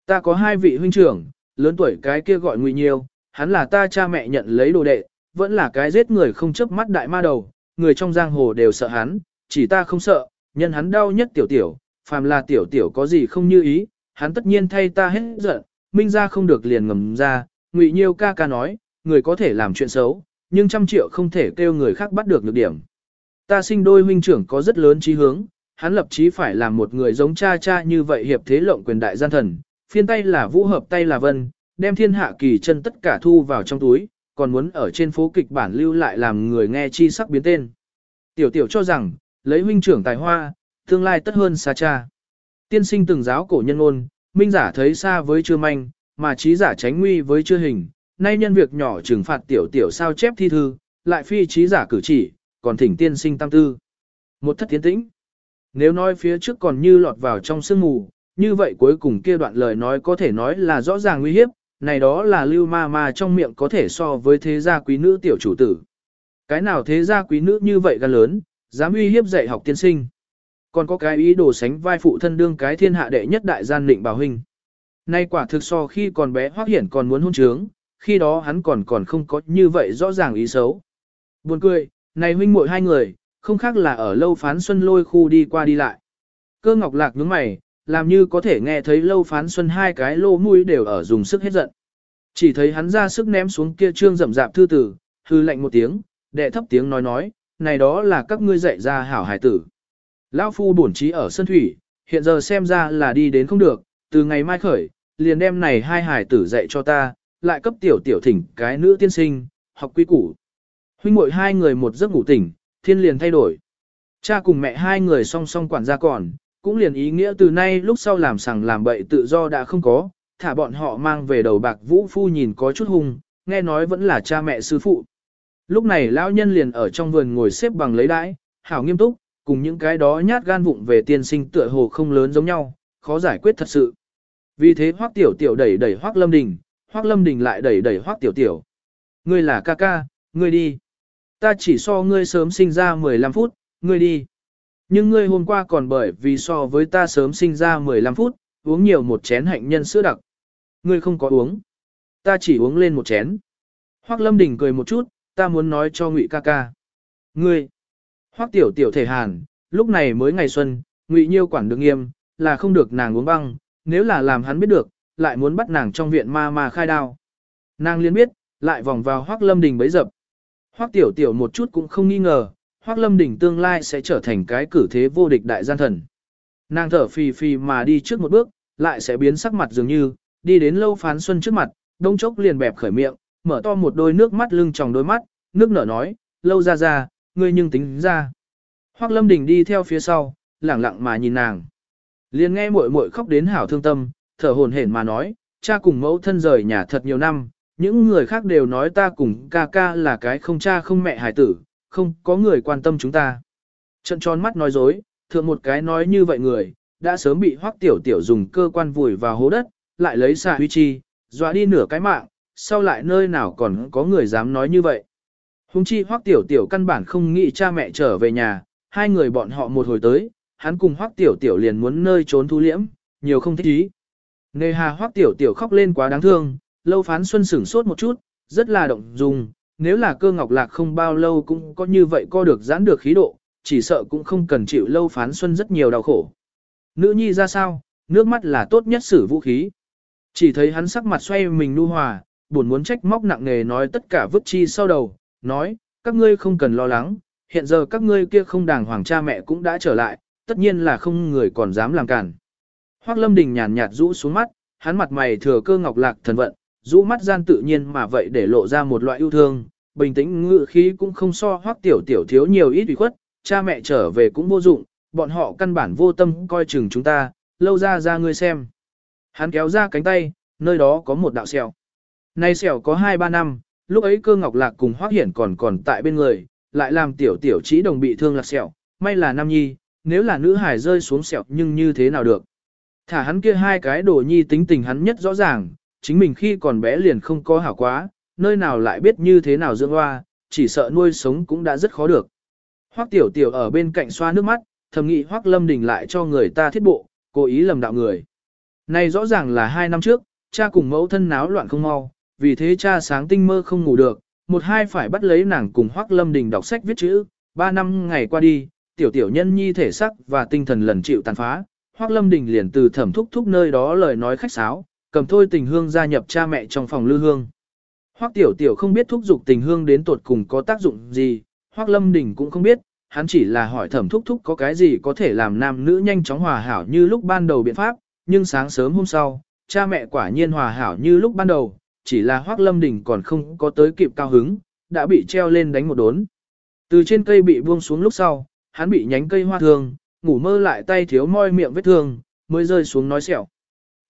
Ta có hai vị huynh trưởng, lớn tuổi cái kia gọi Ngụy Nhiêu, hắn là ta cha mẹ nhận lấy đồ đệ, vẫn là cái giết người không chớp mắt đại ma đầu, người trong giang hồ đều sợ hắn, chỉ ta không sợ, nhân hắn đau nhất tiểu tiểu, phàm là tiểu tiểu có gì không như ý, hắn tất nhiên thay ta hết giận, minh ra không được liền ngầm ra, Ngụy Nhiêu ca ca nói, người có thể làm chuyện xấu, nhưng trăm triệu không thể kêu người khác bắt được nhược điểm. Ta sinh đôi huynh trưởng có rất lớn trí hướng, hắn lập chí phải làm một người giống cha cha như vậy hiệp thế lộng quyền đại gian thần, phiên tay là vũ hợp tay là vân, đem thiên hạ kỳ chân tất cả thu vào trong túi, còn muốn ở trên phố kịch bản lưu lại làm người nghe chi sắc biến tên. Tiểu tiểu cho rằng, lấy huynh trưởng tài hoa, tương lai tất hơn xa cha. Tiên sinh từng giáo cổ nhân ôn, minh giả thấy xa với chưa manh, mà trí giả tránh nguy với chưa hình, nay nhân việc nhỏ trừng phạt tiểu tiểu sao chép thi thư, lại phi trí giả cử chỉ, còn thỉnh tiên sinh tam tư. Một thất tiến tĩnh. Nếu nói phía trước còn như lọt vào trong sương mù, như vậy cuối cùng kia đoạn lời nói có thể nói là rõ ràng nguy hiếp, này đó là lưu ma ma trong miệng có thể so với thế gia quý nữ tiểu chủ tử. Cái nào thế gia quý nữ như vậy gan lớn, dám uy hiếp dạy học tiên sinh. Còn có cái ý đồ sánh vai phụ thân đương cái thiên hạ đệ nhất đại gian định bảo hình. Nay quả thực so khi còn bé hoác hiển còn muốn hôn trướng, khi đó hắn còn còn không có như vậy rõ ràng ý xấu. Buồn cười, này huynh muội hai người, không khác là ở lâu phán xuân lôi khu đi qua đi lại. Cơ ngọc lạc nhướng mày, làm như có thể nghe thấy lâu phán xuân hai cái lô mũi đều ở dùng sức hết giận. Chỉ thấy hắn ra sức ném xuống kia trương rậm rạp thư tử, hư lạnh một tiếng, đệ thấp tiếng nói nói, này đó là các ngươi dạy ra hảo hải tử. Lão phu bổn trí ở sân thủy, hiện giờ xem ra là đi đến không được, từ ngày mai khởi, liền đem này hai hải tử dạy cho ta, lại cấp tiểu tiểu thỉnh cái nữ tiên sinh, học quy củ. Huynh muội hai người một giấc ngủ tỉnh, thiên liền thay đổi. Cha cùng mẹ hai người song song quản gia còn, cũng liền ý nghĩa từ nay lúc sau làm sằng làm bậy tự do đã không có, thả bọn họ mang về đầu bạc vũ phu nhìn có chút hung, nghe nói vẫn là cha mẹ sư phụ. Lúc này lão nhân liền ở trong vườn ngồi xếp bằng lấy đãi, hảo nghiêm túc, cùng những cái đó nhát gan vụng về tiên sinh tựa hồ không lớn giống nhau, khó giải quyết thật sự. Vì thế Hoắc Tiểu Tiểu đẩy đẩy Hoắc Lâm Đình, Hoắc Lâm Đình lại đẩy đẩy Hoắc Tiểu Tiểu. Ngươi là ca ca, ngươi đi. Ta chỉ so ngươi sớm sinh ra 15 phút, ngươi đi. Nhưng ngươi hôm qua còn bởi vì so với ta sớm sinh ra 15 phút, uống nhiều một chén hạnh nhân sữa đặc. Ngươi không có uống. Ta chỉ uống lên một chén. Hoắc Lâm Đình cười một chút, ta muốn nói cho Ngụy ca ca. Ngươi. Hoắc Tiểu Tiểu thể hàn, lúc này mới ngày xuân, Ngụy Nhiêu quản được nghiêm, là không được nàng uống băng, nếu là làm hắn biết được, lại muốn bắt nàng trong viện ma ma khai đao. Nàng liên biết, lại vòng vào Hoắc Lâm Đình bấy dập. Hoắc Tiểu Tiểu một chút cũng không nghi ngờ, Hoắc Lâm Đình tương lai sẽ trở thành cái cử thế vô địch đại gian thần. Nàng thở phì phì mà đi trước một bước, lại sẽ biến sắc mặt dường như, đi đến lâu phán xuân trước mặt, đông chốc liền bẹp khởi miệng, mở to một đôi nước mắt lưng tròng đôi mắt, nước nở nói, lâu ra ra, ngươi nhưng tính ra. Hoắc Lâm Đình đi theo phía sau, lẳng lặng mà nhìn nàng. Liền nghe muội muội khóc đến hảo thương tâm, thở hổn hển mà nói, cha cùng mẫu thân rời nhà thật nhiều năm, những người khác đều nói ta cùng ca ca là cái không cha không mẹ hài tử, không có người quan tâm chúng ta. Trận tròn mắt nói dối, thượng một cái nói như vậy người, đã sớm bị hoắc tiểu tiểu dùng cơ quan vùi vào hố đất, lại lấy xà huy chi, dọa đi nửa cái mạng, sau lại nơi nào còn có người dám nói như vậy. Hùng chi hoắc tiểu tiểu căn bản không nghĩ cha mẹ trở về nhà, hai người bọn họ một hồi tới, hắn cùng hoắc tiểu tiểu liền muốn nơi trốn thu liễm, nhiều không thích ý. Nề hà hoắc tiểu tiểu khóc lên quá đáng thương, lâu phán xuân sửng sốt một chút, rất là động dung, nếu là cơ ngọc lạc không bao lâu cũng có như vậy co được giãn được khí độ, chỉ sợ cũng không cần chịu lâu phán xuân rất nhiều đau khổ. Nữ nhi ra sao, nước mắt là tốt nhất sử vũ khí. Chỉ thấy hắn sắc mặt xoay mình nu hòa, buồn muốn trách móc nặng nề nói tất cả vứt chi sau đầu, nói, các ngươi không cần lo lắng, hiện giờ các ngươi kia không đàng hoàng cha mẹ cũng đã trở lại, tất nhiên là không người còn dám làm cản. Hoác Lâm Đình nhàn nhạt rũ xuống mắt, hắn mặt mày thừa cơ ngọc lạc thần vận, rũ mắt gian tự nhiên mà vậy để lộ ra một loại yêu thương, bình tĩnh ngự khí cũng không so hoắc tiểu tiểu thiếu nhiều ít ủy khuất, cha mẹ trở về cũng vô dụng, bọn họ căn bản vô tâm coi chừng chúng ta, lâu ra ra ngươi xem. Hắn kéo ra cánh tay, nơi đó có một đạo sẹo. Nay sẹo có 2-3 năm, lúc ấy cơ ngọc lạc cùng Hoắc hiển còn còn tại bên người, lại làm tiểu tiểu chỉ đồng bị thương lạc sẹo, may là nam nhi, nếu là nữ hải rơi xuống sẹo nhưng như thế nào được. Thả hắn kia hai cái đồ nhi tính tình hắn nhất rõ ràng, chính mình khi còn bé liền không có hảo quá, nơi nào lại biết như thế nào dưỡng hoa, chỉ sợ nuôi sống cũng đã rất khó được. Hoắc tiểu tiểu ở bên cạnh xoa nước mắt, thầm nghĩ Hoắc Lâm Đình lại cho người ta thiết bộ, cố ý lầm đạo người. Này rõ ràng là hai năm trước, cha cùng mẫu thân náo loạn không mau, vì thế cha sáng tinh mơ không ngủ được, một hai phải bắt lấy nàng cùng Hoắc Lâm Đình đọc sách viết chữ, ba năm ngày qua đi, tiểu tiểu nhân nhi thể sắc và tinh thần lần chịu tàn phá, Hoắc Lâm Đình liền từ thẩm thúc thúc nơi đó lời nói khách sáo, cầm thôi tình hương gia nhập cha mẹ trong phòng lư hương. Hoắc tiểu tiểu không biết thúc dục tình hương đến tột cùng có tác dụng gì, Hoắc Lâm Đình cũng không biết, hắn chỉ là hỏi thẩm thúc thúc có cái gì có thể làm nam nữ nhanh chóng hòa hảo như lúc ban đầu biện pháp, nhưng sáng sớm hôm sau, cha mẹ quả nhiên hòa hảo như lúc ban đầu, chỉ là Hoắc Lâm Đình còn không có tới kịp cao hứng, đã bị treo lên đánh một đốn. Từ trên cây bị buông xuống lúc sau, hắn bị nhánh cây hoa thương, ngủ mơ lại tay thiếu môi miệng vết thương, mới rơi xuống nói sẹo.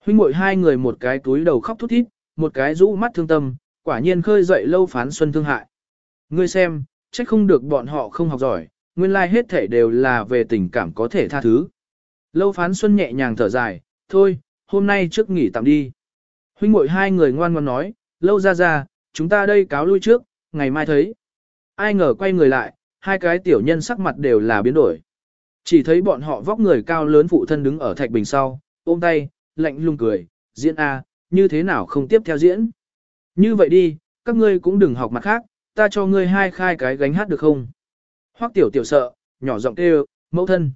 Huynh muội hai người một cái túi đầu khóc thút thít, một cái rũ mắt thương tâm, quả nhiên khơi dậy lâu phán xuân thương hại. Ngươi xem, trách không được bọn họ không học giỏi, nguyên lai like hết thể đều là về tình cảm có thể tha thứ. Lâu phán xuân nhẹ nhàng thở dài, thôi, hôm nay trước nghỉ tạm đi. Huynh muội hai người ngoan ngoan nói, lâu ra ra, chúng ta đây cáo lui trước, ngày mai thấy. Ai ngờ quay người lại, hai cái tiểu nhân sắc mặt đều là biến đổi. Chỉ thấy bọn họ vóc người cao lớn phụ thân đứng ở thạch bình sau, ôm tay, lạnh lùng cười, diễn A, như thế nào không tiếp theo diễn. Như vậy đi, các ngươi cũng đừng học mặt khác, ta cho ngươi hai khai cái gánh hát được không? Hoắc tiểu tiểu sợ, nhỏ giọng kêu, mẫu thân.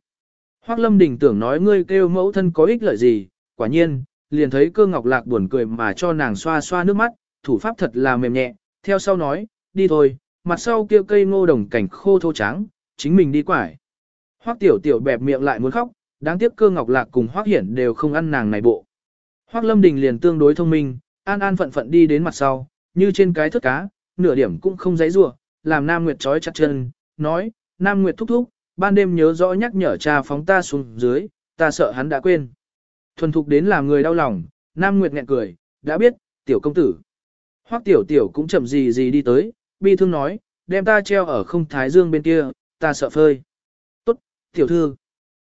Hoắc lâm đình tưởng nói ngươi kêu mẫu thân có ích lợi gì, quả nhiên, liền thấy cơ ngọc lạc buồn cười mà cho nàng xoa xoa nước mắt, thủ pháp thật là mềm nhẹ, theo sau nói, đi thôi, mặt sau kia cây ngô đồng cảnh khô thô trắng, chính mình đi quải. Hoắc tiểu tiểu bẹp miệng lại muốn khóc, đáng tiếc cơ ngọc lạc cùng Hoắc hiển đều không ăn nàng này bộ. Hoắc lâm đình liền tương đối thông minh, an an phận phận đi đến mặt sau, như trên cái thất cá, nửa điểm cũng không dãy rủa, làm Nam Nguyệt trói chặt chân, nói, Nam Nguyệt thúc thúc, ban đêm nhớ rõ nhắc nhở cha phóng ta xuống dưới, ta sợ hắn đã quên. Thuần thục đến làm người đau lòng, Nam Nguyệt nghẹn cười, đã biết, tiểu công tử. Hoắc tiểu tiểu cũng chậm gì gì đi tới, bi thương nói, đem ta treo ở không thái dương bên kia, ta sợ phơi. Tốt, tiểu thư.